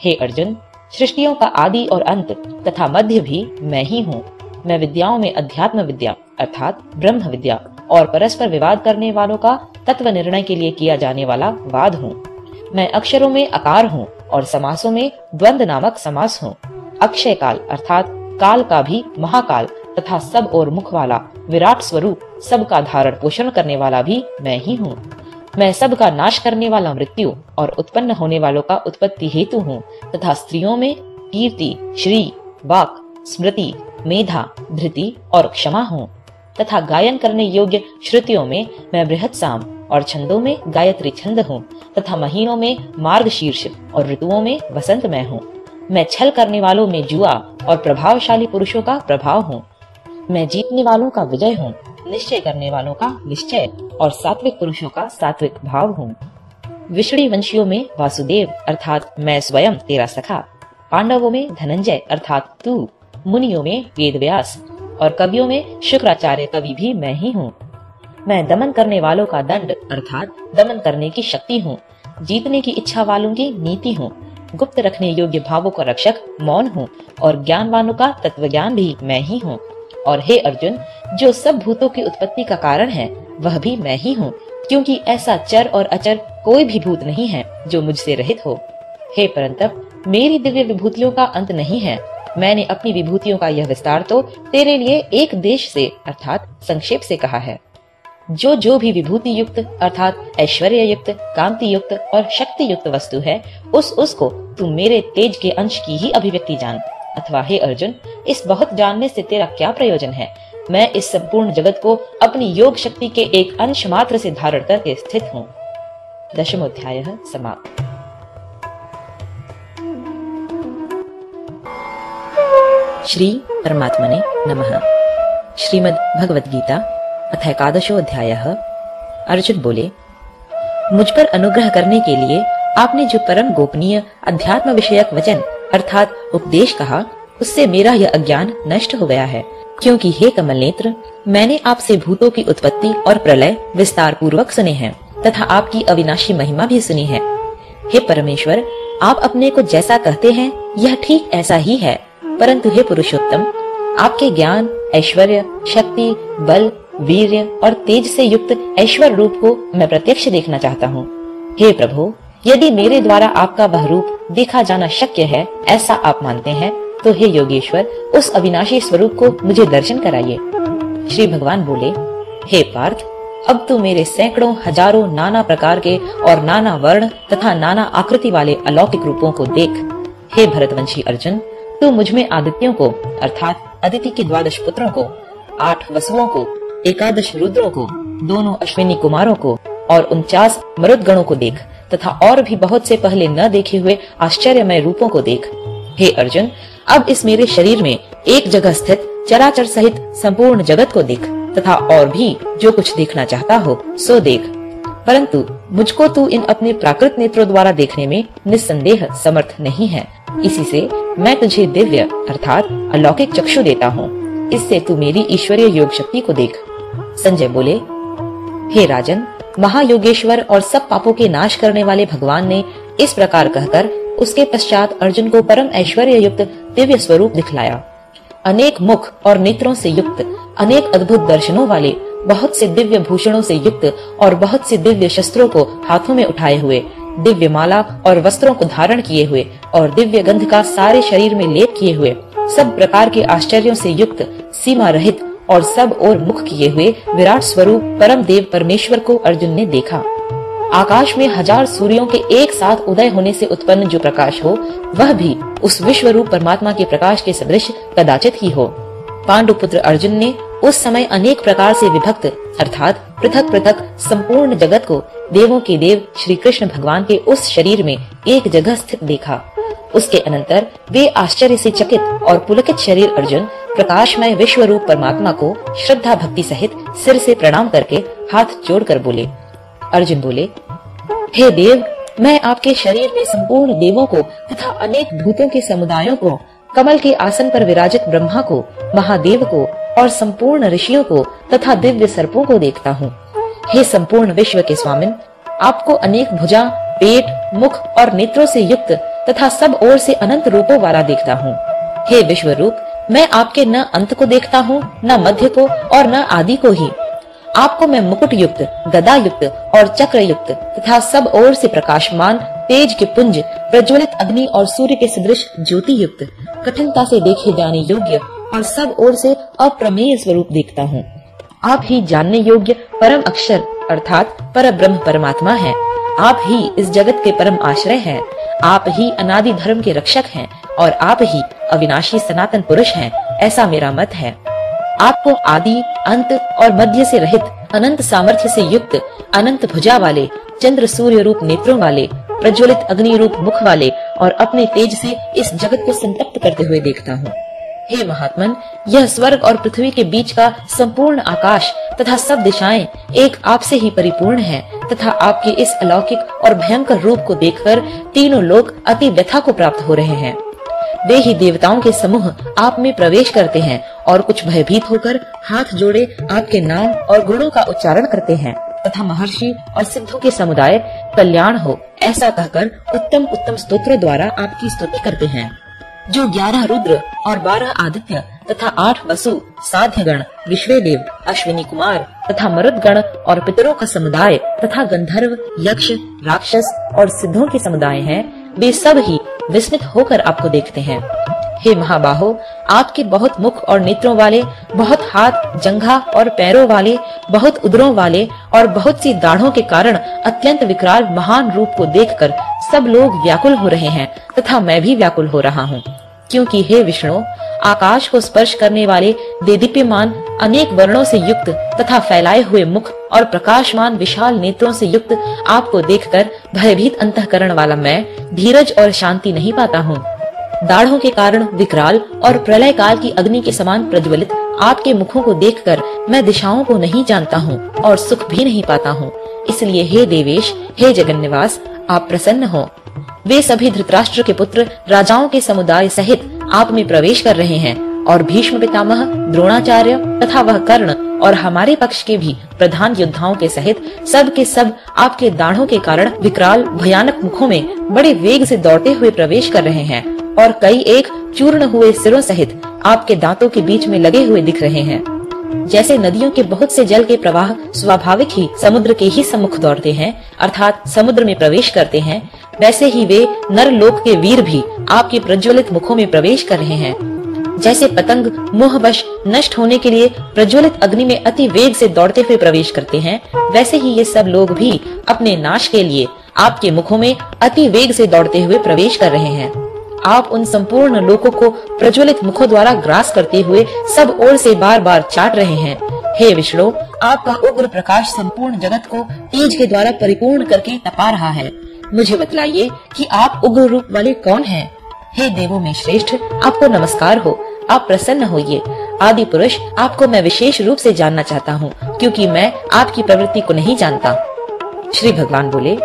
हे अर्जुन, सृष्टियों का आदि और अंत तथा मध्य भी मैं ही हूँ। मैं विद्याओं में अध्यात्म विद्या, अर्थात ब्रह्म विद्या और परस्पर विवाद करने वालों का तत्व निर्णय के लिए किया जाने वाला वाद हूँ। मैं अक्षरों में आकार हूँ और समासों में द्वंद नामक समास हूँ। अक्षय काल अर्थात काल का भी महाकाल तथा सब और मुख वाला विराट स्वरूप सब का धारण पोषण करने वाला भी मैं ही हूँ। मैं सब का नाश करने वाला मृत्यु और उत्पन्न होने वालों का उत्पत्ति हेतु हूँ तथा स्त्रियों में कीर्ति, श्री, वाक, स्मृति, मेधा, धृति और क्षमा हूँ तथा गायन करने योग्य श्रुतियों में मैं बृहत साम और छंदों में गायत्री छंद हूँ, तथा महीनों में मार्ग शीर्ष और ऋतुओं में वसंत मैं हूँ। मैं छल करने वालों में जुआ और प्रभावशाली पुरुषों का प्रभाव हूँ। मैं जीतने वालों का विजय हूँ, निश्चय करने वालों का निश्चय और सात्विक पुरुषों का सात्विक भाव हूँ। विष्णी वंशियों में वासुदेव, अर्थात मैं स्वयं तेरा सखा। पांडवों में धनंजय, अर्थात तू। मुनियों में वेद व्यास और कवियों में शुक्राचार्य कवि भी मैं ही हूँ। मैं दमन करने वालों का दंड, अर्थात दमन करने की शक्ति हूँ। जीतने की इच्छा वालों की नीति हूँ। गुप्त रखने योग्य भावों का रक्षक मौन हूँ और ज्ञानवानों का तत्व ज्ञान भी मैं ही हूँ। और हे अर्जुन, जो सब भूतों की उत्पत्ति का कारण है, वह भी मैं ही हूँ, क्योंकि ऐसा चर और अचर कोई भी भूत नहीं है जो मुझसे रहित हो। हे परंतप, मेरी दिव्य विभूतियों का अंत नहीं है। मैंने अपनी विभूतियों का यह विस्तार तो तेरे लिए एक देश से, अर्थात संक्षेप से कहा है। जो जो भी विभूति युक्त अर्थात ऐश्वर्य युक्त कांति युक्त और शक्ति युक्त वस्तु है, उस उसको तू मेरे तेज के अंश की ही अभिव्यक्ति जान। अथवा, हे अर्जुन, इस बहुत जानने से तेरा क्या प्रयोजन है? मैं इस संपूर्ण जगत को अपनी योग शक्ति के एक अंश मात्र से धारण करके स्थित हूँ। दशमोध्याय समाप्त। श्री परमात्मने नमः। श्रीमद् भगवद गीता अथ एकादशो अध्याय अर्जुन बोले, मुझ पर अनुग्रह करने के लिए आपने जो परम गोपनीय अध्यात्म विषयक वचन, अर्थात उपदेश कहा, उससे मेरा यह अज्ञान नष्ट हो गया है। क्योंकि हे कमल नेत्र मैंने आपसे भूतों की उत्पत्ति और प्रलय विस्तार पूर्वक सुने हैं, तथा आपकी अविनाशी महिमा भी सुनी है। हे परमेश्वर, आप अपने को जैसा कहते हैं, यह ठीक ऐसा ही है। परंतु हे पुरुषोत्तम, आपके ज्ञान, ऐश्वर्य, शक्ति, बल वीर्य और तेज से युक्त ऐश्वर्य रूप को मैं प्रत्यक्ष देखना चाहता हूँ। हे प्रभु, यदि मेरे द्वारा आपका वह रूप देखा जाना शक्य है, ऐसा आप मानते हैं तो हे योगेश्वर, उस अविनाशी स्वरूप को मुझे दर्शन कराइए। श्री भगवान बोले, हे पार्थ, अब तू मेरे सैकड़ों, हज़ारों नाना प्रकार के और नाना वर्ण तथा नाना आकृति वाले अलौकिक रूपों को देख। हे भरतवंशी अर्जुन, तू मुझमें आदित्यों को, अर्थात अदिति के द्वादश पुत्रों को, आठ वसुओं को एकादश रुद्रों को, दोनों अश्विनी कुमारों को और उनचास मरुद गणों को देख, तथा और भी बहुत से पहले न देखे हुए आश्चर्यमय रूपों को देख। हे अर्जुन, अब इस मेरे शरीर में एक जगह स्थित चराचर सहित संपूर्ण जगत को देख, तथा और भी जो कुछ देखना चाहता हो, सो देख। परंतु मुझको तू इन अपने प्राकृत नेत्रों द्वारा देखने में निस्संदेह समर्थ नहीं है। इसी से मैं तुझे दिव्य, अर्थात अलौकिक चक्षु देता हूँ। इससे तू मेरी ईश्वरीय योग शक्ति को देख। संजय बोले, हे राजन, महायोगेश्वर और सब पापों के नाश करने वाले भगवान ने इस प्रकार कहकर उसके पश्चात अर्जुन को परम ऐश्वर्य युक्त दिव्य स्वरूप दिखलाया। अनेक मुख और नेत्रों से युक्त, अनेक अद्भुत दर्शनों वाले, बहुत से दिव्य भूषणों से युक्त और बहुत से दिव्य शस्त्रों को हाथों में उठाए हुए, दिव्य माला और वस्त्रों को धारण किए हुए और दिव्य गंध का सारे शरीर में लेप किए हुए, सब प्रकार के आश्चर्यों से युक्त, सीमा रहित और सब और मुख किए हुए विराट स्वरूप परम देव परमेश्वर को अर्जुन ने देखा। आकाश में हज़ार सूर्यों के एक साथ उदय होने से उत्पन्न जो प्रकाश हो, वह भी उस विश्व रूप परमात्मा के प्रकाश के सदृश कदाचित ही हो। पांडु पुत्र अर्जुन ने उस समय अनेक प्रकार से विभक्त, अर्थात पृथक पृथक संपूर्ण जगत को देवों के देव श्री कृष्ण भगवान के उस शरीर में एक जगह स्थित देखा। उसके अनंतर वे आश्चर्य से चकित और पुलकित शरीर अर्जुन, प्रकाशमय विश्व रूप परमात्मा को श्रद्धा भक्ति सहित सिर से प्रणाम करके हाथ जोड़कर बोले। अर्जुन बोले, हे देव, मैं आपके शरीर में संपूर्ण देवों को तथा अनेक भूतों के समुदायों को, कमल के आसन पर विराजित ब्रह्मा को, महादेव को और संपूर्ण ऋषियों को तथा दिव्य सर्पों को देखता हूँ। हे संपूर्ण विश्व के स्वामिन, आपको अनेक भुजा, पेट, मुख और नेत्रों से युक्त तथा सब ओर से अनंत रूपों वाला देखता हूँ। हे विश्व रूप मैं आपके न अंत को देखता हूँ, न मध्य को और न आदि को ही। आपको मैं मुकुट युक्त गदा युक्त और चक्र युक्त तथा सब ओर से प्रकाशमान, तेज के पुंज, प्रज्वलित अग्नि और सूर्य के सदृश ज्योति युक्त कठिनता से देखे जाने योग्य और सब ओर से अप्रमेय स्वरूप देखता हूँ। आप ही जानने योग्य परम अक्षर, अर्थात पर ब्रह्म परमात्मा है। आप ही इस जगत के परम आश्रय हैं। आप ही अनादि धर्म के रक्षक हैं और आप ही अविनाशी सनातन पुरुष हैं, ऐसा मेरा मत है। आपको आदि, अंत और मध्य से रहित, अनंत सामर्थ्य से युक्त, अनंत भुजा वाले, चंद्र सूर्य रूप नेत्रों वाले, प्रज्वलित अग्नि रूप मुख वाले और अपने तेज से इस जगत को संतप्त करते हुए देखता हूँ। हे महात्मन, यह स्वर्ग और पृथ्वी के बीच का संपूर्ण आकाश तथा सब दिशाएँ एक आपसे ही परिपूर्ण है तथा आपके इस अलौकिक और भयंकर रूप को देखकर तीनों लोग अति व्यथा को प्राप्त हो रहे हैं। वे ही देवताओं के समूह आप में प्रवेश करते हैं और कुछ भयभीत होकर हाथ जोड़े आपके नाम और गुणों का उच्चारण करते हैं तथा महर्षि और सिद्धों के समुदाय कल्याण हो, ऐसा कहकर उत्तम उत्तम स्तोत्रों द्वारा आपकी स्तुति करते हैं। जो ग्यारह रुद्र और बारह आदित्य तथा आठ वसु साध्य गण विश्वेदेव, अश्विनी कुमार तथा मरुद गण और पितरों का समुदाय तथा गंधर्व, यक्ष, राक्षस और सिद्धों के समुदाय हैं, वे सब ही विस्मित होकर आपको देखते हैं। हे महाबाहो, आपके बहुत मुख और नेत्रों वाले, बहुत हाथ, जंघा और पैरों वाले, बहुत उदरों वाले और बहुत सी दाढ़ों के कारण अत्यंत विकराल महान रूप को देखकर सब लोग व्याकुल हो रहे हैं तथा मैं भी व्याकुल हो रहा हूँ। क्योंकि हे विष्णु, आकाश को स्पर्श करने वाले देदीप्यमान अनेक वर्णों से युक्त तथा फैलाए हुए मुख और प्रकाशमान विशाल नेत्रों से युक्त आपको देखकर भयभीत अंतकरण वाला मैं धीरज और शांति नहीं पाता हूँ। दाढ़ों के कारण विकराल और प्रलय काल की अग्नि के समान प्रज्वलित आपके मुखों को देखकर मैं दिशाओं को नहीं जानता हूँ और सुख भी नहीं पाता हूँ। इसलिए हे देवेश, हे जगन्निवास, आप प्रसन्न हो। वे सभी धृतराष्ट्र के पुत्र, राजाओं के समुदाय सहित आप में प्रवेश कर रहे हैं। और भीष्म पितामह, द्रोणाचार्य तथा वह कर्ण और हमारे पक्ष के भी प्रधान योद्धाओं के सहित सब के सब आपके दाढ़ों के कारण विकराल, भयानक मुखों में बड़े वेग से दौड़ते हुए प्रवेश कर रहे हैं और कई एक चूर्ण हुए सिरों सहित आपके दांतों के बीच में लगे हुए दिख रहे हैं। जैसे नदियों के बहुत से जल के प्रवाह स्वाभाविक ही समुद्र के ही सम्मुख दौड़ते हैं, अर्थात समुद्र में प्रवेश करते हैं, वैसे ही वे नर लोक के वीर भी आपके प्रज्वलित मुखों में प्रवेश कर रहे हैं। जैसे पतंग मोहवश नष्ट होने के लिए प्रज्वलित अग्नि में अति वेग से दौड़ते हुए प्रवेश करते हैं, वैसे ही ये सब लोग भी अपने नाश के लिए आपके मुखों में अति वेग से दौड़ते हुए प्रवेश कर रहे हैं। आप उन संपूर्ण लोगों को प्रज्वलित मुखों द्वारा ग्रास करते हुए सब ओर से बार बार चाट रहे हैं। हे विष्णु, आपका उग्र प्रकाश संपूर्ण जगत को तेज के द्वारा परिपूर्ण करके तपा रहा है। मुझे बतलाइए कि आप उग्र रूप वाले कौन हैं? हे देवों में श्रेष्ठ, आपको नमस्कार हो। आप प्रसन्न होइए। आदि पुरुष, आपको मैं विशेष रूप से जानना चाहता हूँ, क्योंकि मैं आपकी प्रवृत्ति को नहीं जानता। श्री भगवान बोले,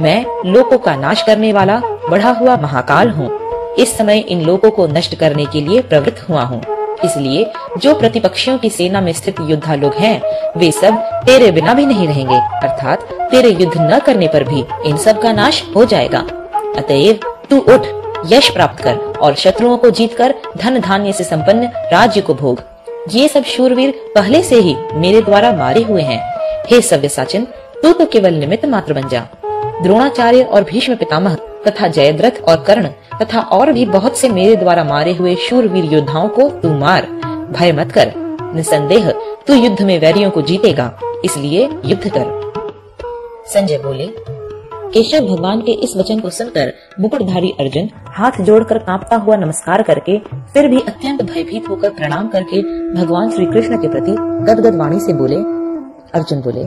मैं लोगों का नाश करने वाला, बढ़ा हुआ महाकाल हूँ। इस समय इन लोगों को नष्ट करने के लिए प्रवृत्त हुआ हूँ। इसलिए जो प्रतिपक्षियों की सेना में स्थित योद्धा लोग हैं, वे सब तेरे बिना भी नहीं रहेंगे। अर्थात, तेरे युद्ध न करने पर भी इन सब का नाश हो जाएगा। अतएव तू उठ। यश प्राप्त कर और शत्रुओं को जीत कर धन धान्य से संपन्न राज्य को भोग। ये सब शूरवीर पहले से ही मेरे द्वारा मारे हुए हैं। हे सव्य साचिन, तू तो केवल निमित्त मात्र बन जा। द्रोणाचार्य और भीष्म पितामह तथा जयद्रथ और कर्ण तथा और भी बहुत से मेरे द्वारा मारे हुए शूरवीर योद्धाओं को तू मार। भय मत कर। निसंदेह, तू युद्ध में वैरियों को जीतेगा, इसलिए युद्ध कर। संजय बोले केशव भगवान के इस वचन को सुनकर मुकुटधारी अर्जुन हाथ जोड़कर कांपता हुआ नमस्कार करके, फिर भी अत्यंत भयभीत होकर प्रणाम करके भगवान श्री कृष्ण के प्रति गदगद वाणी से बोले, अर्जुन बोले,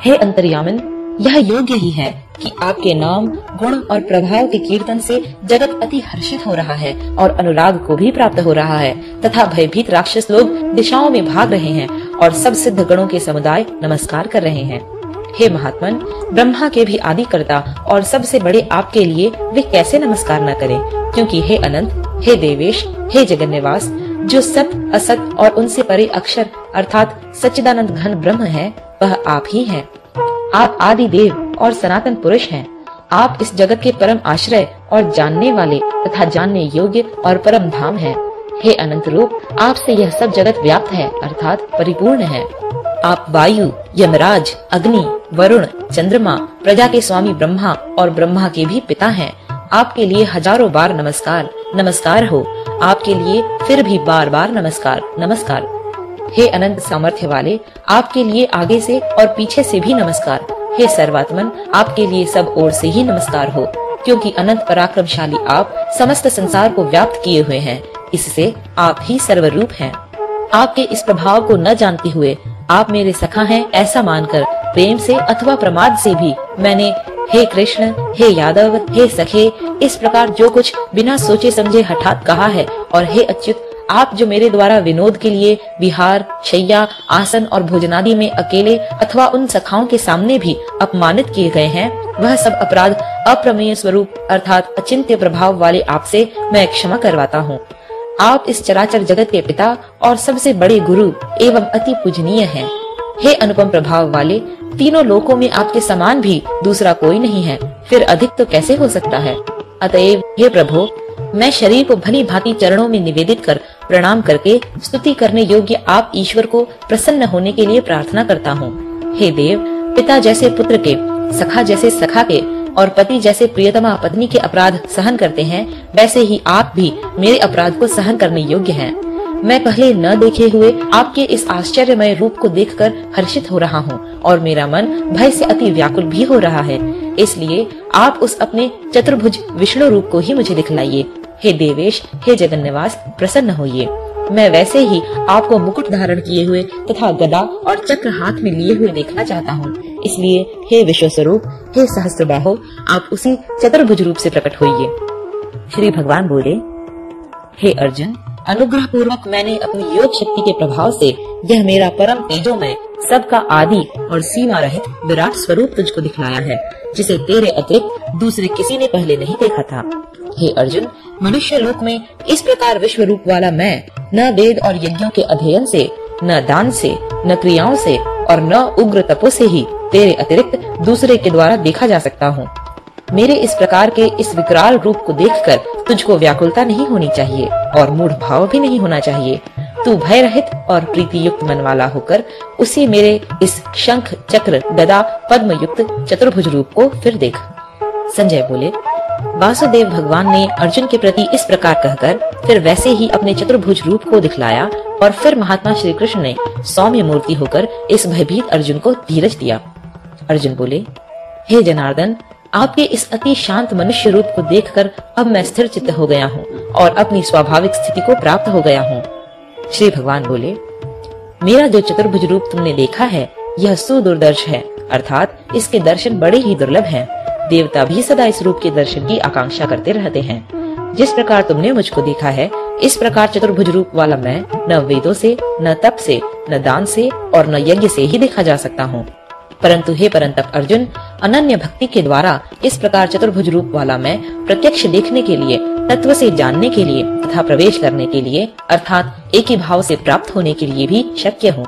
हे अंतर्यामन, यह योग्य ही है कि आपके नाम, गुण और प्रभाव के कीर्तन से जगत अति हर्षित हो रहा है और अनुराग को भी प्राप्त हो रहा है, तथा भयभीत राक्षस लोग दिशाओं में भाग रहे हैं और सब सिद्ध गणों के समुदाय नमस्कार कर रहे हैं। हे महात्मन, ब्रह्मा के भी आदि करता और सबसे बड़े आपके लिए वे कैसे नमस्कार न करें क्योंकि हे अनंत, हे देवेश, हे जगन्यवास जो सत, असत और उनसे परे अक्षर, अर्थात सच्चिदानंद घन ब्रह्म है, वह आप ही हैं। आप आदि देव और सनातन पुरुष हैं। आप इस जगत के परम आश्रय और जानने वाले तथा जानने योग्य और परम धाम हैं। हे अनंत रूप, आपसे यह सब जगत व्याप्त है, अर्थात परिपूर्ण है। आप वायु, यमराज, अग्नि, वरुण, चंद्रमा, प्रजा के स्वामी ब्रह्मा और ब्रह्मा के भी पिता हैं। आपके लिए हज़ारों बार नमस्कार नमस्कार हो। आपके लिए फिर भी बार बार नमस्कार नमस्कार। हे अनंत सामर्थ्य वाले, आपके लिए आगे से और पीछे से भी नमस्कार। हे सर्वात्मन, आपके लिए सब ओर से ही नमस्कार हो, क्योंकि अनंत पराक्रमशाली आप समस्त संसार को व्याप्त किए हुए हैं। इससे आप ही सर्वरूप हैं। आपके इस प्रभाव को न जानते हुए आप मेरे सखा हैं ऐसा मानकर, प्रेम से अथवा प्रमाद से भी मैंने, हे कृष्ण, हे यादव, हे सखे, इस प्रकार जो कुछ बिना सोचे समझे हठात कहा है और हे अच्युत, आप जो मेरे द्वारा विनोद के लिए विहार शैया आसन और भोजनादि में अकेले अथवा उन सखाओं के सामने भी अपमानित किए गए हैं, वह सब अपराध अप्रमेय स्वरूप अर्थात अचिंत्य प्रभाव वाले आपसे मैं क्षमा करवाता हूँ। आप इस चराचर जगत के पिता और सबसे बड़े गुरु एवं अति पूजनीय हैं। हे अनुपम प्रभाव वाले, तीनों लोकों में आपके समान भी दूसरा कोई नहीं है। फिर अधिक तो कैसे हो सकता है? अतएव, हे प्रभु, मैं शरीर को भली भांति चरणों में निवेदित कर प्रणाम करके स्तुति करने योग्य आप ईश्वर को प्रसन्न होने के लिए प्रार्थना करता हूँ। हे देव, पिता जैसे पुत्र के, सखा जैसे सखा के और पति जैसे प्रियतमा पत्नी के अपराध सहन करते हैं, वैसे ही आप भी मेरे अपराध को सहन करने योग्य हैं। मैं पहले न देखे हुए आपके इस आश्चर्यमय रूप को देखकर हर्षित हो रहा हूँ और मेरा मन भय से अति व्याकुल भी हो रहा है। इसलिए आप उस अपने चतुर्भुज विष्णु रूप को ही मुझे दिखलाइए। हे देवेश, हे जगन्निवास, प्रसन्न होइए। मैं वैसे ही आपको मुकुट धारण किए हुए तथा गदा और चक्र हाथ में लिए हुए देखना चाहता हूँ। इसलिए हे विश्व स्वरूप हे सहस्त्र बाहो आप उसी चतुर्भुज रूप से प्रकट होइए। श्री भगवान बोले, हे अर्जुन अनुग्रह पूर्वक मैंने अपनी योग शक्ति के प्रभाव से यह मेरा परम तेजो में, सबका आदि और सीमा रहित विराट स्वरूप तुझको दिखलाया है, जिसे तेरे अतिरिक्त दूसरे किसी ने पहले नहीं देखा था। हे अर्जुन, मनुष्य लोक में इस प्रकार विश्व रूप वाला मैं, न वेद और यज्ञों के अध्ययन से, न दान से, न क्रियाओं से और न उग्र तपो से ही तेरे अतिरिक्त दूसरे के द्वारा देखा जा सकता हूँ। मेरे इस प्रकार के इस विकराल रूप को देखकर तुझको व्याकुलता नहीं होनी चाहिए और मूढ़ भाव भी नहीं होना चाहिए। तू भय रहित और प्रीति युक्त मन वाला होकर उसी मेरे इस शंख चक्र गदा पद्म युक्त चतुर्भुज रूप को फिर देख। संजय बोले, वासुदेव भगवान ने अर्जुन के प्रति इस प्रकार कहकर फिर वैसे ही अपने चतुर्भुज रूप को दिखलाया और फिर महात्मा श्री कृष्ण ने सौम्य मूर्ति होकर इस भयभीत अर्जुन को धीरज दिया। अर्जुन बोले, हे जनार्दन आपके इस अति शांत मनुष्य रूप को देखकर अब मैं स्थिर चित्त हो गया हूँ और अपनी स्वाभाविक स्थिति को प्राप्त हो गया हूँ। श्री भगवान बोले, मेरा जो चतुर्भुज रूप तुमने देखा है, यह सुदुर्दर्श है, अर्थात इसके दर्शन बड़े ही दुर्लभ हैं। देवता भी सदा इस रूप के दर्शन की आकांक्षा करते रहते हैं। जिस प्रकार तुमने मुझको देखा है, इस प्रकार चतुर्भुज रूप वाला मैं न वेदों से, न तप से, न दान से और न यज्ञ से ही देखा जा सकता हूँ। परंतु हे परंतप अर्जुन, अनन्य भक्ति के द्वारा इस प्रकार चतुर्भुज रूप वाला मैं प्रत्यक्ष देखने के लिए, तत्व से जानने के लिए तथा प्रवेश करने के लिए, अर्थात एक ही भाव से प्राप्त होने के लिए भी शक्य हूँ।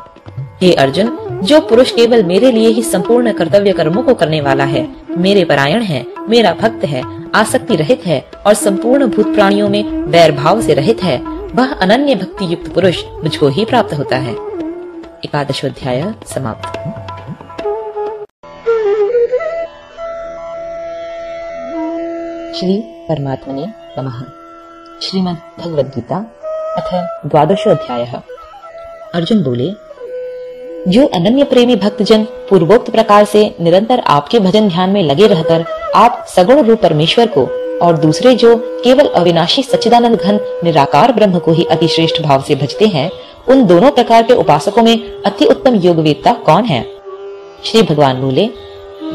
हे अर्जुन, जो पुरुष केवल मेरे लिए ही संपूर्ण कर्तव्य कर्मों को करने वाला है, मेरे परायण है, मेरा भक्त है, आसक्ति रहित है और संपूर्ण भूत प्राणियों में वैर भाव से रहित है, वह अनन्य भक्ति युक्त पुरुष मुझको ही प्राप्त होता है। एकादशोध्याय समाप्त। श्री परमात्मने नमः। श्रीमद् भगवद गीता अथ द्वादशोध्याय अर्जुन बोले, जो अनन्य प्रेमी भक्तजन पूर्वोक्त प्रकार से निरंतर आपके भजन ध्यान में लगे रहकर आप सगुण रूप परमेश्वर को और दूसरे जो केवल अविनाशी सच्चिदानंद घन, निराकार ब्रह्म को ही अति श्रेष्ठ भाव से भजते हैं, उन दोनों प्रकार के उपासकों में अति उत्तम योगवेदता कौन है? श्री भगवान बोले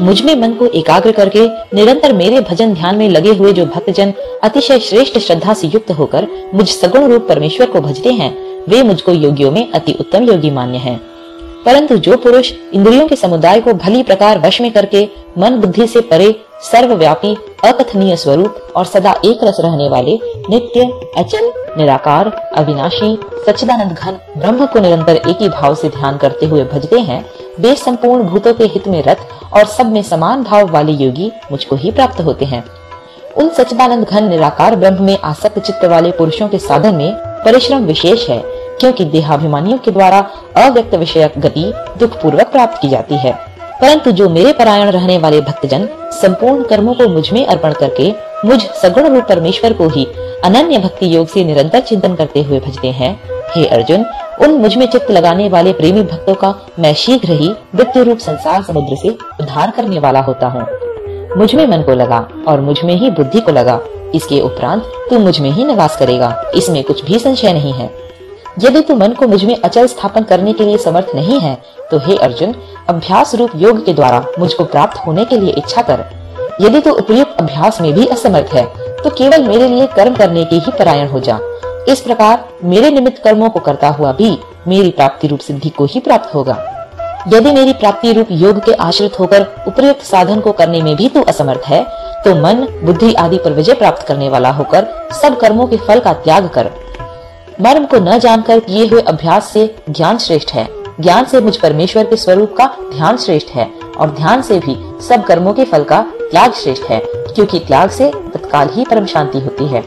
मुझमें मन को एकाग्र करके निरंतर मेरे भजन ध्यान में लगे हुए जो भक्तजन अतिशय श्रेष्ठ श्रद्धा से युक्त होकर मुझ सगुण रूप परमेश्वर को भजते हैं, वे मुझको योगियों में अति उत्तम योगी मान्य हैं। परंतु जो पुरुष इंद्रियों के समुदाय को भली प्रकार वश में करके मन बुद्धि से परे, सर्वव्यापी, अकथनीय स्वरूप और सदा एक रस रहने वाले नित्य, अचल, निराकार, अविनाशी, सच्चिदानंद घन, ब्रह्म को निरंतर एक ही भाव से ध्यान करते हुए भजते हैं वे संपूर्ण भूतों के हित में रत और सब में समान भाव वाले योगी मुझको ही प्राप्त होते हैं। उन सच्चिदानंद घन निराकार ब्रह्म में आसक्त चित्त वाले पुरुषों के साधन में परिश्रम विशेष है। क्योंकि देहाभिमानियों के द्वारा अव्यक्त विषय गति दुख पूर्वक प्राप्त की जाती है। परंतु जो मेरे परायण रहने वाले भक्तजन संपूर्ण कर्मों को मुझमें अर्पण करके मुझ सगुण रूप परमेश्वर को ही अनन्य भक्ति योग से निरंतर चिंतन करते हुए भजते हैं, हे अर्जुन, उन मुझमें चित्त लगाने वाले प्रेमी भक्तों का मैं शीघ्र ही मृत्यु रूप संसार समुद्र से उद्धार करने वाला होता हूँ। मुझमें मन को लगा और मुझमें ही बुद्धि को लगा, इसके उपरांत तू मुझमें ही निवास करेगा, इसमें कुछ भी संशय नहीं है। यदि तू मन को मुझमें अचल स्थापन करने के लिए समर्थ नहीं है तो हे अर्जुन, अभ्यास रूप योग के द्वारा मुझको प्राप्त होने के लिए इच्छा कर। यदि तू उपयुक्त अभ्यास में भी असमर्थ है तो केवल मेरे लिए कर्म करने के ही परायण हो जा। इस प्रकार मेरे निमित्त कर्मों को करता हुआ भी मेरी प्राप्ति रूप सिद्धि को ही प्राप्त होगा। यदि मेरी प्राप्ति रूप योग के आश्रित होकर उपयुक्त साधन को करने में भी तू असमर्थ है तो मन, बुद्धि आदि पर विजय प्राप्त करने वाला होकर सब कर्मों के फल का त्याग कर। मर्म को न जानकर किए हुए अभ्यास से ज्ञान श्रेष्ठ है। ज्ञान से मुझ परमेश्वर के स्वरूप का ध्यान श्रेष्ठ है और ध्यान से भी सब कर्मों के फल का त्याग श्रेष्ठ है, क्योंकि त्याग से तत्काल ही परम शांति होती है।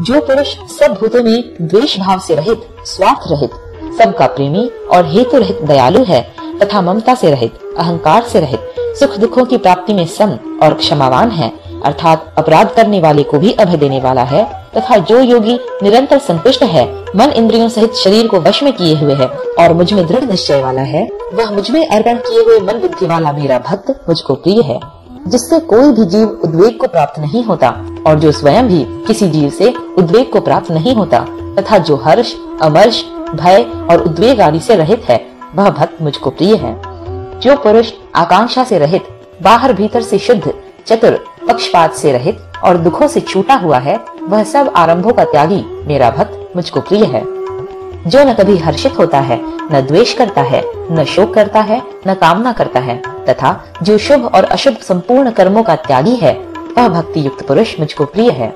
जो पुरुष सब भूतों में द्वेष भाव से रहित, स्वार्थ रहित, सबका प्रेमी और हेतु रहित दयालु है, तथा ममता से रहित, अहंकार से रहित, सुख दुखों की प्राप्ति में सम और क्षमावान है, अर्थात अपराध करने वाले को भी अभय देने वाला है तथा जो योगी निरंतर संतुष्ट है, मन इंद्रियों सहित शरीर को वश में किए हुए है और मुझमें दृढ़ निश्चय वाला है, वह मुझमें अर्पण किए हुए मन बुद्धि वाला मेरा भक्त मुझको प्रिय है, जिससे कोई भी जीव उद्वेग को प्राप्त नहीं होता और जो स्वयं भी किसी जीव से उद्वेग को प्राप्त नहीं होता तथा जो हर्ष, अमर्ष, भय और उद्वेग आदि से रहित है, वह भक्त मुझको प्रिय है। जो पुरुष आकांक्षा से रहित, बाहर भीतर से शुद्ध, चतुर पक्षपात से रहित और दुखों से छूटा हुआ है, वह सब आरंभों का त्यागी, मेरा भक्त, मुझको प्रिय है। जो न कभी हर्षित होता है, न द्वेष करता है, न शोक करता है, न कामना करता है, तथा जो शुभ और अशुभ संपूर्ण कर्मों का त्यागी है, वह भक्ति युक्त पुरुष मुझको प्रिय है।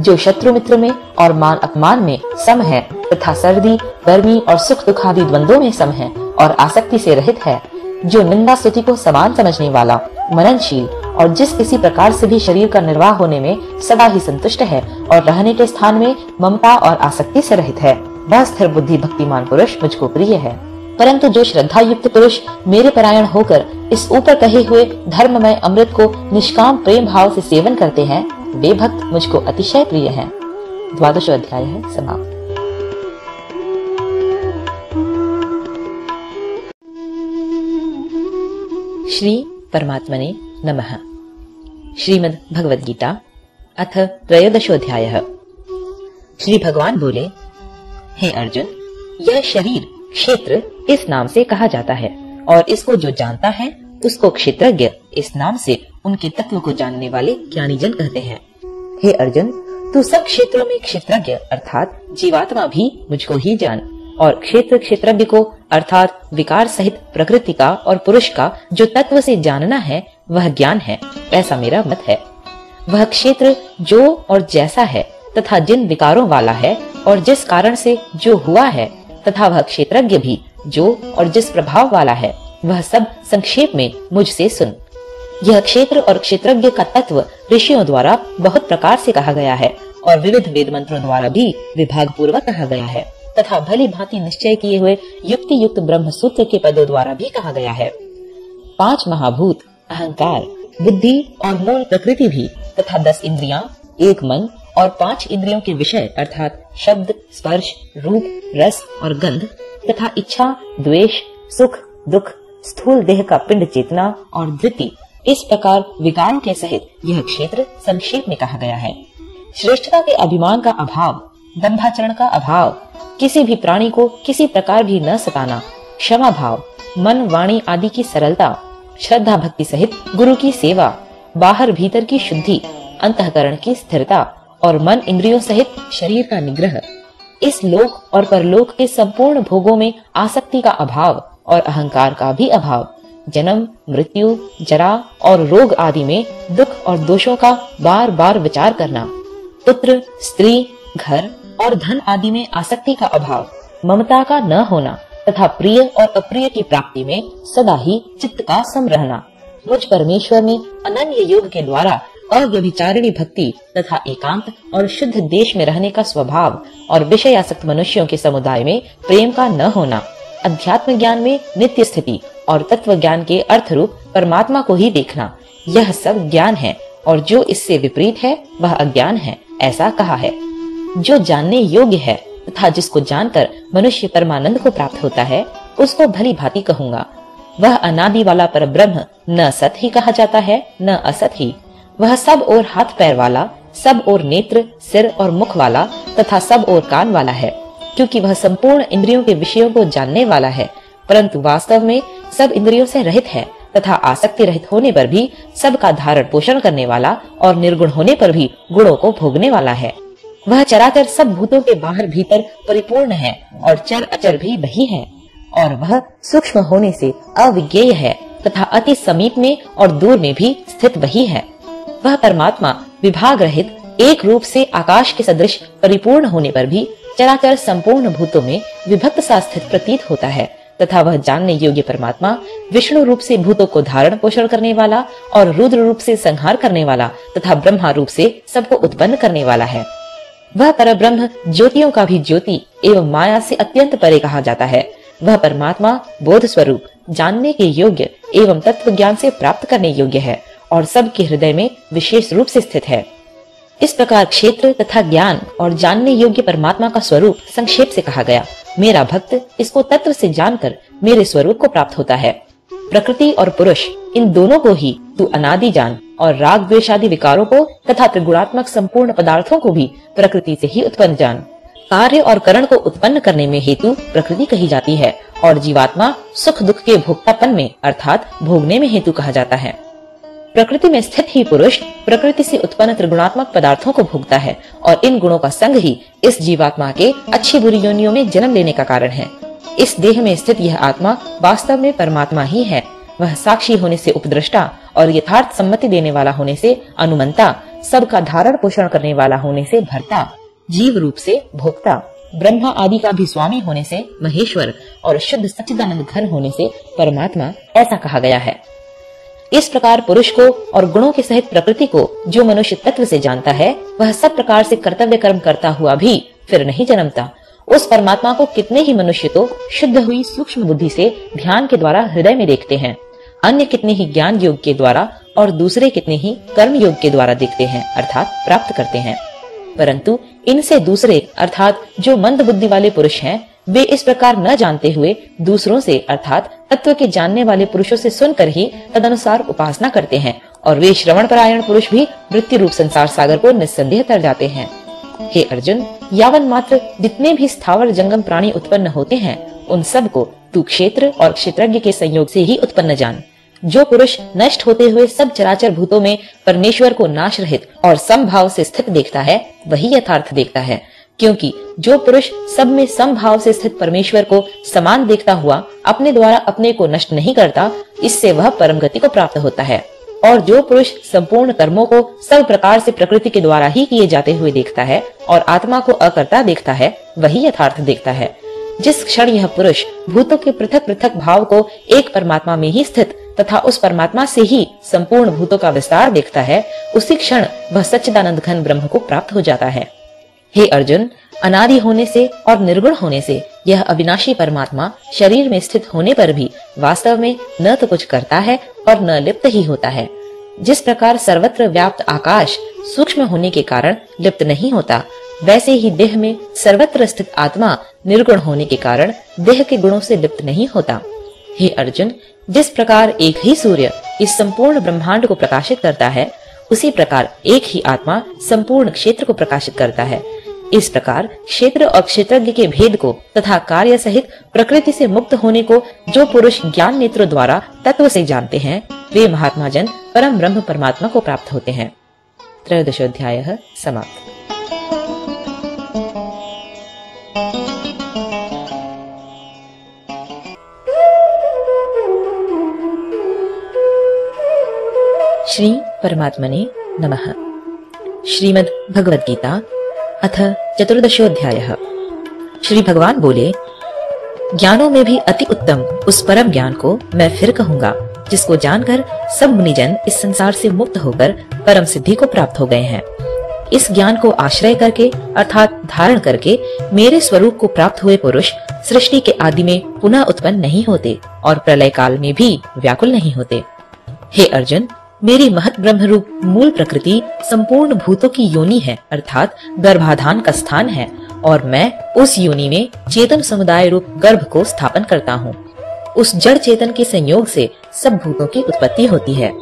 जो शत्रु मित्र में और मान अपमान में सम है, तथा सर्दी, गर्मी और सुख दुख आदि द्वंद्वों में सम है और आसक्ति से रहित है जो निंदा स्तुति को समान समझने वाला, मननशील और जिस किसी प्रकार से भी शरीर का निर्वाह होने में सदा ही संतुष्ट है और रहने के स्थान में ममता और आसक्ति से रहित है, वह स्थिर बुद्धि भक्तिमान पुरुष मुझको प्रिय है परंतु जो श्रद्धा युक्त पुरुष मेरे परायण होकर इस ऊपर कहे हुए धर्म में अमृत को निष्काम प्रेम भाव से सेवन करते हैं, वे भक्त मुझको अतिशय प्रिय हैं। द्वादश अध्याय है, समाप्त श्री परमात्मने नमः। श्रीमद् भगवद गीता अथ त्रयोदशोध्याय श्री भगवान बोले, हे अर्जुन, यह शरीर क्षेत्र इस नाम से कहा जाता है, और इसको जो जानता है, उसको क्षेत्रज्ञ इस नाम से उनके तत्व को जानने वाले ज्ञानी जन कहते हैं। हे अर्जुन, तू सब क्षेत्रों में क्षेत्रज्ञ, अर्थात जीवात्मा भी मुझको ही जान। और क्षेत्र क्षेत्रज्ञ को, अर्थात विकार सहित प्रकृति का और पुरुष का जो तत्व से जानना है, वह ज्ञान है। ऐसा मेरा मत है। वह क्षेत्र जो और जैसा है, तथा जिन विकारों वाला है, और जिस कारण से जो हुआ है, तथा वह क्षेत्रज्ञ भी जो और जिस प्रभाव वाला है, वह सब संक्षेप में मुझसे सुन। यह क्षेत्र और क्षेत्रज्ञ का तत्व ऋषियों द्वारा बहुत प्रकार से कहा गया है, और विविध वेद मंत्रों द्वारा भी विभाग पूर्वक कहा गया है। तथा भली भांति निश्चय किए हुए युक्ति युक्त ब्रह्म सूत्र के पदों द्वारा भी कहा गया है। पाँच महाभूत, अहंकार, बुद्धि और मूल प्रकृति भी, तथा दस इंद्रिया, एक मन और पाँच इंद्रियों के विषय, अर्थात शब्द, स्पर्श, रूप, रस और गंध, तथा इच्छा, द्वेष, सुख, दुख, स्थूल देह का पिंड चेतना और धृति इस प्रकार विकारों के सहित यह क्षेत्र संक्षेप में कहा गया है। श्रेष्ठता के अभिमान का अभाव दंभाचरण का अभाव। किसी भी प्राणी को किसी प्रकार भी न सताना। क्षमा भाव, मन, वाणी आदि की सरलता, श्रद्धा भक्ति सहित गुरु की सेवा, बाहर भीतर की शुद्धि, अंतकरण की स्थिरता और मन इंद्रियों सहित शरीर का निग्रह। इस लोक और परलोक के संपूर्ण भोगों में आसक्ति का अभाव और अहंकार का भी अभाव, जन्म, मृत्यु, जरा और रोग आदि में दुख और दोषों का बार बार विचार करना। पुत्र, स्त्री, घर और धन आदि में आसक्ति का अभाव, ममता का न होना, तथा प्रिय और अप्रिय की प्राप्ति में सदा ही चित्त का सम रहना। मुझ परमेश्वर में अनन्य योग के द्वारा अव्यभिचारिणी भक्ति तथा एकांत और शुद्ध देश में रहने का स्वभाव और विषय आसक्त मनुष्यों के समुदाय में प्रेम का न होना, अध्यात्म ज्ञान में नित्य स्थिति और तत्व ज्ञान के अर्थ रूप परमात्मा को ही देखना, यह सब ज्ञान है, और जो इससे विपरीत है, वह अज्ञान है, ऐसा कहा है। जो जानने योग्य है तथा जिसको जानकर मनुष्य परमानंद को प्राप्त होता है, उसको भली भांति कहूँगा। वह अनादि वाला पर ब्रह्म न सत ही कहा जाता है, न असत ही। वह सब और हाथ पैर वाला, सब और नेत्र, सिर और मुख वाला तथा सब और कान वाला है, क्योंकि वह संपूर्ण इंद्रियों के विषयों को जानने वाला है, परंतु वास्तव में सब इंद्रियों से रहित है तथा आसक्ति रहित होने पर भी सबका धारण पोषण करने वाला और निर्गुण होने पर भी गुणों को भोगने वाला है। वह चराचर सब भूतों के बाहर भीतर परिपूर्ण है और चर अचर भी वही है, और वह सूक्ष्म होने से अविज्ञेय है तथा अति समीप में और दूर में भी स्थित वही है। वह परमात्मा विभाग रहित एक रूप से आकाश के सदृश परिपूर्ण होने पर भी चराचर संपूर्ण भूतों में विभक्त सा स्थित प्रतीत होता है तथा वह जानने योग्य परमात्मा विष्णु रूप से भूतों को धारण पोषण करने वाला और रुद्र रूप से संहार करने वाला तथा ब्रह्मा रूप से सबको उत्पन्न करने वाला है। वह पर ब्रह्म ज्योतियों का भी ज्योति एवं माया से अत्यंत परे कहा जाता है। वह परमात्मा बोध स्वरूप जानने के योग्य एवं तत्व ज्ञान से प्राप्त करने योग्य है और सबके हृदय में विशेष रूप से स्थित है। इस प्रकार क्षेत्र तथा ज्ञान और जानने योग्य परमात्मा का स्वरूप संक्षेप से कहा गया। मेरा भक्त इसको तत्व से जानकर मेरे स्वरूप को प्राप्त होता है। प्रकृति और पुरुष, इन दोनों को ही तू अनादि जान और राग द्वेषादि विकारों को तथा त्रिगुणात्मक संपूर्ण पदार्थों को भी प्रकृति से ही उत्पन्न जान। कार्य और करण को उत्पन्न करने में हेतु प्रकृति कही जाती है और जीवात्मा सुख दुख के भोक्तापन में, अर्थात भोगने में हेतु कहा जाता है। प्रकृति में स्थित ही पुरुष प्रकृति से उत्पन्न त्रिगुणात्मक पदार्थों को भोगता है और इन गुणों का संग ही इस जीवात्मा के अच्छी बुरी योनियों में जन्म लेने का कारण है। इस देह में स्थित यह आत्मा वास्तव में परमात्मा ही है। वह साक्षी होने से उपद्रष्टा और यथार्थ सम्मति देने वाला होने से अनुमंता, सबका धारण पोषण करने वाला होने से भरता, जीव रूप से भोक्ता, ब्रह्मा आदि का भी स्वामी होने से महेश्वर और शुद्ध सच्चिदानंद घन होने से परमात्मा, ऐसा कहा गया है। इस प्रकार पुरुष को और गुणों के सहित प्रकृति को जो मनुष्य तत्व से जानता है, वह सब प्रकार से कर्तव्य कर्म करता हुआ भी फिर नहीं जन्मता। उस परमात्मा को कितने ही मनुष्य तो शुद्ध हुई सूक्ष्म बुद्धि से ध्यान के द्वारा हृदय में देखते हैं। अन्य कितने ही ज्ञान योग के द्वारा और दूसरे कितने ही कर्म योग के द्वारा देखते हैं, अर्थात प्राप्त करते हैं। परंतु इनसे दूसरे, अर्थात जो मंद बुद्धि वाले पुरुष हैं, वे इस प्रकार न जानते हुए दूसरों से, अर्थात तत्व के जानने वाले पुरुषों से सुनकर ही तदनुसार उपासना करते हैं और वे श्रवण परायण पुरुष भी मृत्यु रूप संसार सागर को निस्संदेह तर जाते हैं। हे अर्जुन, यावन मात्र जितने भी स्थावर जंगम प्राणी उत्पन्न होते हैं, उन सबको तू क्षेत्र और क्षेत्रज्ञ के संयोग से ही उत्पन्न जान। जो पुरुष नष्ट होते हुए सब चराचर भूतों में परमेश्वर को नाश रहित और समभाव से स्थित देखता है, वही यथार्थ देखता है। क्योंकि जो पुरुष सब में समभाव से स्थित परमेश्वर को समान देखता हुआ अपने द्वारा अपने को नष्ट नहीं करता, इससे वह परम गति को प्राप्त होता है। और जो पुरुष संपूर्ण कर्मों को सब प्रकार से प्रकृति के द्वारा ही किए जाते हुए देखता है और आत्मा को अकर्ता देखता है, वही यथार्थ देखता है। जिस क्षण यह पुरुष भूतों के पृथक पृथक भाव को एक परमात्मा में ही स्थित तथा उस परमात्मा से ही संपूर्ण भूतों का विस्तार देखता है, उसी क्षण वह सच्चिदानंद घन ब्रह्म को प्राप्त हो जाता है। हे अर्जुन, अनादि होने से और निर्गुण होने से यह अविनाशी परमात्मा शरीर में स्थित होने पर भी वास्तव में न तो कुछ करता है और न लिप्त ही होता है। जिस प्रकार सर्वत्र व्याप्त आकाश सूक्ष्म होने के कारण लिप्त नहीं होता, वैसे ही देह में सर्वत्र स्थित आत्मा निर्गुण होने के कारण देह के गुणों से लिप्त नहीं होता। हे अर्जुन, जिस प्रकार एक ही सूर्य इस संपूर्ण ब्रह्मांड को प्रकाशित करता है, उसी प्रकार एक ही आत्मा संपूर्ण क्षेत्र को प्रकाशित करता है। इस प्रकार क्षेत्र और क्षेत्रज्ञ के भेद को तथा कार्य सहित प्रकृति से मुक्त होने को जो पुरुष ज्ञान नेत्रों द्वारा तत्व से जानते हैं, वे महात्मा जन परम ब्रह्म परमात्मा को प्राप्त होते हैं। त्रयोदशोध्याय समाप्त। श्री परमात्मने नमः। श्रीमद् भगवद गीता अथ चतुर्दशोध्याय श्री भगवान बोले, ज्ञानों में भी अति उत्तम उस परम ज्ञान को मैं फिर कहूँगा, जिसको जानकर सब मुनिजन इस संसार से मुक्त होकर परम सिद्धि को प्राप्त हो गए हैं। इस ज्ञान को आश्रय करके, अर्थात धारण करके, मेरे स्वरूप को प्राप्त हुए पुरुष सृष्टि के आदि में पुनः उत्पन्न नहीं होते और प्रलय काल में भी व्याकुल नहीं होते। हे अर्जुन मेरी महत ब्रह्म रूप मूल प्रकृति संपूर्ण भूतों की योनि है, अर्थात गर्भाधान का स्थान है, और मैं उस योनि में चेतन समुदाय रूप गर्भ को स्थापन करता हूँ। उस जड़ चेतन के संयोग से सब भूतों की उत्पत्ति होती है।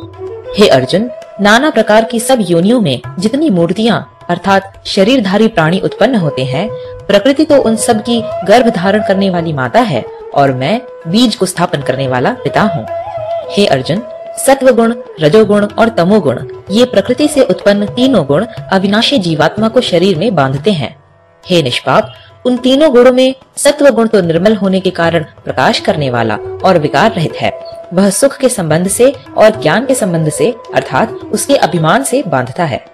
हे अर्जुन, नाना प्रकार की सब योनियों में जितनी मूर्तियाँ, अर्थात शरीरधारी प्राणी उत्पन्न होते हैं, प्रकृति तो उन सब की गर्भ धारण करने वाली माता है, और मैं बीज को स्थापन करने वाला पिता हूँ। हे अर्जुन सत्व गुण रजोगुण और तमोगुण, ये प्रकृति से उत्पन्न तीनों गुण अविनाशी जीवात्मा को शरीर में बांधते हैं। हे निष्पाप, उन तीनों गुणों में सत्व गुण तो निर्मल होने के कारण प्रकाश करने वाला और विकार रहित है। वह सुख के संबंध से और ज्ञान के संबंध से, अर्थात उसके अभिमान से बांधता है।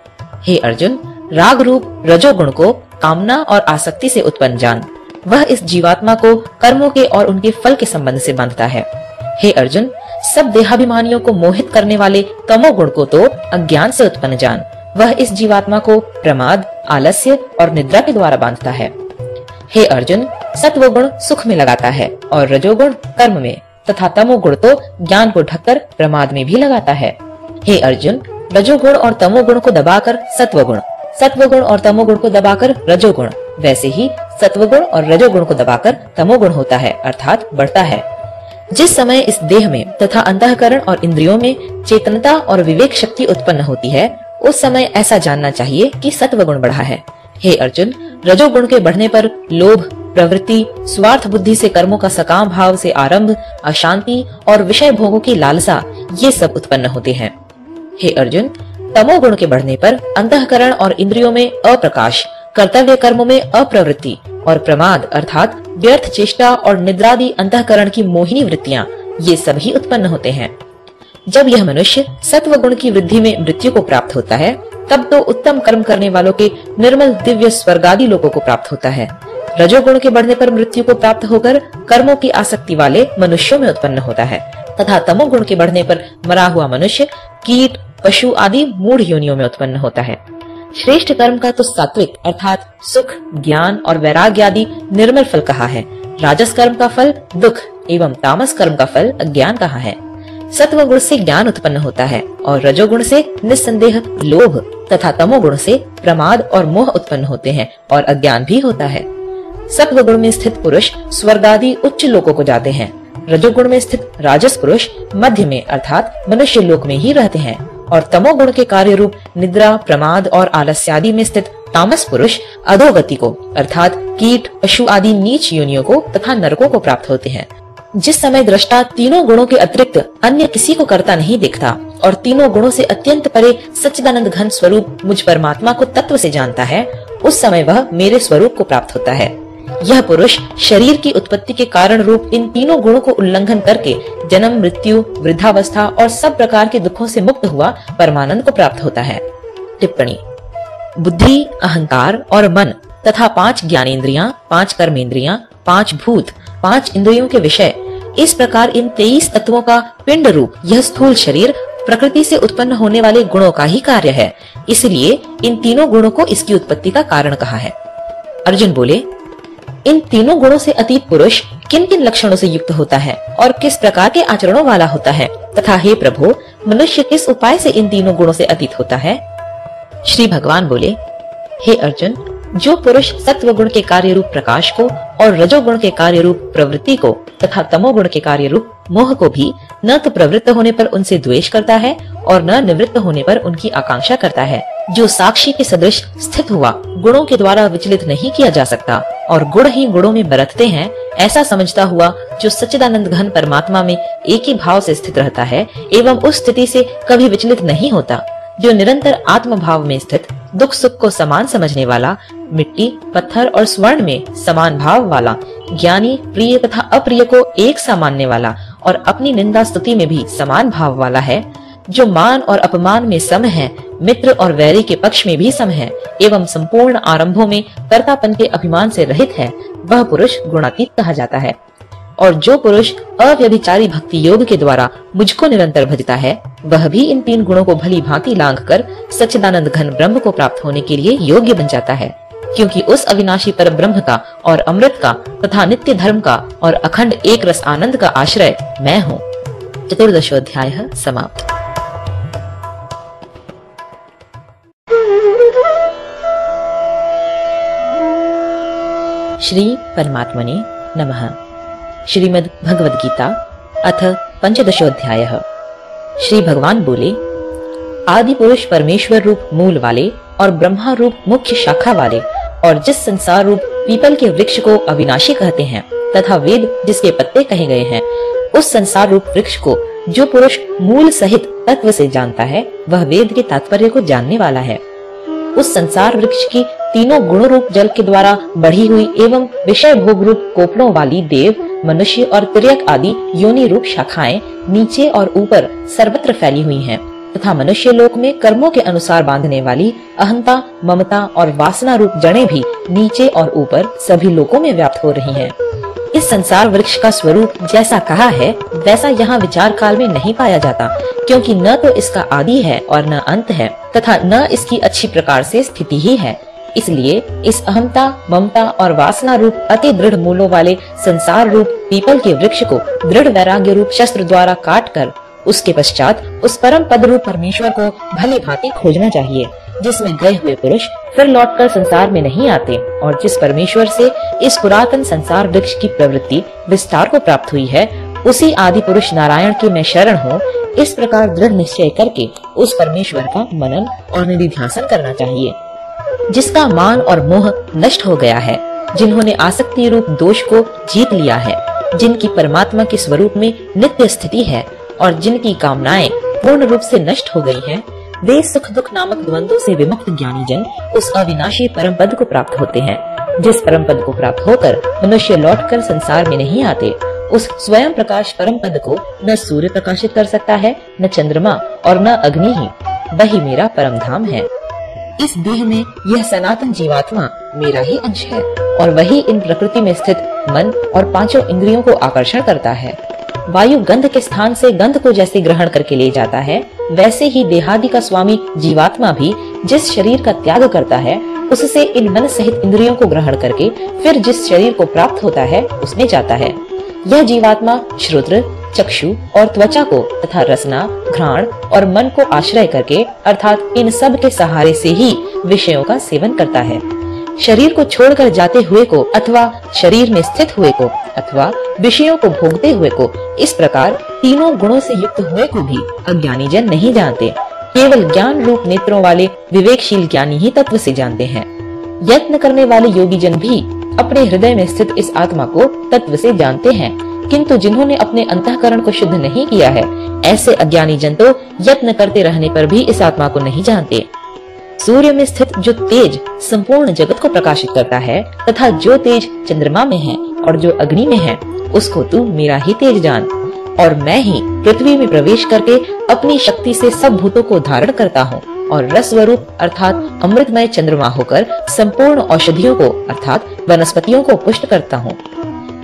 हे अर्जुन राग रूप रजोगुण को कामना और आसक्ति से उत्पन्न जान। वह इस जीवात्मा को कर्मों के और उनके फल के संबंध से बांधता है। हे अर्जुन सब देहाभिमानियों को मोहित करने वाले तमोगुण को तो अज्ञान से उत्पन्न जान। वह इस जीवात्मा को प्रमाद, आलस्य और निद्रा के द्वारा बांधता है। हे अर्जुन सत्व गुण सुख में लगाता है और रजोगुण कर्म में, तथा तमोगुण तो ज्ञान को ढककर प्रमाद में भी लगाता है। हे अर्जुन, रजोगुण और तमोगुण को दबाकर सत्वगुण। सत्वगुण और तमोगुण को दबाकर रजोगुण। वैसे ही सत्वगुण और रजोगुण को दबाकर तमोगुण होता है, अर्थात बढ़ता है। जिस समय इस देह में तथा अंतकरण और इंद्रियों में चेतनता और विवेक शक्ति उत्पन्न होती है, उस समय ऐसा जानना चाहिए कि सत्व गुण बढ़ा है। हे अर्जुन, रजोगुण के बढ़ने पर लोभ, प्रवृत्ति, स्वार्थ बुद्धि से कर्मों का सकाम भाव से आरंभ, अशांति और विषय भोगों की लालसा, ये सब उत्पन्न होते हैं। हे अर्जुन, तमोगुण के बढ़ने पर अंतकरण और इंद्रियों में अप्रकाश, कर्तव्य कर्मों में अप्रवृत्ति और प्रमाद अर्थात व्यर्थ चेष्टा और निद्रादि अंतकरण की मोहिनी वृत्तियाँ ये सभी उत्पन्न होते हैं। जब यह मनुष्य सत्व गुण की वृद्धि में मृत्यु को प्राप्त होता है, तब तो उत्तम कर्म करने वालों के निर्मल दिव्य स्वर्गादि लोगों को प्राप्त होता है। रजोगुण के बढ़ने पर मृत्यु को प्राप्त होकर कर्मों की आसक्ति वाले मनुष्यों में उत्पन्न होता है, तथा तमोगुण के बढ़ने पर मरा हुआ मनुष्य कीट, पशु आदि मूढ़ योनियों में उत्पन्न होता है। श्रेष्ठ कर्म का तो सात्विक, अर्थात सुख, ज्ञान और वैराग्य आदि निर्मल फल कहा है। राजस कर्म का फल, दुख एवं तामस कर्म का फल अज्ञान कहा है। सत्व गुण से ज्ञान उत्पन्न होता है और रजोगुण से निस्संदेह लोभ तथा तमोगुण से प्रमाद और मोह उत्पन्न होते हैं और अज्ञान भी होता है। सत्व गुण में स्थित पुरुष स्वर्ग आदि उच्च लोकों को जाते हैं। रजोगुण में स्थित राजस पुरुष मध्य में, अर्थात मनुष्य लोक में ही रहते हैं। और तमोगुण के कार्य रूप निद्रा, प्रमाद और आलस्यादि में स्थित तामस पुरुष अधोगति को, अर्थात कीट, पशु आदि नीच योनियों को तथा नरकों को प्राप्त होते हैं। जिस समय दृष्टा तीनों गुणों के अतिरिक्त अन्य किसी को करता नहीं दिखता और तीनों गुणों से अत्यंत परे सच्चिदानंद घन स्वरूप मुझ परमात्मा को तत्व से जानता है, उस समय वह मेरे स्वरूप को प्राप्त होता है। यह पुरुष शरीर की उत्पत्ति के कारण रूप इन तीनों गुणों को उल्लंघन करके जन्म, मृत्यु, वृद्धावस्था और सब प्रकार के दुखों से मुक्त हुआ परमानंद को प्राप्त होता है। टिप्पणी। बुद्धि, अहंकार और मन तथा पाँच ज्ञानेन्द्रिया, पाँच कर्मेंद्रिया, पाँच भूत, पाँच इंद्रियों के विषय, इस प्रकार इन तेईस तत्वों का पिंड रूप यह स्थूल शरीर प्रकृति से उत्पन्न होने वाले गुणों का ही कार्य है। इसलिए इन तीनों गुणों को इसकी उत्पत्ति का कारण कहा है। अर्जुन बोले इन तीनों गुणों से अतीत पुरुष किन किन लक्षणों से युक्त होता है और किस प्रकार के आचरणों वाला होता है? तथा हे प्रभु, मनुष्य किस उपाय से इन तीनों गुणों से अतीत होता है? श्री भगवान बोले, हे अर्जुन जो पुरुष सत्व गुण के कार्य रूप प्रकाश को और रजोगुण के कार्य रूप प्रवृत्ति को तथा तमोगुण के कार्य रूप मोह को भी न तो प्रवृत्त होने पर उनसे द्वेष करता है और न निवृत्त होने पर उनकी आकांक्षा करता है, जो साक्षी के सदृश स्थित हुआ, गुणों के द्वारा विचलित नहीं किया जा सकता और गुण ही गुणों में बरतते हैं, ऐसा समझता हुआ जो सच्चिदानंद घन परमात्मा में एक ही भाव से स्थित रहता है, एवं उस स्थिति से कभी विचलित नहीं होता। जो निरंतर आत्म भाव में स्थित, दुख सुख को समान समझने वाला, मिट्टी, पत्थर और स्वर्ण में समान भाव वाला, ज्ञानी, प्रिय तथा अप्रिय को एक सा मानने वाला और अपनी निंदा स्तुति में भी समान भाव वाला है, जो मान और अपमान में सम है, मित्र और वैरी के पक्ष में भी सम है, एवं संपूर्ण आरंभों में कर्तापन के अभिमान से रहित है, वह पुरुष गुणातीत कहा जाता है। और जो पुरुष अव्यभिचारी भक्ति योग के द्वारा मुझको निरंतर भजता है, वह भी इन तीन गुणों को भली भांति लांग कर सच्चिदानंद घन ब्रह्म को प्राप्त होने के लिए योग्य बन जाता है। क्योंकि उस अविनाशी पर ब्रह्म का और अमृत का तथा नित्य धर्म का और अखंड एक रस आनंद का आश्रय मैं हूँ। चतुर्दशोध्याय समाप्त। श्री परमात्मने नमः। श्रीमद् भगवद गीता अथ पंचदशोध्याय श्री भगवान बोले आदि पुरुष परमेश्वर रूप मूल वाले और ब्रह्मा रूप मुख्य शाखा वाले और जिस संसार रूप पीपल के वृक्ष को अविनाशी कहते हैं तथा वेद जिसके पत्ते कहे गए हैं, उस संसार रूप वृक्ष को जो पुरुष मूल सहित तत्व से जानता है, वह वेद के तात्पर्य को जानने वाला है। उस संसार वृक्ष की तीनों गुण रूप जल के द्वारा बढ़ी हुई एवं विषय भोग रूप कोपड़ों वाली देव, मनुष्य और तिरक आदि योनि रूप शाखाएँ नीचे और ऊपर सर्वत्र फैली हुई हैं। तथा मनुष्य लोक में कर्मों के अनुसार बांधने वाली अहंता, ममता और वासना रूप जड़े भी नीचे और ऊपर सभी लोकों में व्याप्त हो रही हैं। इस संसार वृक्ष का स्वरूप जैसा कहा है, वैसा यहाँ विचार काल में नहीं पाया जाता, क्योंकि न तो इसका आदि है और न अंत है, तथा न इसकी अच्छी प्रकार से स्थिति ही है इसलिए इस अहमता ममता और वासना रूप अति दृढ़ मूलों वाले संसार रूप पीपल के वृक्ष को दृढ़ वैराग्य रूप शस्त्र द्वारा काट कर उसके पश्चात उस परम पद रूप परमेश्वर को भली भांति खोजना चाहिए, जिसमें गए हुए पुरुष फिर लौटकर संसार में नहीं आते और जिस परमेश्वर से इस पुरातन संसार वृक्ष की प्रवृत्ति विस्तार को प्राप्त हुई है, उसी आदि पुरुष नारायण के मैं शरण हूँ, इस प्रकार दृढ़ निश्चय करके उस परमेश्वर का मनन और निधिध्यासन करना चाहिए। जिसका मान और मोह नष्ट हो गया है, जिन्होंने आसक्ति रूप दोष को जीत लिया है, जिनकी परमात्मा के स्वरूप में नित्य स्थिति है और जिनकी कामनाएँ पूर्ण रूप से नष्ट हो गई हैं, वे सुख दुख नामक द्वंद्वों से विमुक्त ज्ञानी जन उस अविनाशी परम पद को प्राप्त होते हैं। जिस परम पद को प्राप्त होकर मनुष्य लौटकर संसार में नहीं आते उस स्वयं प्रकाश परम पद को न सूर्य प्रकाशित कर सकता है न चंद्रमा और न अग्नि ही। वही मेरा परम धाम है। इस देह में यह सनातन जीवात्मा मेरा ही अंश है और वही इन प्रकृति में स्थित मन और पाँचों इंद्रियों को आकर्षण करता है। वायु गंध के स्थान से गंध को जैसे ग्रहण करके ले जाता है, वैसे ही देहादि का स्वामी जीवात्मा भी जिस शरीर का त्याग करता है, उससे इन मन सहित इंद्रियों को ग्रहण करके फिर जिस शरीर को प्राप्त होता है, उसमें जाता है। यह जीवात्मा श्रोत्र, चक्षु और त्वचा को तथा रसना, घ्राण और मन को आश्रय करके अर्थात इन सब के सहारे से ही विषयों का सेवन करता है। शरीर को छोड़कर जाते हुए को अथवा शरीर में स्थित हुए को अथवा विषयों को भोगते हुए को, इस प्रकार तीनों गुणों से युक्त हुए को भी अज्ञानी जन नहीं जानते। केवल ज्ञान रूप नेत्रों वाले विवेकशील ज्ञानी ही तत्व से जानते हैं। यत्न करने वाले योगी जन भी अपने हृदय में स्थित इस आत्मा को तत्व से जानते हैं, किंतु जिन्होंने अपने अंतकरण को शुद्ध नहीं किया है, ऐसे अज्ञानी जन तो यत्न करते रहने पर भी इस आत्मा को नहीं जानते। सूर्य में स्थित जो तेज, संपूर्ण जगत को प्रकाशित करता है, तथा जो तेज चंद्रमा में है और जो अग्नि में है, उसको तू मेरा ही तेज जान। और मैं ही पृथ्वी में प्रवेश करके अपनी शक्ति से सब भूतों को धारण करता हूँ और रस स्वरूप अर्थात अमृतमय चंद्रमा होकर संपूर्ण औषधियों को, अर्थात वनस्पतियों को पुष्ट करता हूँ।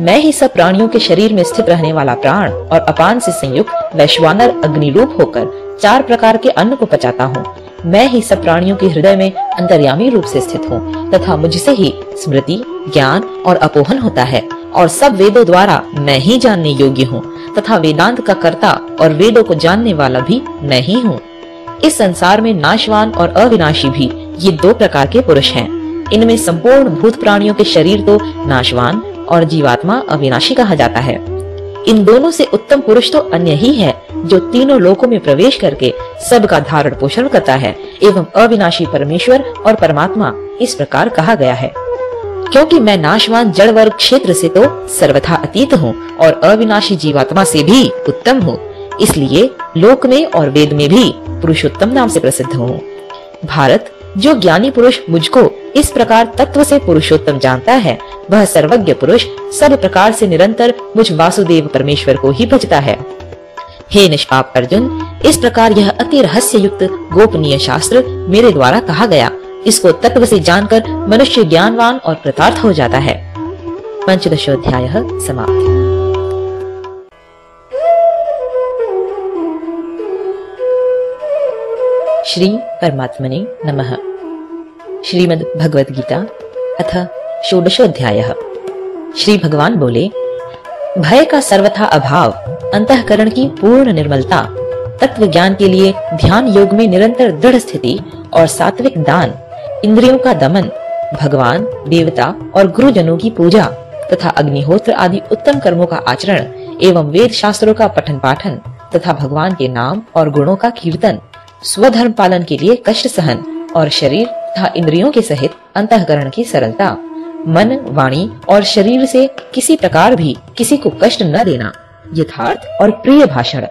मैं ही सब प्राणियों के शरीर में स्थित रहने वाला प्राण और अपान से संयुक्त, वैश्वानर अग्निरूप होकर चार प्रकार के अन्न को पचाता हूँ। मैं ही सब प्राणियों के हृदय में अंतर्यामी रूप से स्थित हूँ, तथा मुझसे ही स्मृति, ज्ञान और अपोहन होता है, और सब वेदों द्वारा मैं ही जानने योग्य हूँ, तथा वेदांत का कर्ता और वेदों को जानने वाला भी मैं ही हूँ। इस संसार में नाशवान और अविनाशी भी ये दो प्रकार के पुरुष हैं। इनमें संपूर्ण भूत प्राणियों के शरीर तो नाशवान और जीवात्मा अविनाशी कहा जाता है। इन दोनों से उत्तम पुरुष तो अन्य ही है। जो तीनों लोकों में प्रवेश करके सबका धारण पोषण करता है, एवं अविनाशी परमेश्वर और परमात्मा इस प्रकार कहा गया है। क्योंकि मैं नाशवान जड़ वर्ग क्षेत्र से तो सर्वथा अतीत हूँ और अविनाशी जीवात्मा से भी उत्तम हूँ, इसलिए लोक में और वेद में भी पुरुषोत्तम नाम से प्रसिद्ध हूँ। भारत, जो ज्ञानी पुरुष मुझको इस प्रकार तत्व से पुरुषोत्तम जानता है, वह सर्वज्ञ पुरुष सब प्रकार से निरंतर मुझ वासुदेव परमेश्वर को ही भजता है। हे निष्पाप अर्जुन, इस प्रकार यह अति रहस्य युक्त गोपनीय शास्त्र मेरे द्वारा कहा गया। इसको तत्व से जानकर मनुष्य ज्ञानवान और कृतार्थ हो जाता है। पंचदशोध्याय समाप्त। श्री परमात्मने नमः। श्रीमद् भगवत गीता अथ षोडशोध्याय। श्री भगवान बोले, भय का सर्वथा अभाव अंतकरण की पूर्ण निर्मलता तत्व ज्ञान के लिए ध्यान योग में निरंतर दृढ़ स्थिति और सात्विक दान, इंद्रियों का दमन, भगवान, देवता और गुरुजनों की पूजा तथा अग्निहोत्र आदि उत्तम कर्मों का आचरण एवं वेद शास्त्रों का पठन पाठन तथा भगवान के नाम और गुणों का कीर्तन, स्वधर्म पालन के लिए कष्ट सहन और शरीर तथा इंद्रियों के सहित अंतकरण की सरलता, मन, वाणी और शरीर से किसी प्रकार भी किसी को कष्ट न देना। यथार्थ और प्रिय भाषण।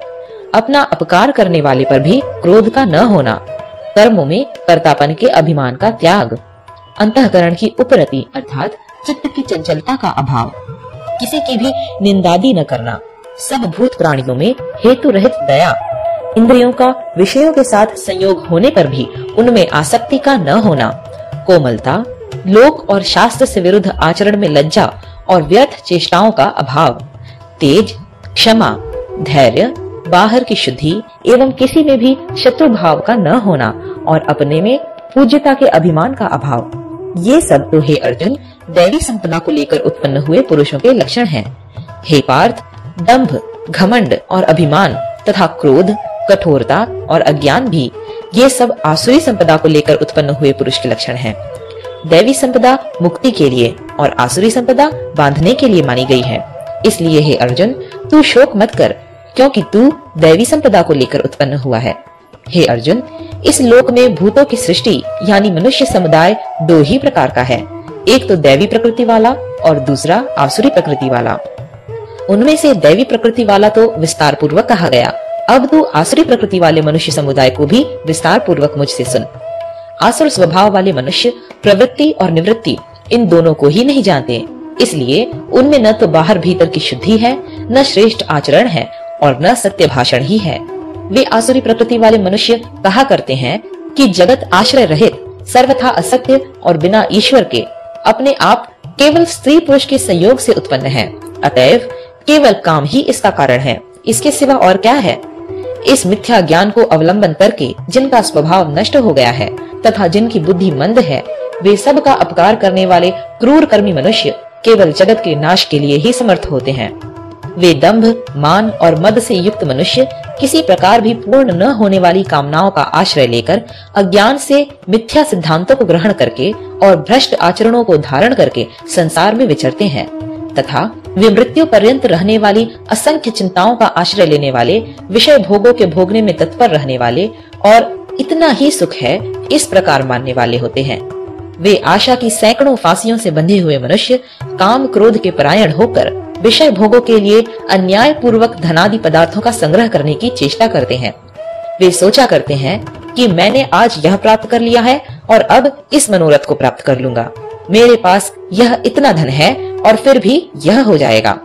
अपना अपकार करने वाले पर भी क्रोध का न होना। कर्मों में कर्तापन के अभिमान का त्याग। अंतकरण की उपरति, अर्थात चित्त की चंचलता का अभाव। किसी की भी निंदादी न करना। सब भूत प्राणियों में हेतु रहित दया। इंद्रियों का, विषयों के साथ संयोग होने पर भी उनमें आसक्ति का न होना। कोमलता, लोक और शास्त्र से विरुद्ध आचरण में लज्जा और व्यर्थ चेष्टाओं का अभाव। तेज क्षमा, धैर्य, बाहर की शुद्धि एवं किसी में भी शत्रु भाव का न होना और अपने में पूज्यता के अभिमान का अभाव ये सब तो हे अर्जुन, दैवी संपदा को लेकर उत्पन्न हुए पुरुषों के लक्षण हैं। हे पार्थ, दंभ, घमंड और अभिमान तथा क्रोध, कठोरता और अज्ञान भी ये सब आसुरी संपदा को लेकर उत्पन्न हुए पुरुष के लक्षण हैं। दैवी संपदा मुक्ति के लिए और आसुरी संपदा बांधने के लिए मानी गई है इसलिए हे अर्जुन तू शोक मत कर, क्योंकि तू दैवी संपदा को लेकर उत्पन्न हुआ है। हे अर्जुन, इस लोक में भूतों की सृष्टि, यानी मनुष्य समुदाय, दो ही प्रकार का है। एक तो दैवी प्रकृति वाला और दूसरा आसुरी प्रकृति वाला। उनमें से दैवी प्रकृति वाला तो विस्तार पूर्वक कहा गया। अब तू आसुरी प्रकृति वाले मनुष्य समुदाय को भी विस्तार पूर्वक मुझसे सुन। आसुर स्वभाव वाले मनुष्य प्रवृत्ति और निवृत्ति इन दोनों को ही नहीं जानते। इसलिए उनमें न तो बाहर भीतर की शुद्धि है न श्रेष्ठ आचरण है और न सत्य भाषण ही है। वे आसुरी प्रकृति वाले मनुष्य कहा करते हैं कि जगत आश्रय रहित, सर्वथा असत्य और बिना ईश्वर के अपने आप केवल स्त्री पुरुष के संयोग से उत्पन्न है। अतएव केवल काम ही इसका कारण है। इसके सिवा और क्या है? इस मिथ्या ज्ञान को अवलंबन करके जिनका स्वभाव नष्ट हो गया है तथा जिनकी बुद्धि मंद है, वे सब का अपकार करने वाले क्रूर कर्मी मनुष्य केवल जगत के नाश के लिए ही समर्थ होते हैं। वे दंभ, मान और मद से युक्त मनुष्य किसी प्रकार भी पूर्ण न होने वाली कामनाओं का आश्रय लेकर, अज्ञान से मिथ्या सिद्धांतों को ग्रहण करके और भ्रष्ट आचरणों को धारण करके संसार में विचरते हैं। तथा वे मृत्यु पर्यंत रहने वाली असंख्य चिंताओं का आश्रय लेने वाले, विषय भोगों के भोगने में तत्पर रहने वाले और इतना ही सुख है, इस प्रकार मानने वाले होते हैं। वे आशा की सैकड़ों फांसियों से बंधे हुए मनुष्य, काम क्रोध के परायण होकर विषय भोगों के लिए अन्याय पूर्वक धनादि पदार्थों का संग्रह करने की चेष्टा करते हैं। वे सोचा करते हैं कि मैंने आज यह प्राप्त कर लिया है और अब इस मनोरथ को प्राप्त कर लूँगा। मेरे पास यह इतना धन है और फिर भी यह हो जाएगा।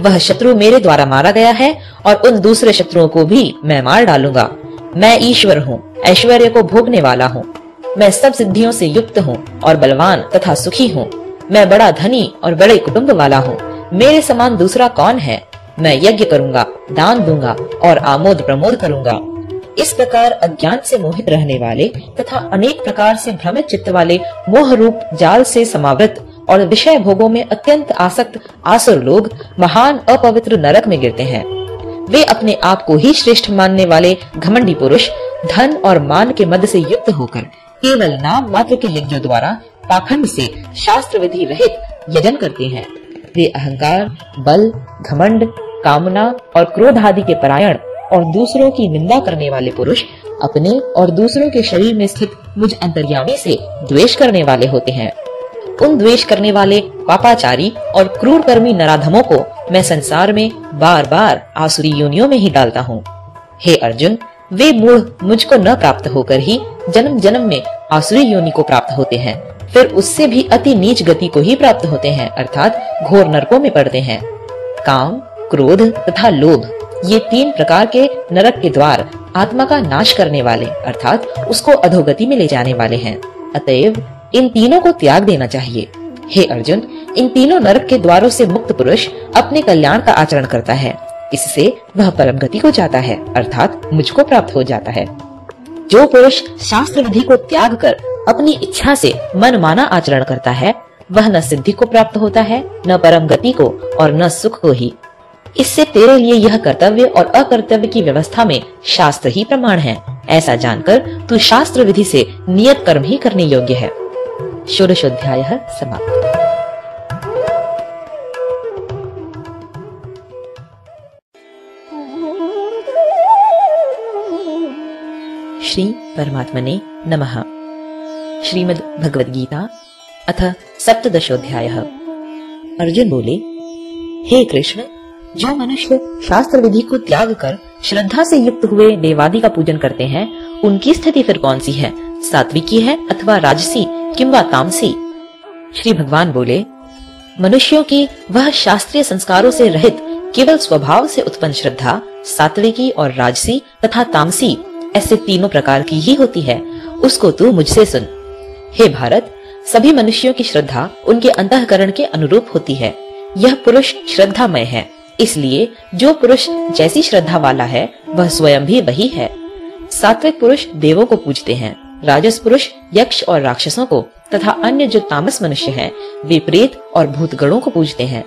वह शत्रु मेरे द्वारा मारा गया है और उन दूसरे शत्रुओं को भी मैं मार डालूँगा। मैं ईश्वर हूँ, ऐश्वर्य को भोगने वाला हूँ। मैं सब सिद्धियों से युक्त हूँ और बलवान तथा सुखी हूँ। मैं बड़ा धनी और बड़े कुटुंब वाला हूँ। मेरे समान दूसरा कौन है? मैं यज्ञ करूँगा, दान दूँगा और आमोद प्रमोद करूँगा। इस प्रकार अज्ञान से मोहित रहने वाले तथा अनेक प्रकार से भ्रमित चित्त वाले मोह रूप जाल से समावृत और विषय भोगों में अत्यंत आसक्त आसुर लोग महान अपवित्र नरक में गिरते हैं। वे अपने आप को ही श्रेष्ठ मानने वाले घमंडी पुरुष, धन और मान के मद से युक्त होकर केवल नाम मात्र के यज्ञों द्वारा पाखंड से शास्त्र विधि रहित यजन करते हैं। वे अहंकार, बल, घमंड, कामना और क्रोध आदि के परायण और दूसरों की निंदा करने वाले पुरुष अपने और दूसरों के शरीर में स्थित मुझ अंतर्यामी से द्वेष करने वाले होते हैं। उन द्वेष करने वाले पापाचारी और क्रूर कर्मी नराधमों को मैं संसार में बार बार आसुरी योनियों में ही डालता हूँ। हे अर्जुन, वे मूढ़ मुझको न प्राप्त होकर ही जन्म जन्म में आसुरी योनि को प्राप्त होते हैं। फिर उससे भी अति नीच गति को ही प्राप्त होते हैं, अर्थात घोर नरकों में पड़ते हैं। काम, क्रोध तथा लोभ, ये तीन प्रकार के नरक के द्वार आत्मा का नाश करने वाले, अर्थात उसको अधोगति में ले जाने वाले हैं। अतएव, इन तीनों को त्याग देना चाहिए। हे अर्जुन, इन तीनों नरक के द्वारों से मुक्त पुरुष अपने कल्याण का आचरण करता है। इससे वह परम गति को जाता है, अर्थात मुझको प्राप्त हो जाता है। जो पुरुष शास्त्र विधि को त्याग कर अपनी इच्छा से मनमाना आचरण करता है, वह न सिद्धि को प्राप्त होता है, न परम गति को और न सुख को ही। इससे तेरे लिए यह कर्तव्य और अकर्तव्य की व्यवस्था में शास्त्र ही प्रमाण है। ऐसा जानकर तू शास्त्र विधि से नियत कर्म ही करने योग्य है। षोडशोध्याय समाप्त। श्री परमात्मने नमः। श्रीमद् भगवद गीता अथ सप्तदशोध्याय अर्जुन बोले, हे कृष्ण, जो मनुष्य शास्त्र विधि को त्याग कर श्रद्धा से युक्त हुए देवादि का पूजन करते हैं, उनकी स्थिति फिर कौन सी है? सात्विकी है अथवा राजसी, किंवा तामसी? श्री भगवान बोले, मनुष्यों की वह शास्त्रीय संस्कारों से रहित केवल स्वभाव से उत्पन्न श्रद्धा, सात्विकी और राजसी तथा तामसी ऐसे तीनों प्रकार की ही होती है। उसको तू मुझसे सुन। हे भारत, सभी मनुष्यों की श्रद्धा उनके अंतकरण के अनुरूप होती है। यह पुरुष श्रद्धामय है। इसलिए जो पुरुष जैसी श्रद्धा वाला है, वह स्वयं भी वही है। सात्विक पुरुष देवों को पूजते हैं, राजस पुरुष यक्ष और राक्षसों को, तथा अन्य जो तामस मनुष्य हैं वे प्रेत और भूतगणों को पूजते हैं।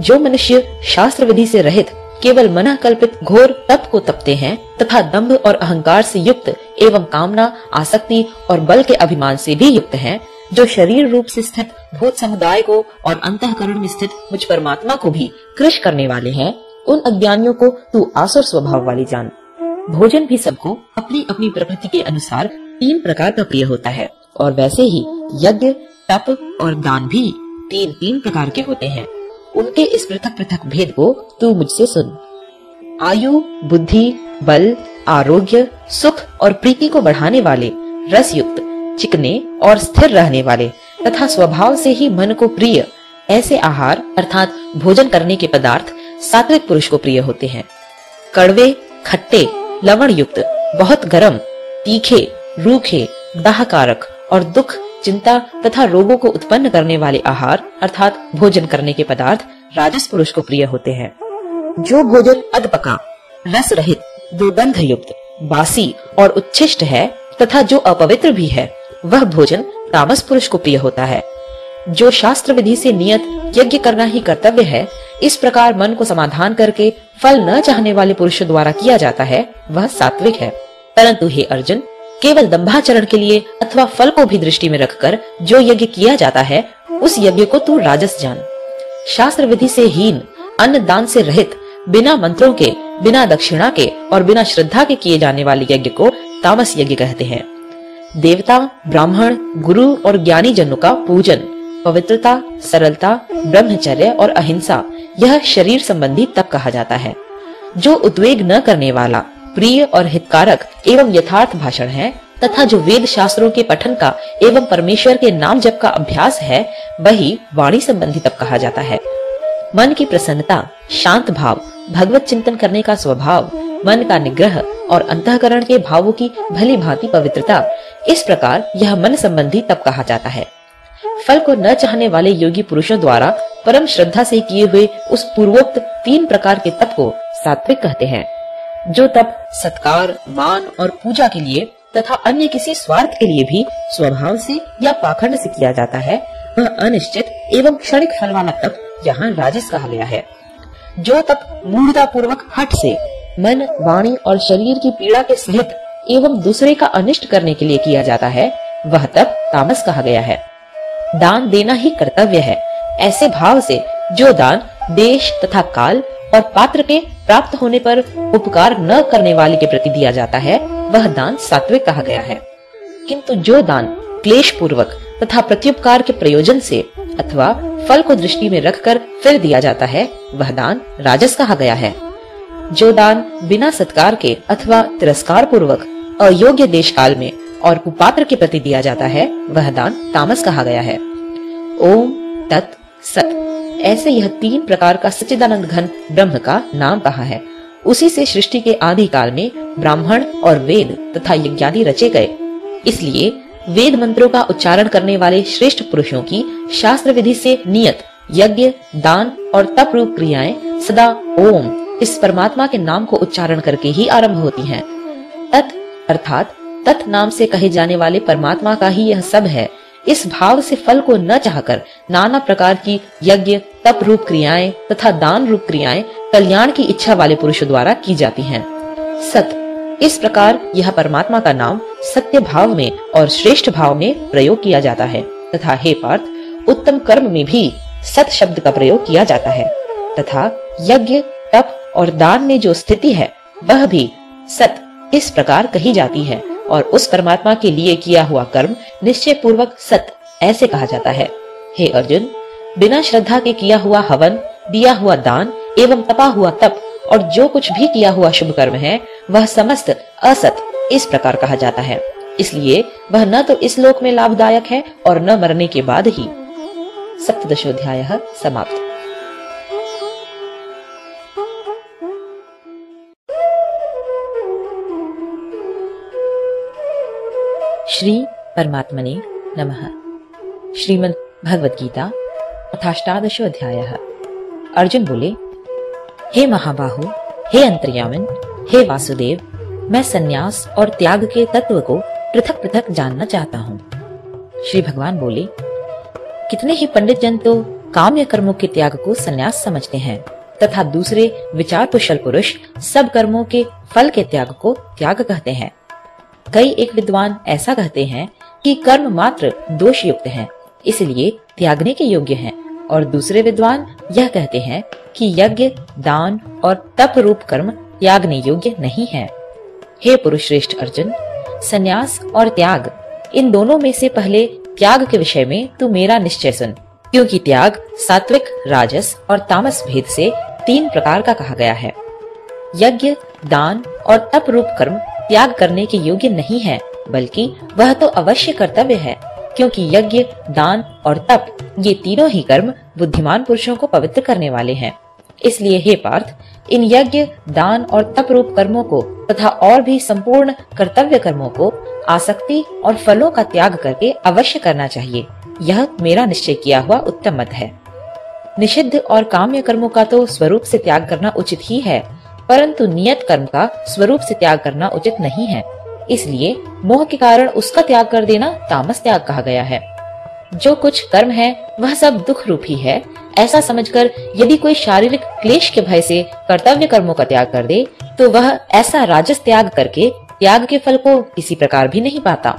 जो मनुष्य शास्त्र विधि से रहित केवल मना कल्पित घोर तप को तपते हैं तथा दम्भ और अहंकार से युक्त एवं कामना आसक्ति और बल के अभिमान से भी युक्त हैं, जो शरीर रूप से स्थित भूत समुदाय को और अंतकरण में स्थित मुझ परमात्मा को भी कृष करने वाले हैं। उन अज्ञानियों को तू आसुर स्वभाव वाली जान। भोजन भी सबको अपनी अपनी प्रकृति के अनुसार तीन प्रकार का प्रिय होता है और वैसे ही यज्ञ तप और दान भी तीन तीन प्रकार के होते हैं। उनके इस पृथक पृथक भेद को तू मुझसे सुन। आयु, बुद्धि, बल, आरोग्य, सुख और प्रीति को बढ़ाने वाले रस युक्त चिकने और स्थिर रहने वाले तथा स्वभाव से ही मन को प्रिय, ऐसे आहार अर्थात भोजन करने के पदार्थ सात्विक पुरुष को प्रिय होते हैं। कड़वे, खट्टे लवण युक्त बहुत गर्म, तीखे, रूखे, दाहकारक और दुख चिंता तथा रोगों को उत्पन्न करने वाले आहार, अर्थात भोजन करने के पदार्थ, राजस पुरुष को प्रिय होते हैं। जो भोजन अधपका रस रहित दुर्गंध युक्त बासी और उच्छिष्ट है तथा जो अपवित्र भी है, वह भोजन तामस पुरुष को प्रिय होता है। जो शास्त्र विधि से नियत यज्ञ करना ही कर्तव्य है, इस प्रकार मन को समाधान करके फल न चाहने वाले पुरुषों द्वारा किया जाता है, वह सात्विक है। परंतु हे अर्जुन केवल दम्भाचरण के लिए अथवा फल को भी दृष्टि में रखकर जो यज्ञ किया जाता है, उस यज्ञ को तू राजस जान। शास्त्र विधि से हीन, अन्न दान से रहित, बिना मंत्रों के, बिना दक्षिणा के और बिना श्रद्धा के किए जाने वाले यज्ञ को तामस यज्ञ कहते हैं। देवता, ब्राह्मण, गुरु और ज्ञानी जनों का पूजन, पवित्रता, सरलता, ब्रह्मचर्य और अहिंसा, यह शरीर संबंधी तप कहा जाता है, जो उद्वेग न करने वाला प्रिय और हितकारक एवं यथार्थ भाषण है, तथा जो वेद शास्त्रों के पठन का एवं परमेश्वर के नाम जप का अभ्यास है, वही वाणी संबंधी तप कहा जाता है। मन की प्रसन्नता, शांत भाव, भगवत चिंतन करने का स्वभाव, मन का निग्रह और अंतकरण के भावों की भली भांति पवित्रता, इस प्रकार यह मन संबंधी तप कहा जाता है। फल को न चाहने वाले योगी पुरुषों द्वारा परम श्रद्धा से किए हुए उस पूर्वोक्त तीन प्रकार के तप को सात्विक कहते हैं। जो तप, सत्कार मान और पूजा के लिए तथा अन्य किसी स्वार्थ के लिए भी स्वभाव से या पाखंड से किया जाता है, वह अनिश्चित एवं क्षणिक फल वाला तप यहाँ राजस कहा गया है। जो तप मूर्ता पूर्वक हट से मन, वाणी और शरीर की पीड़ा के सहित एवं दूसरे का अनिष्ट करने के लिए किया जाता है, वह तप तामस कहा गया है। दान देना ही कर्तव्य है, ऐसे भाव से जो दान देश तथा काल और पात्र के प्राप्त होने पर उपकार न करने वाले के प्रति दिया जाता है, वह दान सात्विक कहा गया है। किंतु जो दान क्लेश पूर्वक तथा प्रत्युपकार के प्रयोजन से अथवा फल को दृष्टि में रखकर फिर दिया जाता है, वह दान राजस कहा गया है। जो दान बिना सत्कार के अथवा तिरस्कार पूर्वक अयोग्य देश काल में और कुपात्र के प्रति दिया जाता है, वह दान तामस कहा गया है। ओम तत् सत। ऐसे यह तीन प्रकार का सच्चिदानंद घन ब्रह्म का नाम कहा है। उसी से सृष्टि के आदि काल में ब्राह्मण और वेद तथा यज्ञादि रचे गए। इसलिए वेद मंत्रों का उच्चारण करने वाले श्रेष्ठ पुरुषों की शास्त्र विधि से नियत, यज्ञ, दान और तप रूप क्रियाएँ सदा ओम इस परमात्मा के नाम को उच्चारण करके ही आरंभ होती हैं। तत्, अर्थात तत् नाम से कहे जाने वाले परमात्मा का ही यह सब है। इस भाव से फल को न चाहकर नाना प्रकार की यज्ञ तप रूप क्रियाएँ तथा दान रूप क्रियाएँ कल्याण की इच्छा वाले पुरुषों द्वारा की जाती हैं। सत, इस प्रकार यह परमात्मा का नाम सत्य भाव में और श्रेष्ठ भाव में प्रयोग किया जाता है। तथा हे पार्थ, उत्तम कर्म में भी सत शब्द का प्रयोग किया जाता है। तथा यज्ञ, तप और दान में जो स्थिति है, वह भी सत इस प्रकार कही जाती है। और उस परमात्मा के लिए किया हुआ कर्म निश्चय पूर्वक सत, ऐसे कहा जाता है। हे अर्जुन, बिना श्रद्धा के किया हुआ हवन, दिया हुआ दान एवं तपा हुआ तप और जो कुछ भी किया हुआ शुभ कर्म है, वह समस्त असत इस प्रकार कहा जाता है। इसलिए वह न तो इस लोक में लाभदायक है और न मरने के बाद ही। सप्तशोध्याय समाप्त। श्री परमात्मने नमः। श्रीमद् भगवत गीता अथाष्टादशो अध्याय। अर्जुन बोले, हे महाबाहु, हे अंतर्यामिन, हे वासुदेव, मैं सन्यास और त्याग के तत्व को पृथक पृथक जानना चाहता हूँ। श्री भगवान बोले, कितने ही पंडित जन तो काम्य कर्मों के त्याग को सन्यास समझते हैं, तथा दूसरे विचार कुशल पुरुष सब कर्मों के फल के त्याग को त्याग कहते हैं। कई एक विद्वान ऐसा कहते हैं कि कर्म मात्र दोष युक्त है, इसलिए त्यागने के योग्य हैं। और दूसरे विद्वान यह कहते हैं कि यज्ञ, दान और तप रूप कर्म त्यागने योग्य नहीं है। हे पुरुष श्रेष्ठ अर्जुन, संन्यास और त्याग, इन दोनों में से पहले त्याग के विषय में तू मेरा निश्चय सुन, क्योंकि त्याग सात्विक, राजस और तामस भेद से तीन प्रकार का कहा गया है। यज्ञ, दान और तप रूप कर्म त्याग करने के योग्य नहीं है, बल्कि वह तो अवश्य कर्तव्य है, क्योंकि यज्ञ, दान और तप, ये तीनों ही कर्म बुद्धिमान पुरुषों को पवित्र करने वाले हैं। इसलिए हे पार्थ, इन यज्ञ, दान और तप रूप कर्मों को तथा और भी संपूर्ण कर्तव्य कर्मों को आसक्ति और फलों का त्याग करके अवश्य करना चाहिए। यह मेरा निश्चय किया हुआ उत्तम मत है। निषिद्ध और काम्य कर्मों का तो स्वरूप से त्याग करना उचित ही है परंतु नियत कर्म का स्वरूप से त्याग करना उचित नहीं है। इसलिए मोह के कारण उसका त्याग कर देना तामस त्याग कहा गया है। जो कुछ कर्म है, वह सब दुख रूप ही है। ऐसा समझकर यदि कोई शारीरिक क्लेश के भय से कर्तव्य कर्मों का त्याग कर दे तो वह ऐसा राजस त्याग करके त्याग के फल को किसी प्रकार भी नहीं पाता।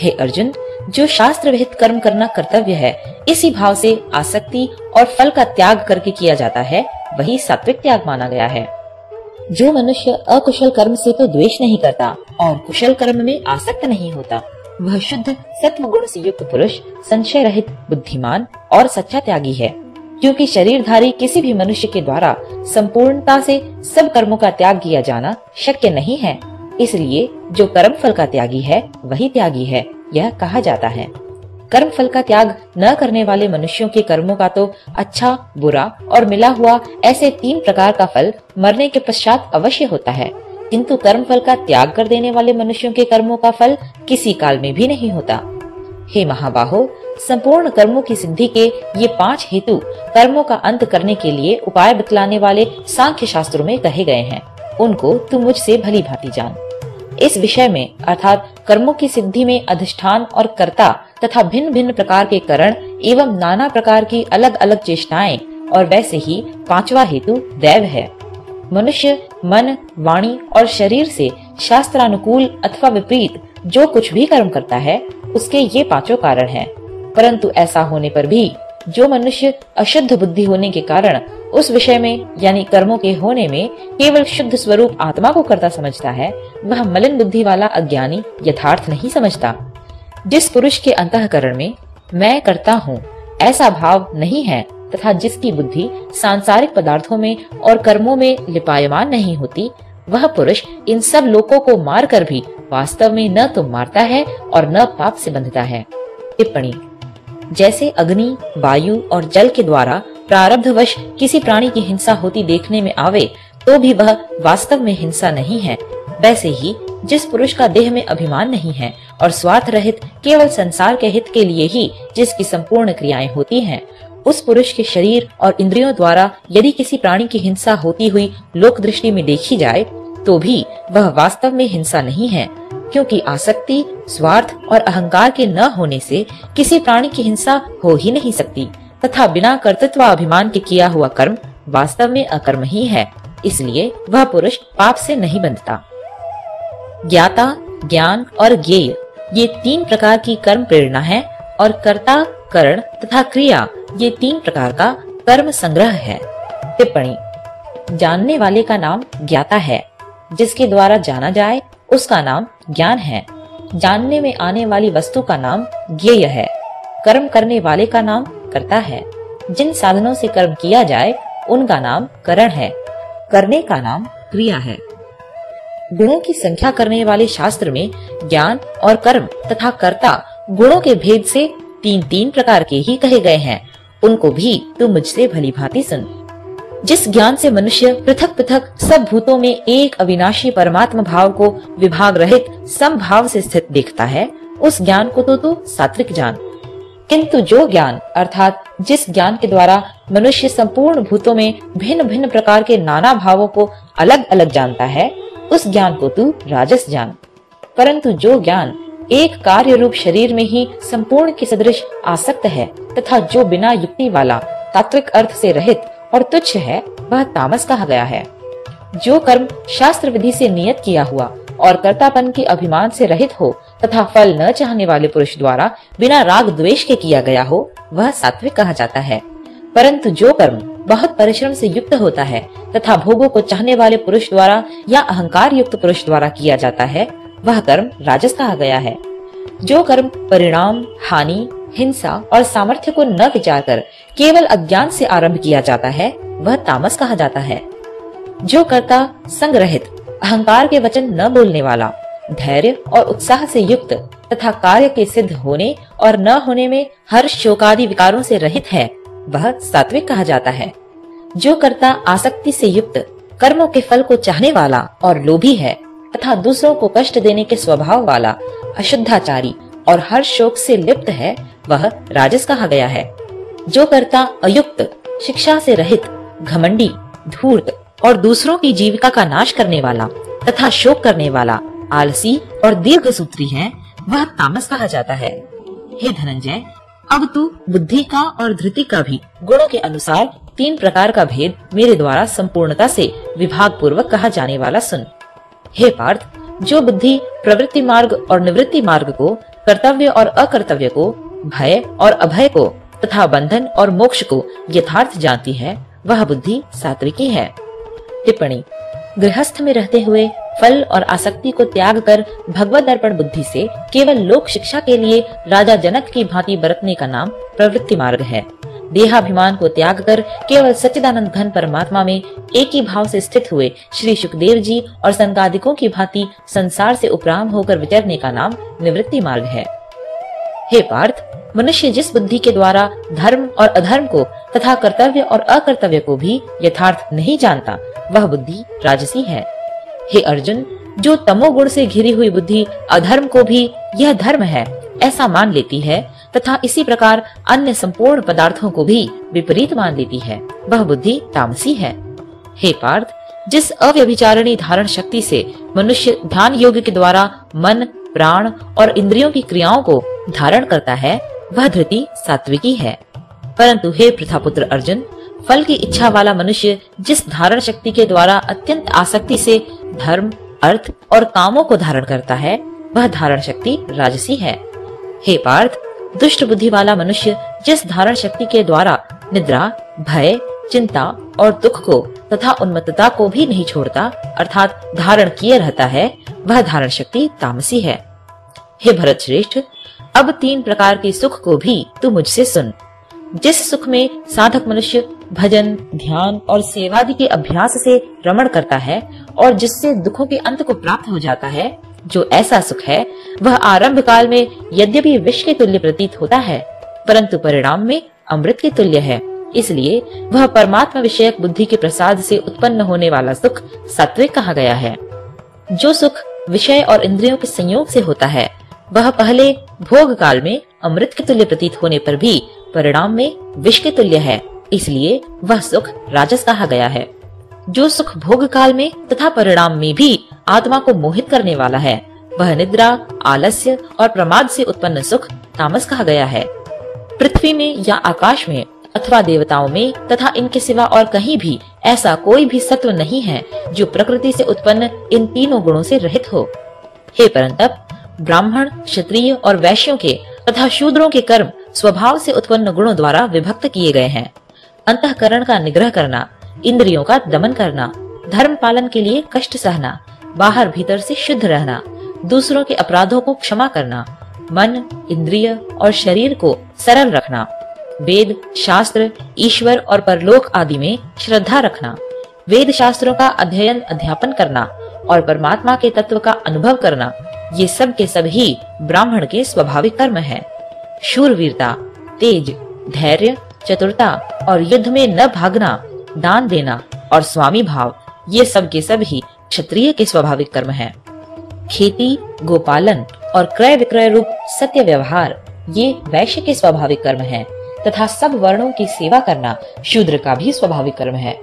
हे अर्जुन, जो शास्त्र विहित कर्म करना कर्तव्य है, इसी भाव से आसक्ति और फल का त्याग करके किया जाता है, वही सात्विक त्याग माना गया है। जो मनुष्य अकुशल कर्म से तो द्वेष नहीं करता और कुशल कर्म में आसक्त नहीं होता, वह शुद्ध सत्व गुण से युक्त पुरुष, संशय रहित बुद्धिमान और सच्चा त्यागी है। क्योंकि शरीरधारी किसी भी मनुष्य के द्वारा संपूर्णता से सब कर्मों का त्याग किया जाना शक्य नहीं है। इसलिए जो कर्म फल का त्यागी है, वही त्यागी है, यह कहा जाता है। कर्म फल का त्याग न करने वाले मनुष्यों के कर्मों का तो अच्छा बुरा और मिला हुआ ऐसे तीन प्रकार का फल मरने के पश्चात अवश्य होता है। किंतु कर्म फल का त्याग कर देने वाले मनुष्यों के कर्मों का फल किसी काल में भी नहीं होता। हे महाबाहो, संपूर्ण कर्मों की सिद्धि के ये पाँच हेतु कर्मों का अंत करने के लिए उपाय बतलाने वाले सांख्य शास्त्रों में कहे गए हैं। उनको तुम मुझसे भली भांति जान। इस विषय में, अर्थात कर्मों की सिद्धि में अधिष्ठान और कर्ता तथा भिन्न भिन्न प्रकार के करण एवं नाना प्रकार की अलग अलग चेष्टाएँ, और वैसे ही पांचवा हेतु दैव है मनुष्य मन, वाणी और शरीर से शास्त्रानुकूल अथवा विपरीत जो कुछ भी कर्म करता है, उसके ये पाँचों कारण हैं। परंतु ऐसा होने पर भी जो मनुष्य अशुद्ध बुद्धि होने के कारण उस विषय में, यानी कर्मों के होने में केवल शुद्ध स्वरूप आत्मा को करता समझता है, वह मलिन बुद्धि वाला अज्ञानी यथार्थ नहीं समझता जिस पुरुष के अंतकरण में मैं करता हूँ, ऐसा भाव नहीं है तथा जिसकी बुद्धि सांसारिक पदार्थों में और कर्मों में लिपायमान नहीं होती, वह पुरुष इन सब लोगों को मार कर भी वास्तव में न तो मारता है और न पाप से बंधता है। टिप्पणी, जैसे अग्नि, वायु और जल के द्वारा प्रारब्धवश किसी प्राणी की हिंसा होती देखने में आवे तो भी वह वास्तव में हिंसा नहीं है, वैसे ही जिस पुरुष का देह में अभिमान नहीं है और स्वार्थ रहित केवल संसार के हित के लिए ही जिसकी संपूर्ण क्रियाएँ होती हैं, उस पुरुष के शरीर और इंद्रियों द्वारा यदि किसी प्राणी की हिंसा होती हुई लोक दृष्टि में देखी जाए तो भी वह वास्तव में हिंसा नहीं है क्योंकि आसक्ति स्वार्थ और अहंकार के न होने से किसी प्राणी की हिंसा हो ही नहीं सकती तथा बिना कर्तृत्व अभिमान के किया हुआ कर्म वास्तव में अकर्म ही है इसलिए वह पुरुष पाप से नहीं बंधता। ज्ञाता ज्ञान और ज्ञेय। ये तीन प्रकार की कर्म प्रेरणा है और कर्ता, करण तथा क्रिया ये तीन प्रकार का कर्म संग्रह है। टिप्पणी, जानने वाले का नाम ज्ञाता है। जिसके द्वारा जाना जाए, उसका नाम ज्ञान है। जानने में आने वाली वस्तु का नाम ज्ञेय है। कर्म करने वाले का नाम करता है। जिन साधनों से कर्म किया जाए, उनका नाम करण है। करने का नाम क्रिया है। गुणों की संख्या करने वाले शास्त्र में ज्ञान और कर्म तथा कर्ता गुणों के भेद से तीन तीन प्रकार के ही कहे गए हैं। उनको भी तू मुझसे भली भांति सुन। जिस ज्ञान से मनुष्य पृथक पृथक सब भूतों में एक अविनाशी परमात्मा भाव को विभाग रहित समभाव से स्थित देखता है, उस ज्ञान को तो तू सात्विक जान। किंतु जो ज्ञान, अर्थात जिस ज्ञान के द्वारा मनुष्य संपूर्ण भूतों में भिन्न भिन्न प्रकार के नाना भावों को अलग अलग जानता है उस ज्ञान को तू राजस जान। परंतु जो ज्ञान एक कार्य रूप शरीर में ही संपूर्ण के सदृश आसक्त है, तथा जो बिना युक्ति वाला तात्विक अर्थ से रहित और तुच्छ है, वह तामस कहा गया है। जो कर्म शास्त्र विधि से नियत किया हुआ और कर्तापन के अभिमान से रहित हो, तथा फल न चाहने वाले पुरुष द्वारा बिना राग द्वेष के किया गया हो, वह सात्विक कहा जाता है। परंतु जो कर्म बहुत परिश्रम से युक्त होता है तथा भोगों को चाहने वाले पुरुष द्वारा या अहंकार युक्त पुरुष द्वारा किया जाता है, वह कर्म राजस कहा गया है। जो कर्म परिणाम, हानि, हिंसा और सामर्थ्य को न विचार कर केवल अज्ञान से आरंभ किया जाता है, वह तामस कहा जाता है। जो कर्ता संग रहित अहंकार के वचन न बोलने वाला, धैर्य और उत्साह से युक्त तथा कार्य के सिद्ध होने और न होने में हर शोकादि विकारों से रहित है वह सात्विक कहा जाता है। जो कर्ता आसक्ति से युक्त, कर्मों के फल को चाहने वाला और लोभी है, तथा दूसरों को कष्ट देने के स्वभाव वाला, अशुद्धाचारी और हर शोक से लिप्त है, वह राजस कहा गया है। जो कर्ता अयुक्त, शिक्षा से रहित, घमंडी, धूर्त और दूसरों की जीविका का नाश करने वाला तथा शोक करने वाला, आलसी और दीर्घ सूत्री है, वह तामस कहा जाता है। हे धनंजय अब तू बुद्धि का और धृति का भी। गुणों के अनुसार तीन प्रकार का भेद मेरे द्वारा संपूर्णता से विभाग पूर्वक कहा जाने वाला सुन। हे पार्थ, जो बुद्धि प्रवृत्ति मार्ग और निवृत्ति मार्ग को, कर्तव्य और अकर्तव्य को, भय और अभय को, तथा बंधन और मोक्ष को यथार्थ जानती है, वह बुद्धि सात्विकी है। टिप्पणी, गृहस्थ में रहते हुए फल और आसक्ति को त्याग कर भगवत दर्पण बुद्धि से केवल लोक शिक्षा के लिए राजा जनक की भांति बरतने का नाम प्रवृत्ति मार्ग है। देहाभिमान को त्याग कर केवल सच्चिदानंद घन परमात्मा में एक ही भाव से स्थित हुए श्री सुखदेव जी और संकादिकों की भांति संसार से उपराम होकर विचरने का नाम निवृत्ति मार्ग है। हे पार्थ, मनुष्य जिस बुद्धि के द्वारा धर्म और अधर्म को तथा कर्तव्य और अकर्तव्य को भी यथार्थ नहीं जानता, वह बुद्धि राजसी है। हे अर्जुन, जो तमोगुण से घिरी हुई बुद्धि अधर्म को भी, यह धर्म है। ऐसा मान लेती है, तथा इसी प्रकार अन्य संपूर्ण पदार्थों को भी विपरीत मान लेती है। वह बुद्धि तामसी है। हे पार्थ, जिस अव्यभिचारणी धारण शक्ति से मनुष्य ध्यान योग के द्वारा मन, प्राण और इंद्रियों की क्रियाओं को धारण करता है, वह धृति सात्विकी है। परंतु हे प्रथापुत्र अर्जुन फल की इच्छा वाला मनुष्य जिस धारण शक्ति के द्वारा अत्यंत आसक्ति से धर्म, अर्थ और कामों को धारण करता है, वह धारण शक्ति राजसी है। हे पार्थ, दुष्ट बुद्धि वाला मनुष्य जिस धारण शक्ति के द्वारा निद्रा, भय, चिंता और दुख को तथा उन्मत्तता को भी नहीं छोड़ता, अर्थात धारण किए रहता है, वह धारण शक्ति तामसी है। हे भरत श्रेष्ठ अब तीन प्रकार के सुख को भी तू मुझसे सुन। जिस सुख में साधक मनुष्य भजन, ध्यान और सेवादि के अभ्यास से रमण करता है और जिससे दुखों के अंत को प्राप्त हो जाता है, जो ऐसा सुख है, वह आरंभ काल में यद्यपि विष के तुल्य प्रतीत होता है, परंतु परिणाम में अमृत के तुल्य है। इसलिए वह परमात्मा विषयक बुद्धि के प्रसाद से उत्पन्न होने वाला सुख सात्विक कहा गया है। जो सुख विषय और इंद्रियों के संयोग से होता है, वह पहले भोग काल में अमृत के तुल्य प्रतीत होने पर भी परिणाम में विष के तुल्य है, इसलिए वह सुख राजस कहा गया है। जो सुख भोग काल में तथा परिणाम में भी आत्मा को मोहित करने वाला है, वह निद्रा, आलस्य और प्रमाद से उत्पन्न सुख तामस कहा गया है। पृथ्वी में या आकाश में अथवा देवताओं में तथा इनके सिवा और कहीं भी ऐसा कोई भी सत्व नहीं है जो प्रकृति से उत्पन्न इन तीनों गुणों से रहित हो। हे परंतप, ब्राह्मण, क्षत्रिय और वैश्यों के तथा शूद्रों के कर्म स्वभाव से उत्पन्न गुणों द्वारा विभक्त किए गए हैं। अंतकरण का निग्रह करना, इंद्रियों का दमन करना, धर्म पालन के लिए कष्ट सहना, बाहर भीतर से शुद्ध रहना, दूसरों के अपराधों को क्षमा करना, मन, इंद्रिय और शरीर को सरल रखना, वेद, शास्त्र, ईश्वर और परलोक आदि में श्रद्धा रखना वेद शास्त्रों का अध्ययन, अध्यापन करना और परमात्मा के तत्व का अनुभव करना ये सब के सब ही ब्राह्मण के स्वाभाविक कर्म है। शूरवीरता, तेज, धैर्य, चतुरता और युद्ध में न भागना, दान देना और स्वामी भाव, ये सब के सब ही क्षत्रिय के स्वाभाविक कर्म है। खेती, गोपालन और क्रय विक्रय रूप सत्य व्यवहार, ये वैश्य के स्वाभाविक कर्म है, तथा सब वर्णों की सेवा करना शूद्र का भी स्वाभाविक कर्म है।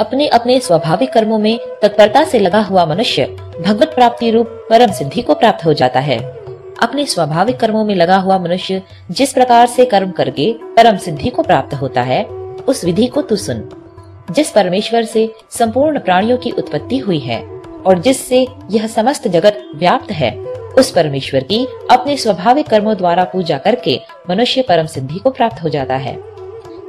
अपने अपने स्वाभाविक कर्मों में तत्परता से लगा हुआ मनुष्य भगवत प्राप्ति रूप परम सिद्धि को प्राप्त हो जाता है। अपने स्वाभाविक कर्मों में लगा हुआ मनुष्य जिस प्रकार से कर्म करके परम सिद्धि को प्राप्त होता है, उस विधि को तू सुन। जिस परमेश्वर से संपूर्ण प्राणियों की उत्पत्ति हुई है और जिससे यह समस्त जगत व्याप्त है, उस परमेश्वर की अपने स्वाभाविक कर्मों द्वारा पूजा करके मनुष्य परम सिद्धि को प्राप्त हो जाता है।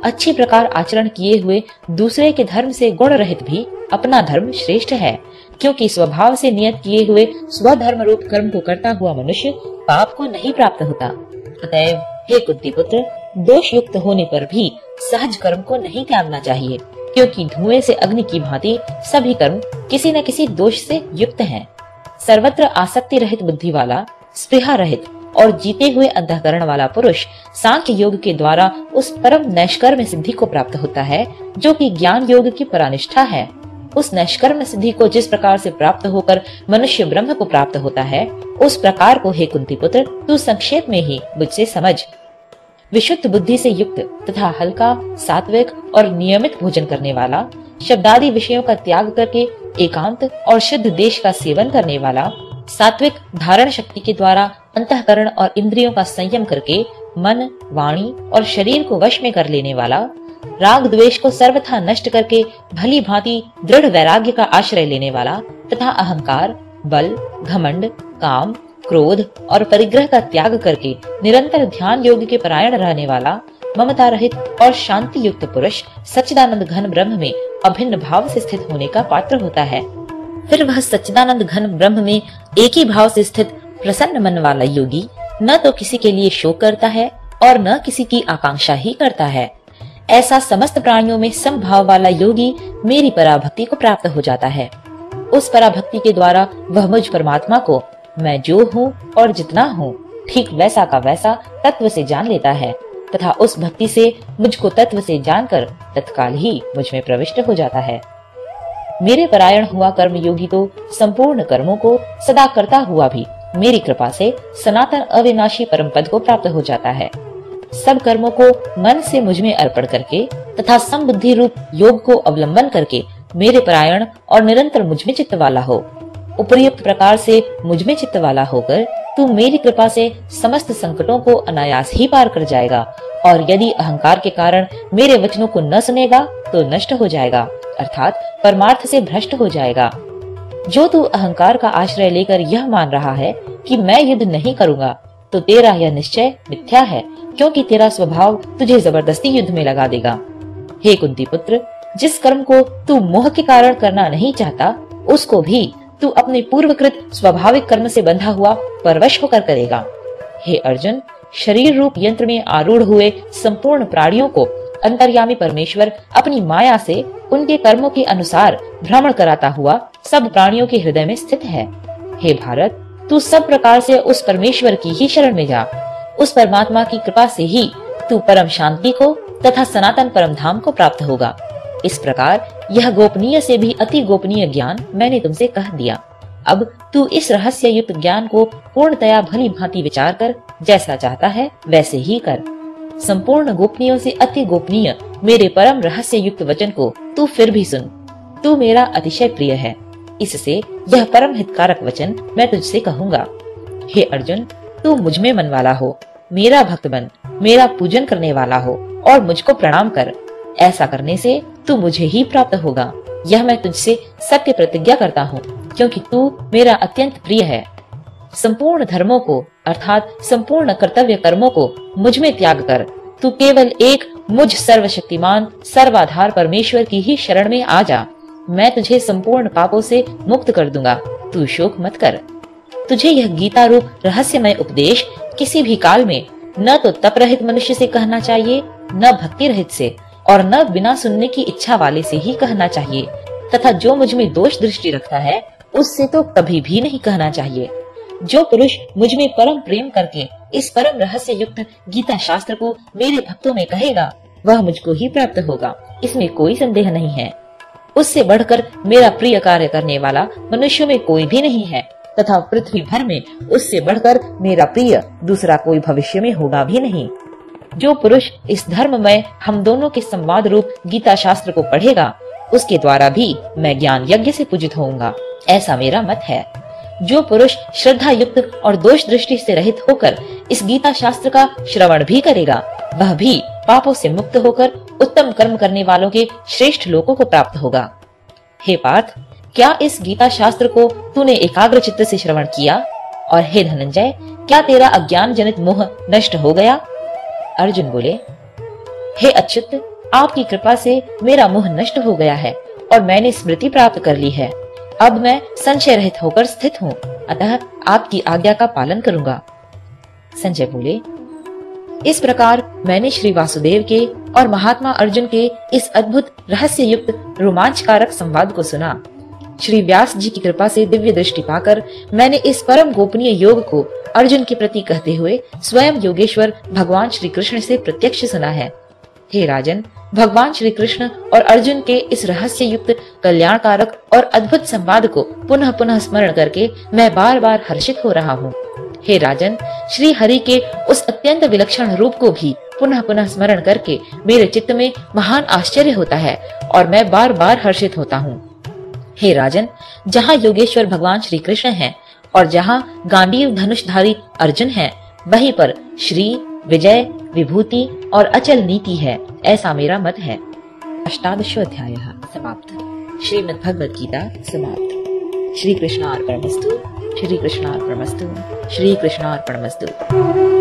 अच्छी प्रकार आचरण किए हुए दूसरे के धर्म से गुण रहित भी अपना धर्म श्रेष्ठ है, क्योंकि स्वभाव से नियत किए हुए स्वधर्म रूप कर्म को करता हुआ मनुष्य पाप को नहीं प्राप्त होता अतएव, हे कुंती पुत्र दोष युक्त होने पर भी सहज कर्म को नहीं त्यागना चाहिए, क्योंकि धुएँ से अग्नि की भांति सभी कर्म किसी न किसी दोष से युक्त हैं। सर्वत्र आसक्ति रहित बुद्धि वाला स्पृहा रहित और जीते हुए अंतकरण वाला पुरुष सांख्य योग के द्वारा उस परम नैष्कर्म सिद्धि को प्राप्त होता है, जो कि ज्ञान योग की परानिष्ठा है। उस नैष्कर्म सिद्धि को जिस प्रकार से प्राप्त होकर मनुष्य ब्रह्म को प्राप्त होता है, उस प्रकार को, हे कुंती पुत्र, तू संक्षेप में ही मुझसे समझ। विशुद्ध बुद्धि से युक्त तथा हल्का, सात्विक और नियमित भोजन करने वाला, शब्दादि विषयों का त्याग करके एकांत और शुद्ध देश का सेवन करने वाला, सात्विक धारण शक्ति के द्वारा अंतकरण और इंद्रियों का संयम करके मन, वाणी और शरीर को वश में कर लेने वाला, राग द्वेष को सर्वथा नष्ट करके भली भांति दृढ़ वैराग्य का आश्रय लेने वाला तथा अहंकार, बल, घमंड, काम, क्रोध और परिग्रह का त्याग करके निरंतर ध्यान योग के परायण रहने वाला, ममता रहित और शांति युक्त पुरुष सच्चिदानंद घन ब्रह्म में अभिन्न भाव से स्थित होने का पात्र होता है। फिर वह सच्चिदानंद घन ब्रह्म में एक ही भाव से स्थित प्रसन्न मन वाला योगी न तो किसी के लिए शोक करता है और न किसी की आकांक्षा ही करता है। ऐसा समस्त प्राणियों में समभाव वाला योगी मेरी पराभक्ति को प्राप्त हो जाता है। उस पराभक्ति के द्वारा वह मुझ परमात्मा को, मैं जो हूँ और जितना हूँ, ठीक वैसा का वैसा तत्व से जान लेता है, तथा उस भक्ति से मुझको तत्व से जानकर तत्काल ही मुझमें प्रविष्ट हो जाता है। मेरे परायण हुआ कर्म योगी तो संपूर्ण कर्मों को सदा करता हुआ भी मेरी कृपा से सनातन अविनाशी परम पद को प्राप्त हो जाता है। सब कर्मों को मन से मुझमें अर्पण करके तथा समबुद्धि रूप योग को अवलंबन करके मेरे परायण और निरंतर मुझमें चित्त वाला हो। उपयुक्त प्रकार से मुझमें चित्त वाला होकर तू मेरी कृपा से समस्त संकटों को अनायास ही पार कर जाएगा और यदि अहंकार के कारण मेरे वचनों को न सुनेगा तो नष्ट हो जाएगा, अर्थात परमार्थ से भ्रष्ट हो जाएगा। जो तू अहंकार का आश्रय लेकर यह मान रहा है कि मैं युद्ध नहीं करूँगा तो तेरा यह निश्चय मिथ्या है, क्योंकि तेरा स्वभाव तुझे ज़बरदस्ती युद्ध में लगा देगा। हे कुंती पुत्र, जिस कर्म को तू मोह के कारण करना नहीं चाहता, उसको भी तू अपने पूर्वकृत स्वाभाविक कर्म से बंधा हुआ परवश होकर करेगा। हे अर्जुन, शरीर रूप यंत्र में आरूढ़ हुए संपूर्ण प्राणियों को अंतर्यामी परमेश्वर अपनी माया से उनके कर्मों के अनुसार भ्रमण कराता हुआ सब प्राणियों के हृदय में स्थित है। हे भारत, तू सब प्रकार से उस परमेश्वर की ही शरण में जा। उस परमात्मा की कृपा से ही तू परम शांति को तथा सनातन परम धाम को प्राप्त होगा। इस प्रकार यह गोपनीय से भी अति गोपनीय ज्ञान मैंने तुमसे कह दिया। अब तू इस रहस्य युक्त ज्ञान को पूर्णतया भली भांति विचार कर, जैसा चाहता है, वैसे ही कर। संपूर्ण गोपनीयों से अति गोपनीय, मेरे परम रहस्य युक्त वचन को तू फिर भी सुन। तू मेरा अतिशय प्रिय है। इससे यह परम हितकारक वचन मैं तुझसे कहूँगा। हे अर्जुन, तू मुझमें मन वाला हो। मेरा भक्त बन, मेरा पूजन करने वाला हो और मुझको प्रणाम कर। ऐसा करने से तू मुझे ही प्राप्त होगा। यह मैं तुझसे सत्य प्रतिज्ञा करता हूँ, क्योंकि तू मेरा अत्यंत प्रिय है। संपूर्ण धर्मों को, अर्थात संपूर्ण कर्तव्य कर्मों को मुझमें त्याग कर। तू केवल एक मुझ सर्वशक्तिमान, सर्वाधार परमेश्वर की ही शरण में आ जा। मैं तुझे संपूर्ण पापों से मुक्त कर दूँगा। तू शोक मत कर। तुझे यह गीता रूप रहस्यमय उपदेश किसी भी काल में न तो तप रहित मनुष्य से कहना चाहिए, न भक्ति रहित से, और न बिना सुनने की इच्छा वाले से ही कहना चाहिए, तथा जो मुझमें दोष दृष्टि रखता है, उससे तो कभी भी नहीं कहना चाहिए। जो पुरुष मुझमें परम प्रेम करके इस परम रहस्य युक्त गीता शास्त्र को मेरे भक्तों में कहेगा, वह मुझको ही प्राप्त होगा। इसमें कोई संदेह नहीं है। उससे बढ़कर मेरा प्रिय कार्य करने वाला मनुष्य में कोई भी नहीं है, तथा पृथ्वी भर में उससे बढ़कर मेरा प्रिय दूसरा कोई भविष्य में होगा भी नहीं। जो पुरुष इस धर्म में हम दोनों के संवाद रूप गीता शास्त्र को पढ़ेगा, उसके द्वारा भी मैं ज्ञान यज्ञ से पूजित होऊँगा। ऐसा मेरा मत है। जो पुरुष श्रद्धा युक्त और दोष दृष्टि से रहित होकर इस गीता शास्त्र का श्रवण भी करेगा, वह भी पापों से मुक्त होकर उत्तम कर्म करने वालों के श्रेष्ठ लोगों को प्राप्त होगा। हे पार्थ, क्या इस गीता शास्त्र को तूने एकाग्र चित्त से श्रवण किया? और हे धनंजय, क्या तेरा अज्ञान जनित मोह नष्ट हो गया? अर्जुन बोले, हे अच्युत आपकी कृपा से मेरा मोह नष्ट हो गया है और मैंने स्मृति प्राप्त कर ली है। अब मैं संशय रहित होकर स्थित हूँ। अतः आपकी आज्ञा का पालन करूँगा। संजय बोले, इस प्रकार मैंने श्री वासुदेव के और महात्मा अर्जुन के इस अद्भुत रहस्य युक्त रोमांचकारक संवाद को सुना। श्री व्यास जी की कृपा से दिव्य दृष्टि पाकर मैंने इस परम गोपनीय योग को अर्जुन के प्रति कहते हुए स्वयं योगेश्वर भगवान श्री कृष्ण से प्रत्यक्ष सुना है। हे राजन भगवान श्री कृष्ण और अर्जुन के इस रहस्य युक्त कल्याणकारक और अद्भुत संवाद को पुनः पुनः स्मरण करके मैं बार बार हर्षित हो रहा हूँ। हे राजन श्री हरि के उस अत्यंत विलक्षण रूप को भी पुनः पुनः स्मरण करके मेरे चित्त में महान आश्चर्य होता है और मैं बार बार हर्षित होता हूँ। हे राजन जहाँ योगेश्वर भगवान श्री कृष्ण हैं और जहाँ गांडीव धनुषधारी अर्जुन हैं, वहीं पर श्री विजय, विभूति और अचल नीति है, ऐसा मेरा मत है। अष्टादश अध्याय समाप्त। श्रीमद भगवद गीता समाप्त। श्री कृष्णार्पणमस्तु श्री कृष्णार्पणमस्तु श्री कृष्णार्पणमस्तु